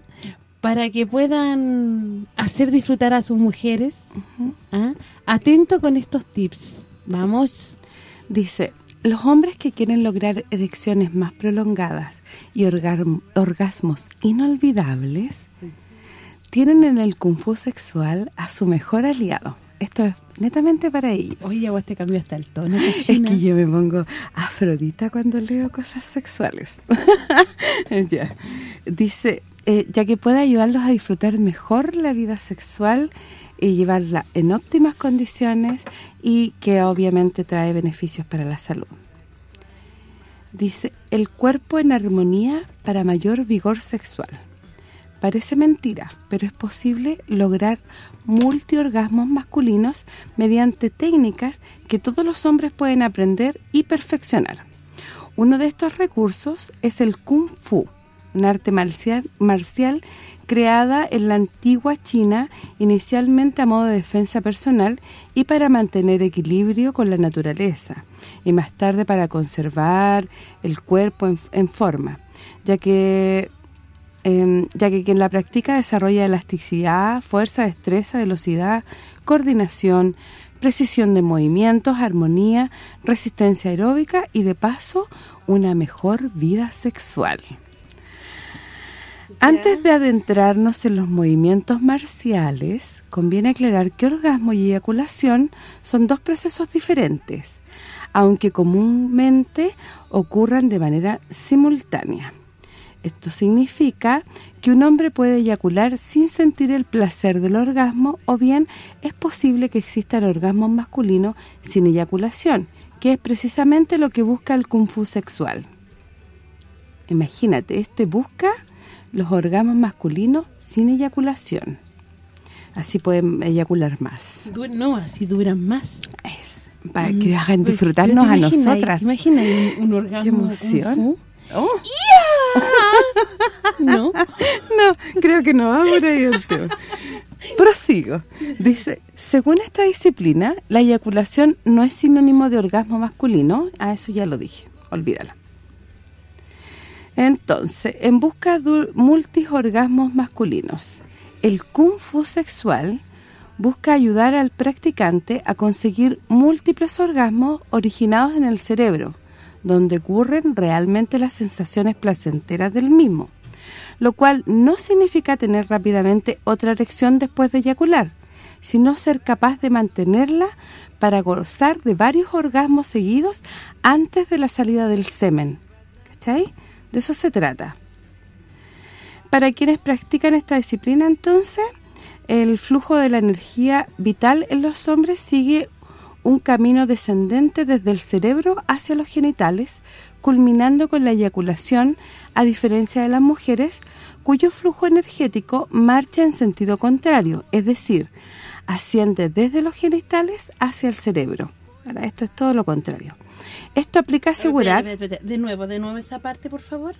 Para que puedan hacer disfrutar a sus mujeres. ¿ah? Atento con estos tips. Vamos. Dice, los hombres que quieren lograr erecciones más prolongadas y orgasmos inolvidables tienen en el kung fu sexual a su mejor aliado. Esto es netamente para ellos. Oye, vos te cambió hasta el tono, Es que yo me pongo afrodita cuando leo cosas sexuales. Ya. Dice, eh, ya que puede ayudarlos a disfrutar mejor la vida sexual y llevarla en óptimas condiciones y que obviamente trae beneficios para la salud. Dice, el cuerpo en armonía para mayor vigor sexual. Parece mentira, pero es posible lograr multiorgasmos masculinos mediante técnicas que todos los hombres pueden aprender y perfeccionar. Uno de estos recursos es el Kung Fu, un arte marcial, marcial creada en la antigua China inicialmente a modo de defensa personal y para mantener equilibrio con la naturaleza, y más tarde para conservar el cuerpo en, en forma, ya que eh, ya que quien la practica desarrolla elasticidad, fuerza, destreza, velocidad, coordinación, precisión de movimientos, armonía, resistencia aeróbica y de paso una mejor vida sexual. Antes de adentrarnos en los movimientos marciales, conviene aclarar que orgasmo y eyaculación son dos procesos diferentes, aunque comúnmente ocurran de manera simultánea. Esto significa que un hombre puede eyacular sin sentir el placer del orgasmo o bien es posible que exista el orgasmo masculino sin eyaculación, que es precisamente lo que busca el kung fu sexual. Imagínate, este busca los orgasmos masculinos sin eyaculación. Así pueden eyacular más. No, así duran más. Para que Mm, hagan pues, disfrutarnos a nosotras. Imagina un, un orgasmo ¡Qué emoción! Oh. No. No, creo que no va por ahí el tema. Prosigo. Dice, según esta disciplina, la eyaculación no es sinónimo de orgasmo masculino. A eso ya lo dije, olvídalo. Entonces, en busca de multiorgasmos masculinos, el kung fu sexual busca ayudar al practicante a conseguir múltiples orgasmos originados en el cerebro, donde ocurren realmente las sensaciones placenteras del mismo, lo cual no significa tener rápidamente otra erección después de eyacular, sino ser capaz de mantenerla para gozar de varios orgasmos seguidos antes de la salida del semen. ¿Cachai? De eso se trata. Para quienes practican esta disciplina, entonces, el flujo de la energía vital en los hombres sigue un camino descendente desde el cerebro hacia los genitales, culminando con la eyaculación, a diferencia de las mujeres, cuyo flujo energético marcha en sentido contrario, es decir, asciende desde los genitales hacia el cerebro. Ahora, esto es todo lo contrario. Esto aplica a asegurar... De nuevo, de nuevo esa parte, por favor.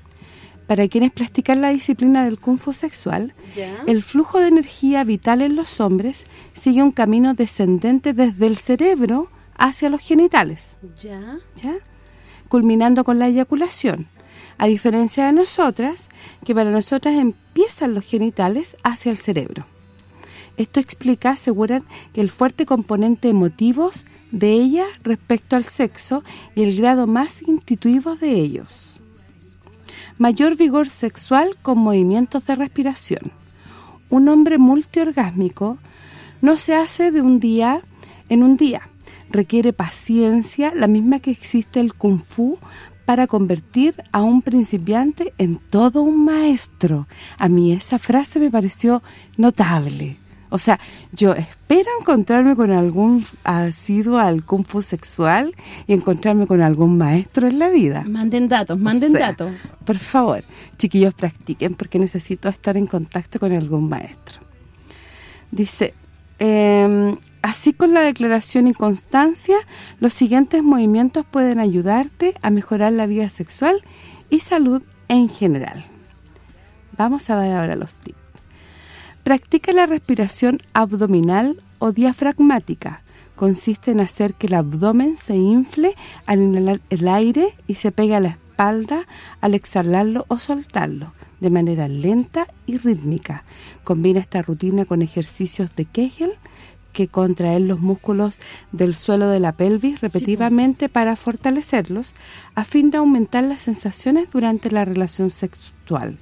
Para quienes practican la disciplina del kung fu sexual, Ya. el flujo de energía vital en los hombres sigue un camino descendente desde el cerebro hacia los genitales, Ya. ¿ya? culminando con la eyaculación, a diferencia de nosotras, que para nosotras empiezan los genitales hacia el cerebro. Esto explica, aseguran, que el fuerte componente emotivos de ellas respecto al sexo y el grado más intuitivo de ellos. Mayor vigor sexual con movimientos de respiración. Un hombre multiorgásmico no se hace de un día en un día. Requiere paciencia, la misma que existe el kung fu, para convertir a un principiante en todo un maestro. A mí esa frase me pareció notable. O sea, yo espero encontrarme con algún asiduo al kung fu sexual y encontrarme con algún maestro en la vida. Manden datos, manden O sea, datos. Por favor, chiquillos, practiquen porque necesito estar en contacto con algún maestro. Dice, eh, así con la declaración y constancia, los siguientes movimientos pueden ayudarte a mejorar la vida sexual y salud en general. Vamos a dar ahora los tips. Practica la respiración abdominal o diafragmática. Consiste en hacer que el abdomen se infle al inhalar el aire y se pegue a la espalda al exhalarlo o soltarlo, de manera lenta y rítmica. Combina esta rutina con ejercicios de Kegel que contraen los músculos del suelo de la pelvis repetitivamente para fortalecerlos a fin de aumentar las sensaciones durante la relación sexual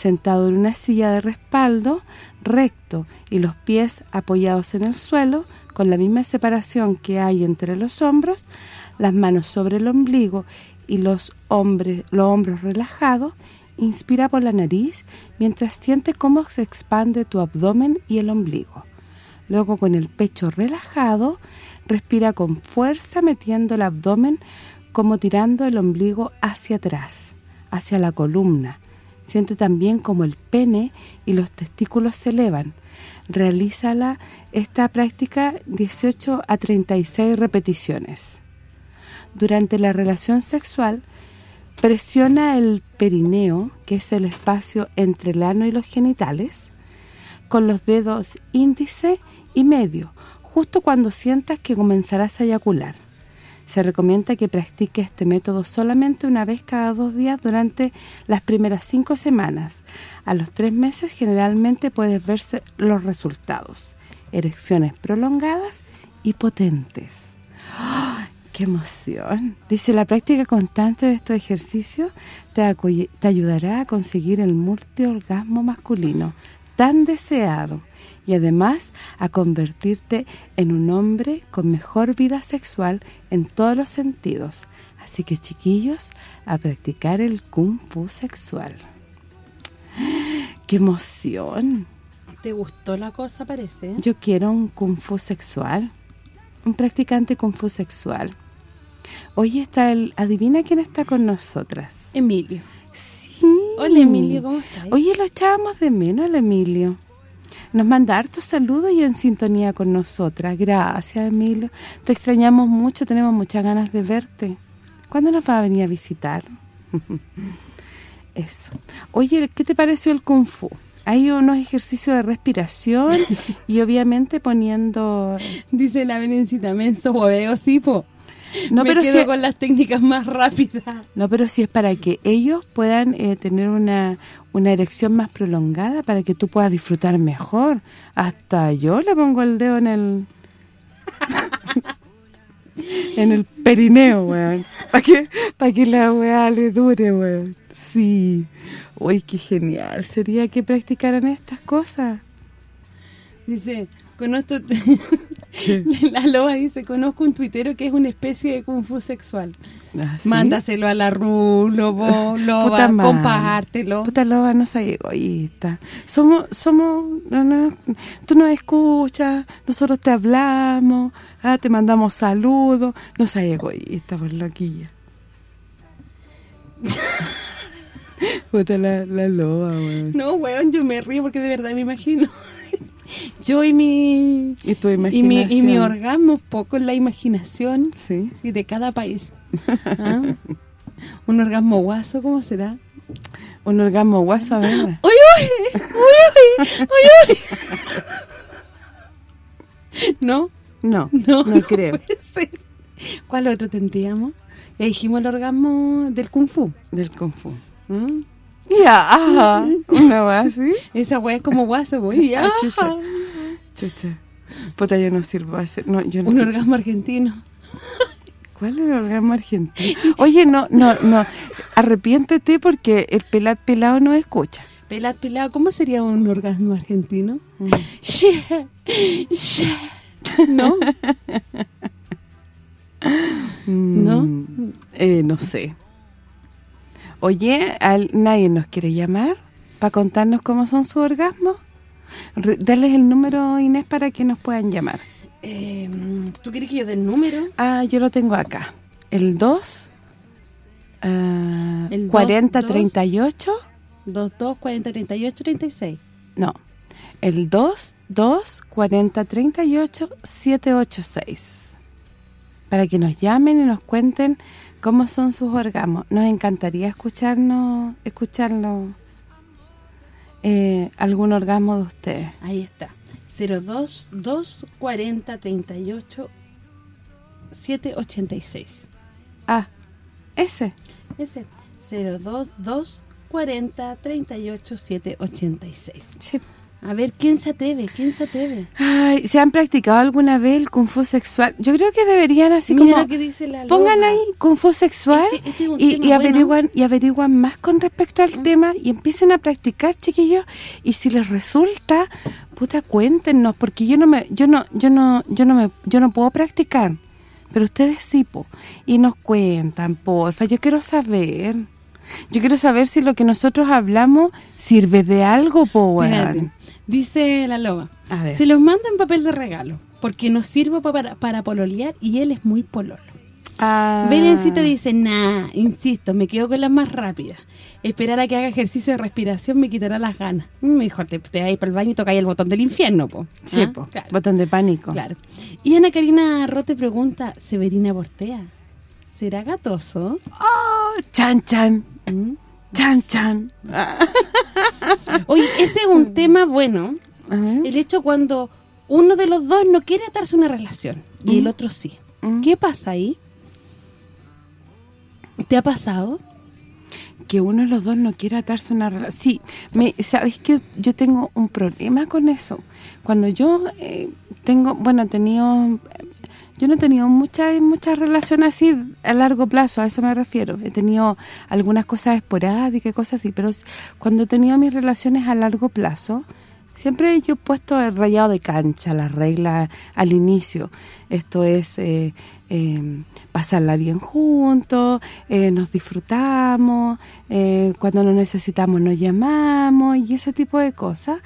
sentado en una silla de respaldo recto y los pies apoyados en el suelo con la misma separación que hay entre los hombros, las manos sobre el ombligo y los, hombres, los hombros relajados, inspira por la nariz mientras sientes cómo se expande tu abdomen y el ombligo. Luego con el pecho relajado, respira con fuerza metiendo el abdomen como tirando el ombligo hacia atrás, hacia la columna, Siente también como el pene y los testículos se elevan. Realízala esta práctica 18 a 36 repeticiones. Durante la relación sexual, presiona el perineo, que es el espacio entre el ano y los genitales, con los dedos índice y medio, justo cuando sientas que comenzarás a eyacular. Se recomienda que practique este método solamente una vez cada dos días durante las primeras cinco semanas. A los tres meses generalmente puedes verse los resultados. Erecciones prolongadas y potentes. ¡Ah! ¡Qué emoción! Dice, la práctica constante de estos ejercicios te, te ayudará a conseguir el multiorgasmo masculino tan deseado y además a convertirte en un hombre con mejor vida sexual en todos los sentidos. Así que chiquillos, a practicar el kung fu sexual. ¡Qué emoción! ¿Te gustó la cosa, parece? Yo quiero un kung fu sexual. Un practicante kung fu sexual. Hoy está el... Adivina quién está con nosotras. Emilio. Sí. Hola, Emilio, ¿cómo estás? Oye, lo echábamos de menos al Emilio. Nos manda hartos saludos y en sintonía con nosotras. Gracias, Emilio. Te extrañamos mucho, tenemos muchas ganas de verte. ¿Cuándo nos va a venir a visitar? Eso. Oye, ¿qué te pareció el Kung Fu? Hay unos ejercicios de respiración y obviamente poniendo... Dice la venencita, menso hueveo, sí, po. No, Me pero quedo si- con las técnicas más rápidas. No, pero si es para que ellos puedan eh, tener una, una erección más prolongada, para que tú puedas disfrutar mejor. Hasta yo le pongo el dedo en el... en el perineo, weón. Para que, para que la weá le dure, weón. Sí. Uy, qué genial. Sería que practicaran estas cosas. Dice, conozco... la loba dice, conozco un tuitero que es una especie de kung fu sexual. ¿Ah, sí? Mándaselo a la Ru, lobo, loba, compártelo. Puta loba, no seas egoísta. Somos, somos, no, no, tú nos escuchas, nosotros te hablamos, ah, te mandamos saludos, no seas egoísta, por loquilla. Puta la, la loba, weón. No, weón, yo me río porque de verdad me imagino. Yo y mi... Y tu Y mi, y mi orgasmo, poco en la imaginación Sí. sí, de cada país. ¿Ah? Un orgasmo guaso, ¿cómo será? Un orgasmo guaso, a ver. ¡Uy, uy! ¡Uy, uy! ¡Uy, uy! ¿No? No, No, no, creo. ¿Cuál otro tendríamos? Ya dijimos el orgasmo del kung fu. Del Kung Fu. ¿Mm? Ya, ajá. Una wea así. Esa wea es como guaso, güey. Ah, chucha. Chucha. Puta, yo no sirvo a hacer... No, yo no Un orgasmo argentino. ¿Cuál es el orgasmo argentino? Oye, no, no, no. Arrepiéntete porque el pelat pelado no escucha. Pelat, pelado, ¿cómo sería un orgasmo argentino? Mm. She, she. ¿No? ¿No? Mm, Eh, no sé. Oye, al- nadie nos quiere llamar para contarnos cómo son sus orgasmos. Darles el número, Inés, para que nos puedan llamar. Eh, ¿Tú quieres que yo dé el número? Ah, yo lo tengo acá. El 2, ah, El dos, 40, dos. 38, 22 40 38 36. no, el 2, 2, 40, 38, 786. Para que nos llamen y nos cuenten cómo son sus orgasmos. Nos encantaría escucharnos, escucharlo, eh, algún orgasmo de ustedes. Ahí está. 02 2 40 38 786. Ah, ese. Ese. 02 2 40 38 786. Sí. A ver, ¿quién se atreve? ¿Quién se atreve? Ay, ¿se han practicado alguna vez el kung fu sexual? Yo creo que deberían así Mira como... lo que dice la Pongan ahí kung fu sexual Este- este es y, y bueno. averiguan y averiguan más con respecto al tema y empiecen a practicar, chiquillos, y si les resulta, puta, cuéntenos, porque yo no me yo no yo no yo no me yo no puedo practicar, pero ustedes sí, po, y nos cuentan, porfa, yo quiero saber. Yo quiero saber si lo que nosotros hablamos sirve de algo, po, Espérate. weón. Dice la loba. A ver. Se los manda en papel de regalo, porque nos sirve pa- para, para pololear y él es muy pololo. Ah. Belencita dice, nah, insisto, me quedo con las más rápidas. Esperar a que haga ejercicio de respiración me quitará las ganas. Mm, Mejor te, te vas para el baño y tocáis el botón del infierno, po. Sí, ¿Ah? po, Claro, botón de pánico. claro. Y Ana Karina Rote pregunta, Severina Bortea, ¿será gatoso? Oh, chan chan. ¿Mm? Chan chan. Oye, ese es un tema bueno. El hecho cuando uno de los dos no quiere atarse a una relación y el otro sí. Mm. ¿Qué pasa ahí? ¿Te ha pasado? que uno de los dos no quiera atarse una relación. Sí, me, ¿sabes que Yo tengo un problema con eso. Cuando yo eh, tengo, bueno, he tenido... Yo no he tenido muchas muchas relaciones así a largo plazo, a eso me refiero. He tenido algunas cosas esporádicas, cosas así, pero cuando he tenido mis relaciones a largo plazo, siempre yo he puesto el rayado de cancha, las reglas al inicio. Esto es eh, eh, pasarla bien juntos, eh, nos disfrutamos, eh, cuando nos necesitamos nos llamamos y ese tipo de cosas.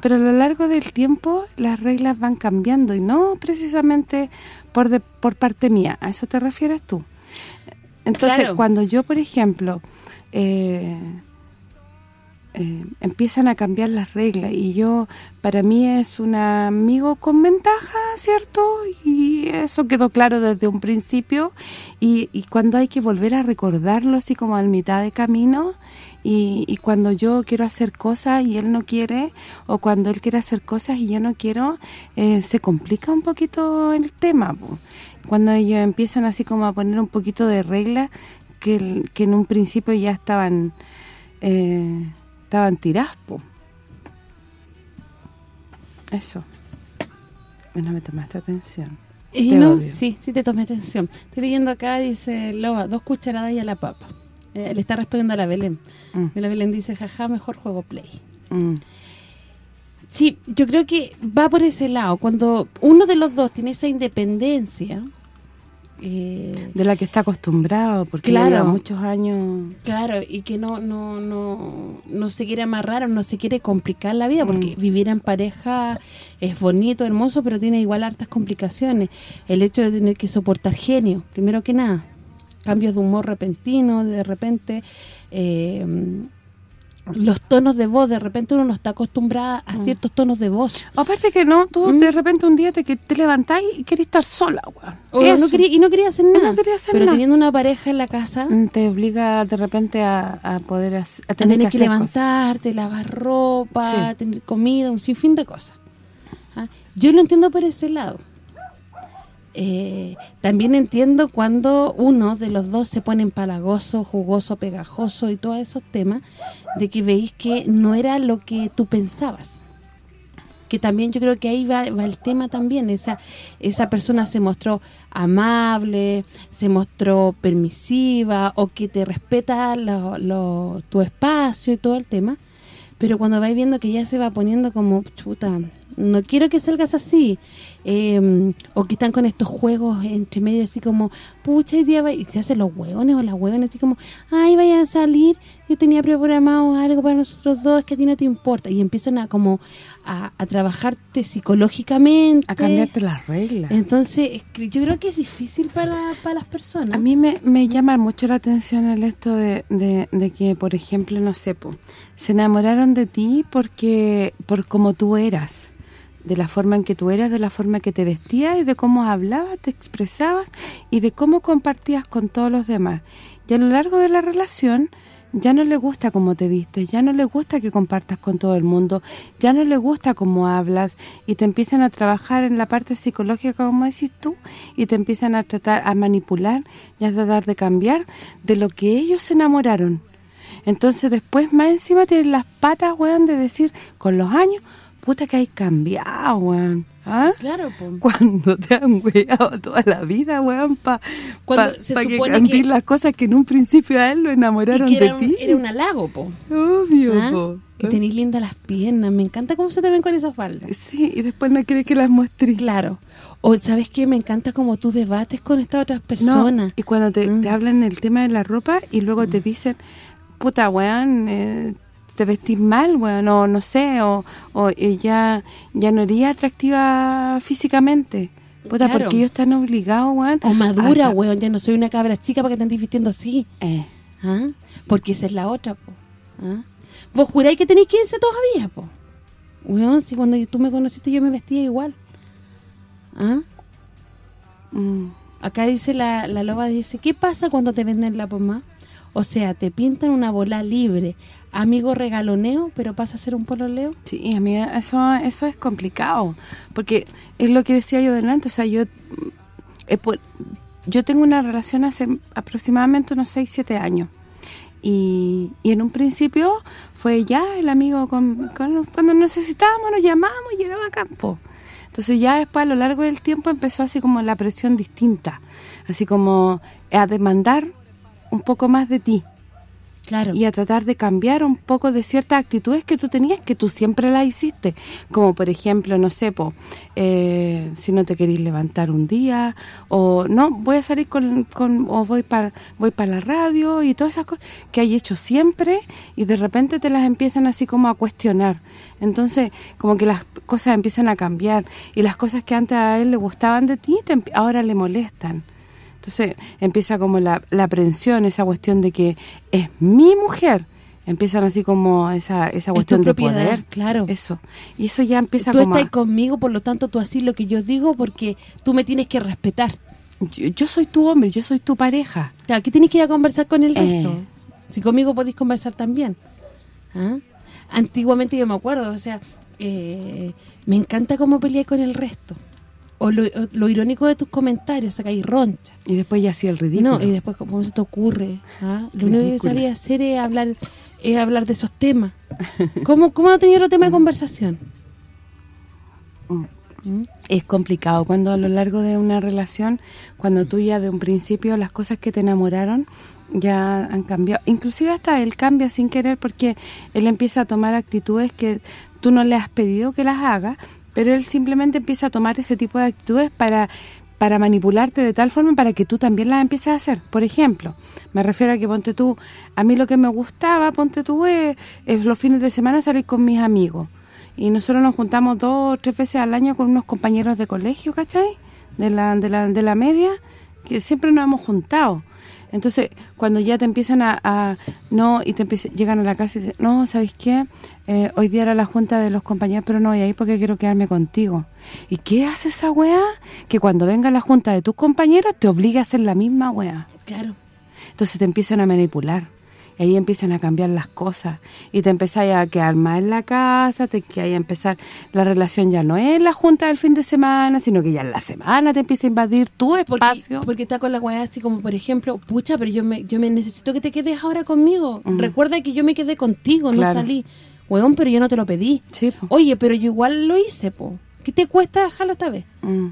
Pero a lo largo del tiempo las reglas van cambiando y no precisamente por por parte mía. ¿A eso te refieres tú? Entonces, cuando yo, por ejemplo... Eh, eh, empiezan a cambiar las reglas y yo, para mí es un amigo con ventaja, ¿cierto? Y eso quedó claro desde un principio y, cuando hay que volver a recordarlo así como a mitad de camino y, cuando yo quiero hacer cosas y él no quiere o cuando él quiere hacer cosas y yo no quiero, eh, se complica un poquito el tema. Cuando ellos empiezan así como a poner un poquito de reglas que, que en un principio ya estaban... Eh, estaban tiraspo. Eso. No me tomaste atención. Y no, sí, sí te tomé atención. Estoy leyendo acá, dice Loba, dos cucharadas y a la papa. Eh, le está respondiendo a la Belén. Mm. Y la Belén dice, jaja, mejor juego Play. Mm. Sí, yo creo que va por ese lado. Cuando uno de los dos tiene esa independencia, eh, de la que está acostumbrado, porque lleva muchos años... Claro, y que no no no no se quiere amarrar o no se quiere complicar la vida, porque mm. vivir en pareja es bonito, hermoso, pero tiene igual hartas complicaciones. El hecho de tener que soportar genio, primero que nada, cambios de humor repentino, de repente... Eh, los tonos de voz, de repente uno no está acostumbrada a mm. ciertos tonos de voz. Aparte que no, tú de mm. repente un día te, te levantás y querés estar sola, weón. No quería, y no quería hacer nada. pero teniendo una pareja en la casa... Mm, te obliga de repente a, poder hacer, a tener, que, levantarte, lavar ropa, tener comida, un sinfín de cosas. ¿Ah? Yo lo entiendo por ese lado. Eh, también entiendo cuando uno de los dos se pone empalagoso, jugoso, pegajoso y todos esos temas, de que veis que no era lo que tú pensabas. Que también yo creo que ahí va, el tema también, esa esa persona se mostró amable, se mostró permisiva o que te respeta tu espacio y todo el tema, pero cuando vais viendo que ya se va poniendo como, chuta, no quiero que salgas así, eh, o que están con estos juegos entre medio así como, pucha, y día y se hacen los hueones o las hueones así como, ay, vaya a salir, yo tenía programado algo para nosotros dos, que a ti no te importa, y empiezan a como a, trabajarte psicológicamente. A cambiarte las reglas. Entonces, yo creo que es difícil para, para las personas. A mí me, me llama mucho la atención el esto de, de, que, por ejemplo, no sé, se enamoraron de ti porque por como tú eras de la forma en que tú eras, de la forma que te vestías y de cómo hablabas, te expresabas y de cómo compartías con todos los demás. Y a lo largo de la relación ya no le gusta cómo te vistes, ya no le gusta que compartas con todo el mundo, ya no le gusta cómo hablas y te empiezan a trabajar en la parte psicológica, como decís tú, y te empiezan a tratar, a manipular y a tratar de cambiar de lo que ellos se enamoraron. Entonces después más encima tienen las patas, weón, de decir, con los años, puta que hay cambiado, weón. ¿Ah? Claro, po. Cuando te han weado toda la vida, weón, para pa, pa que cambies las cosas que en un principio a él lo enamoraron de ti. Era un halago, po. Obvio, ¿Ah? po. Y tenés lindas las piernas, me encanta cómo se te ven con esa falda. Sí, y después no quieres que las muestres. Claro. O, ¿sabes qué? Me encanta como tú debates con estas otras personas. y cuando te, te, ¿Mm? hablan el tema de la ropa y luego te dicen, puta, weón, eh, te vestís mal, bueno, no sé, o, o ya, ya no eres atractiva físicamente. Puta, porque ellos están obligados, weón. O madura, weón, ya no soy una cabra chica para que te andes vistiendo así. Eh. ¿Ah? Porque esa es la otra, po. ¿Ah? ¿Vos juráis que tenéis 15 todavía, po? Weón, si cuando tú me conociste yo me vestía igual. ¿Ah? Mm. Acá dice la, la loba, dice, ¿qué pasa cuando te venden la pomada? O sea, te pintan una bola libre, amigo regaloneo, pero pasa a ser un pololeo. Sí, a mí eso eso es complicado, porque es lo que decía yo delante, o sea, yo eh, yo tengo una relación hace aproximadamente unos 6, 7 años. Y, y en un principio fue ya el amigo con- cuando necesitábamos nos llamábamos y era a campo. Entonces ya después a lo largo del tiempo empezó así como la presión distinta, así como a demandar un poco más de ti. Claro. Y a tratar de cambiar un poco de ciertas actitudes que tú tenías, que tú siempre las hiciste. Como por ejemplo, no sé, po, eh, si no te querís levantar un día, o no, voy a salir con, con o voy para voy para la radio y todas esas cosas que hay hecho siempre y de repente te las empiezan así como a cuestionar. Entonces, como que las cosas empiezan a cambiar y las cosas que antes a él le gustaban de ti, te ahora le molestan. Entonces empieza como la, la aprensión, esa cuestión de que es mi mujer. Empiezan así como esa esa Es cuestión de propiedad, poder. claro. Eso. Y eso ya empieza Tú como a- estás conmigo, por lo tanto, tú así lo que yo digo porque tú me tienes que respetar. Yo, yo soy tu hombre, yo soy tu pareja. Claro, ¿qué tienes que ir a conversar con el Eh. resto? Si conmigo podéis conversar también. ¿Ah? Antiguamente yo me acuerdo, o sea, eh, me encanta cómo peleé con el resto. O lo, o lo irónico de tus comentarios, sacáis roncha. Y después ya hacía el ridículo. No, y después, ¿cómo se te ocurre? ¿Ah? Lo único que sabía hacer es hablar es hablar de esos temas. ¿Cómo, cómo no tenía otro tema de conversación? ¿Mm? Es complicado cuando a lo largo de una relación, cuando tú ya de un principio las cosas que te enamoraron ya han cambiado. Inclusive hasta él cambia sin querer porque él empieza a tomar actitudes que tú no le has pedido que las haga, pero él simplemente empieza a tomar ese tipo de actitudes para para manipularte de tal forma para que tú también las empieces a hacer. Por ejemplo, me refiero a que ponte tú, a mí lo que me gustaba, ponte tú, es, es los fines de semana salir con mis amigos. Y nosotros nos juntamos dos o tres veces al año con unos compañeros de colegio, ¿cachai? De la, de la, de la media, que siempre nos hemos juntado. Entonces, cuando ya te empiezan a... a- no, y te empiezan, llegan a la casa y dicen, no, ¿sabes qué? Eh, hoy día era la junta de los compañeros, pero no voy a ir porque quiero quedarme contigo. ¿Y qué hace esa weá? Que cuando venga la junta de tus compañeros te obliga a hacer la misma weá. Claro. Entonces te empiezan a manipular. Y ahí empiezan a cambiar las cosas. Y te empezáis a quedar más en la casa, te que a empezar... La relación ya no es la junta del fin de semana, sino que ya en la semana te empieza a invadir tu espacio. Porque está con la weá así como, por ejemplo, pucha, pero yo me yo me necesito que te quedes ahora conmigo. Mm. Recuerda que yo me quedé contigo, Claro. no salí. Weón, pero yo no te lo pedí. Oye, pero yo igual lo hice, po. ¿Qué te cuesta dejarlo esta vez? Mm.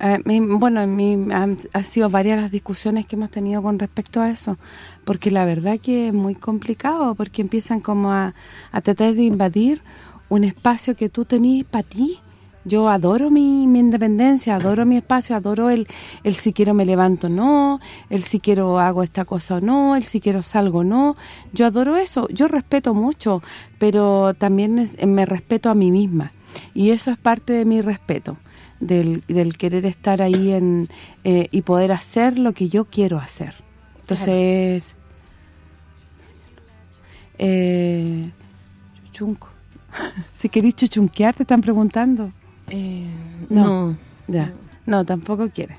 Eh, bueno, han, sido varias las discusiones que hemos tenido con respecto a eso, porque la verdad que es muy complicado, porque empiezan como a, a tratar de invadir un espacio que tú tenés para ti. Yo adoro mi, mi independencia, adoro mi espacio, adoro el, el si quiero me levanto o no, el si quiero hago esta cosa o no, el si quiero salgo o no. Yo adoro eso, yo respeto mucho, pero también me respeto a mí misma. Y eso es parte de mi respeto, del, del querer estar ahí en eh, y poder hacer lo que yo quiero hacer. Entonces, eh, chuchunco. si querís chuchunquear, te están preguntando. no. Ya, no, tampoco quiere.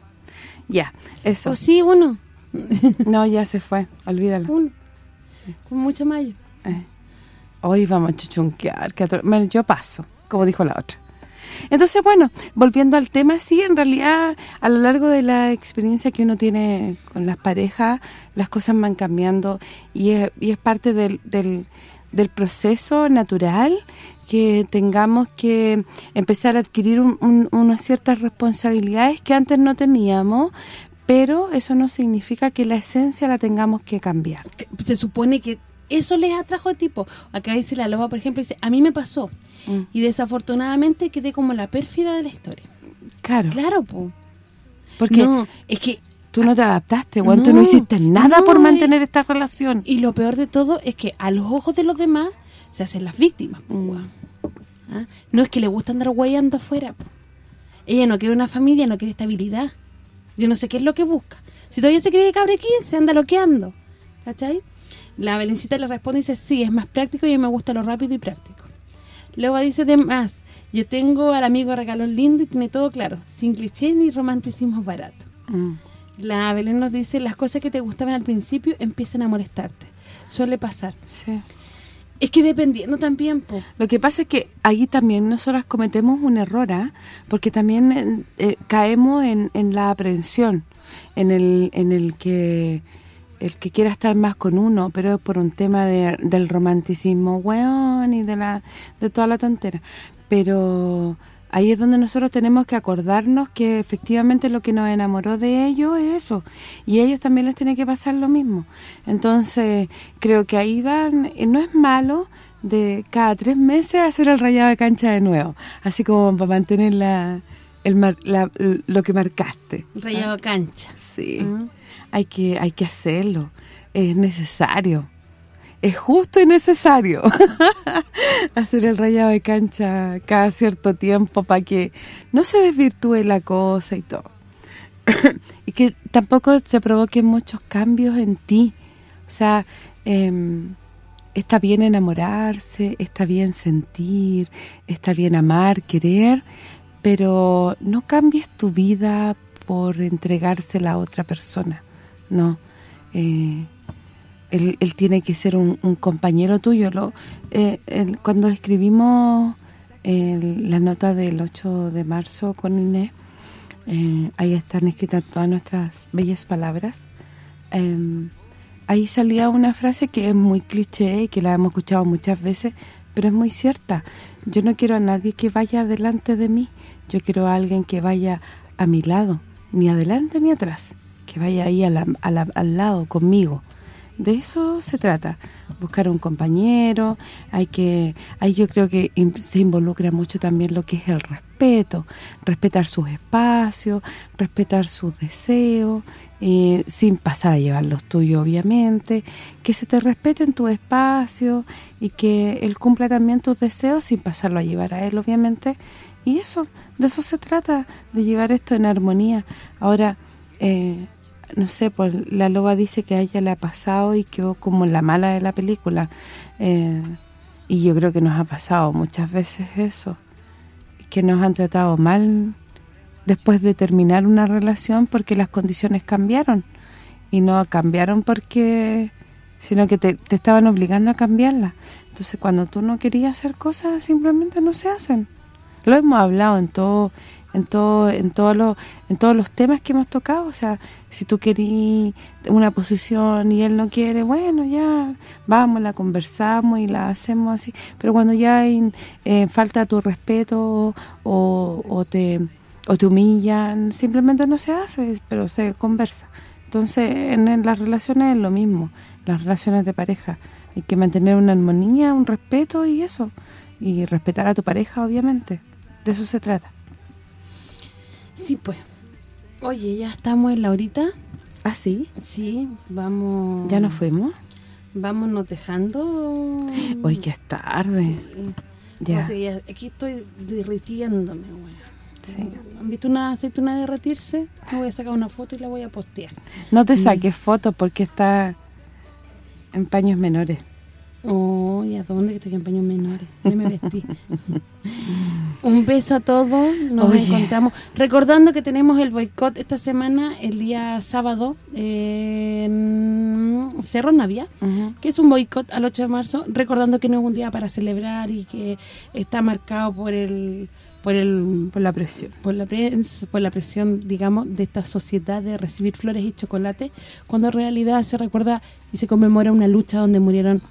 Ya, eso. ¿O sí, uno? no, ya se fue, olvídalo. Uno. Con mucho mayo. Eh. Hoy vamos a chuchunquear. que bueno, yo paso, como dijo la otra. Entonces, bueno, volviendo al tema, sí, en realidad, a lo largo de la experiencia que uno tiene con las parejas, las cosas van cambiando y es, y es parte del, del, del proceso natural que tengamos que empezar a adquirir un- un- unas ciertas responsabilidades que antes no teníamos, pero eso no significa que la esencia la tengamos que cambiar. Se supone que eso les atrajo a tipo. Acá dice la loba, por ejemplo, dice, a mí me pasó. Mm. Y desafortunadamente quedé como la pérfida de la historia. Claro. Claro, po. Porque No, es que... tú no te adaptaste, Juan, tú no hiciste nada no, por mantener esta relación. Y lo peor de todo es que a los ojos de los demás se hacen las víctimas. po, weón. ¿Ah? No es que le gusta andar guayando afuera. po. Ella no quiere una familia, no quiere estabilidad. Yo no sé qué es lo que busca. Si todavía se cree que cabre 15, anda loqueando. ¿Cachai? La Belencita le responde y dice, sí, es más práctico y a mí me gusta lo rápido y práctico. Luego dice, de más, yo tengo al amigo regalón lindo y tiene todo claro, sin cliché ni romanticismos baratos. Mm. La Belén nos dice, las cosas que te gustaban al principio empiezan a molestarte. Suele pasar. Sí. Es que dependiendo también, po. Lo que pasa es que ahí también nosotras cometemos un error, ¿ah? porque también eh, eh, caemos en, en la aprensión. en el en el que el que quiera estar más con uno, pero es por un tema de, del romanticismo, weón, y de la de toda la tontera. Pero ahí es donde nosotros tenemos que acordarnos que efectivamente lo que nos enamoró de ellos es eso. Y a ellos también les tiene que pasar lo mismo. Entonces, creo que ahí van, no es malo de cada tres meses hacer el rayado de cancha de nuevo. Así como para mantener la, el mar- la- lo que marcaste. Rayado cancha. Sí, Ah. Hay que hay que hacerlo, es necesario, es justo y necesario hacer el rayado de cancha cada cierto tiempo para que no se desvirtúe la cosa y todo. y que tampoco se provoquen muchos cambios en ti. O sea, em, está bien enamorarse, está bien sentir, está bien amar, querer, pero no cambies tu vida por entregársela a otra persona, no. Eh, él, tiene que ser un, compañero tuyo. Eh, cuando escribimos la nota del 8 de marzo con Inés, eh, ahí están escritas todas nuestras bellas palabras. Em, ahí salía una frase que es muy cliché y que la hemos escuchado muchas veces, pero es muy cierta. Yo no quiero a nadie que vaya delante de mí, yo quiero a alguien que vaya a mi lado, ni adelante ni atrás, que vaya ahí a la- a la- al lado conmigo. De eso se trata, buscar un compañero, hay que ahí yo creo que se involucra mucho también lo que es el respeto, respetar sus espacios, respetar sus deseos, eh, sin pasar a llevar los tuyos obviamente, que se te respeten tu espacio y que él cumpla también tus deseos sin pasarlo a llevar a él obviamente, y eso, de eso se trata, de llevar esto en armonía. Ahora, eh, no sé, pues la loba dice que a ella le ha pasado y quedó como la mala de la película. Eh, y yo creo que nos ha pasado muchas veces eso. Que nos han tratado mal después de terminar una relación porque las condiciones cambiaron. Y no cambiaron porque... sino que te, te estaban obligando a cambiarlas. Entonces cuando tú no querías hacer cosas, simplemente no se hacen. Lo hemos hablado en todo en todo en todos los en todos los temas que hemos tocado, o sea, si tú querías una posición y él no quiere, bueno, ya vamos, la conversamos y la hacemos así, pero cuando ya hay eh, falta tu respeto o, o te o te humillan, simplemente no se hace, pero se conversa. Entonces, en, en las relaciones es lo mismo, las relaciones de pareja, hay que mantener una armonía, un respeto y eso, y respetar a tu pareja, obviamente. De eso se trata. Sí, pues. Oye, ya estamos en la horita. ¿Ah, sí? Sí, vamos... ¿Ya nos fuimos? Vámonos dejando... Hoy que es tarde. Sí. Ya. Porque aquí estoy derritiéndome, güey. Sí. ¿Han visto una aceituna derretirse? Me voy a sacar una foto y la voy a postear. No te saques fotos porque está en paños menores. Oh, ¿y a dónde que estoy en paños menores? Ya me vestí. Un beso a todos. Nos Oye. encontramos. Recordando que tenemos el boicot esta semana, el día sábado, en Cerro Navia, que es un boicot al 8 de marzo. Recordando que no es un día para celebrar y que está marcado por el por el por la presión por la pres- por la presión digamos de esta sociedad de recibir flores y chocolate cuando en realidad se recuerda y se conmemora una lucha donde murieron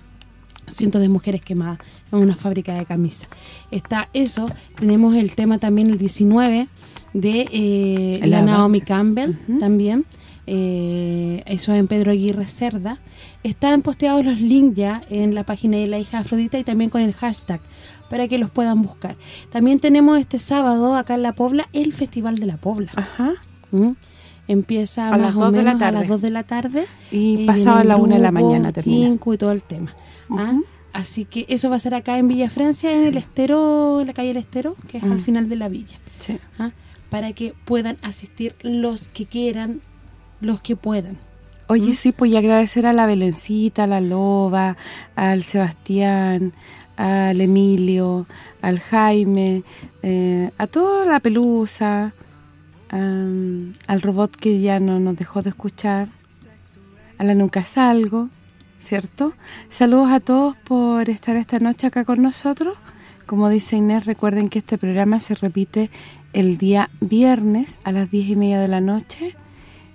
cientos de mujeres quemadas en una fábrica de camisas. Está eso, tenemos el tema también el 19 de eh, La. Naomi Campbell también, eh, eso en Pedro Aguirre Cerda. Están posteados los links ya en la página de la hija Afrodita y también con el hashtag para que los puedan buscar. También tenemos este sábado acá en La Pobla el Festival de La Pobla. Ajá. ¿Mm? Empieza A más las o de la menos a las 2 de la tarde. Y pasado a la una de la mañana termina. y todo el tema. ¿Ah? Así que eso va a ser acá en Villa Francia, en el Estero, en la calle El Estero, que es Mm. al final de la villa. Sí. ¿ah? Para que puedan asistir los que quieran, los que puedan. Oye, sí, pues y agradecer a la Belencita, a la Loba, al Sebastián, al Emilio, al Jaime, eh, a toda la Pelusa, am, al robot que ya no nos dejó de escuchar, a la Nunca Salgo, ¿cierto? Saludos a todos por estar esta noche acá con nosotros. Como dice Inés, recuerden que este programa se repite el día viernes a las diez y media de la noche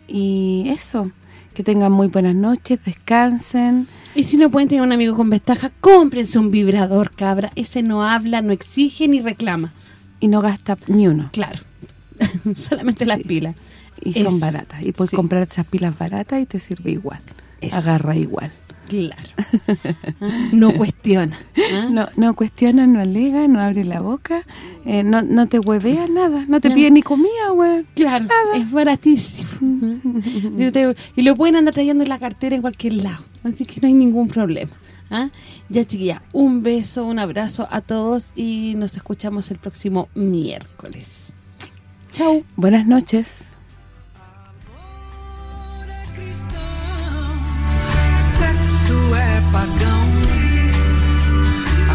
Y eso, que tengan muy buenas noches, descansen. Y si no pueden tener un amigo con ventaja, cómprense un vibrador, cabra. Ese no habla, no exige ni reclama. Y no gasta ni uno. Claro. Solamente las pilas. Y son baratas. Y puedes Sí. comprar esas pilas baratas y te sirve igual. Eso. Agarra igual. Claro. No cuestiona. ¿ah? No no cuestiona, no alega, no abre la boca, eh, no, no te huevea nada, no te No. pide ni comida, weón. Claro, es baratísimo. Y lo pueden andar trayendo en la cartera en cualquier lado. Así que no hay ningún problema. ¿ah? Ya, chiquilla, un beso, un abrazo a todos y nos escuchamos el próximo miércoles. Chau. Buenas noches. Sexo é pagão,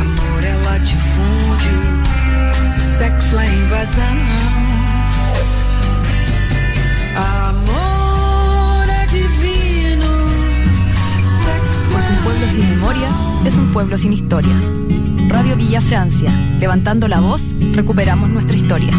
amor é latifúndio, sexo é invasão. Amor é divino, sexo Porque un pueblo sin memoria es un pueblo sin historia. Radio Villa Francia, levantando la voz, recuperamos nuestra historia.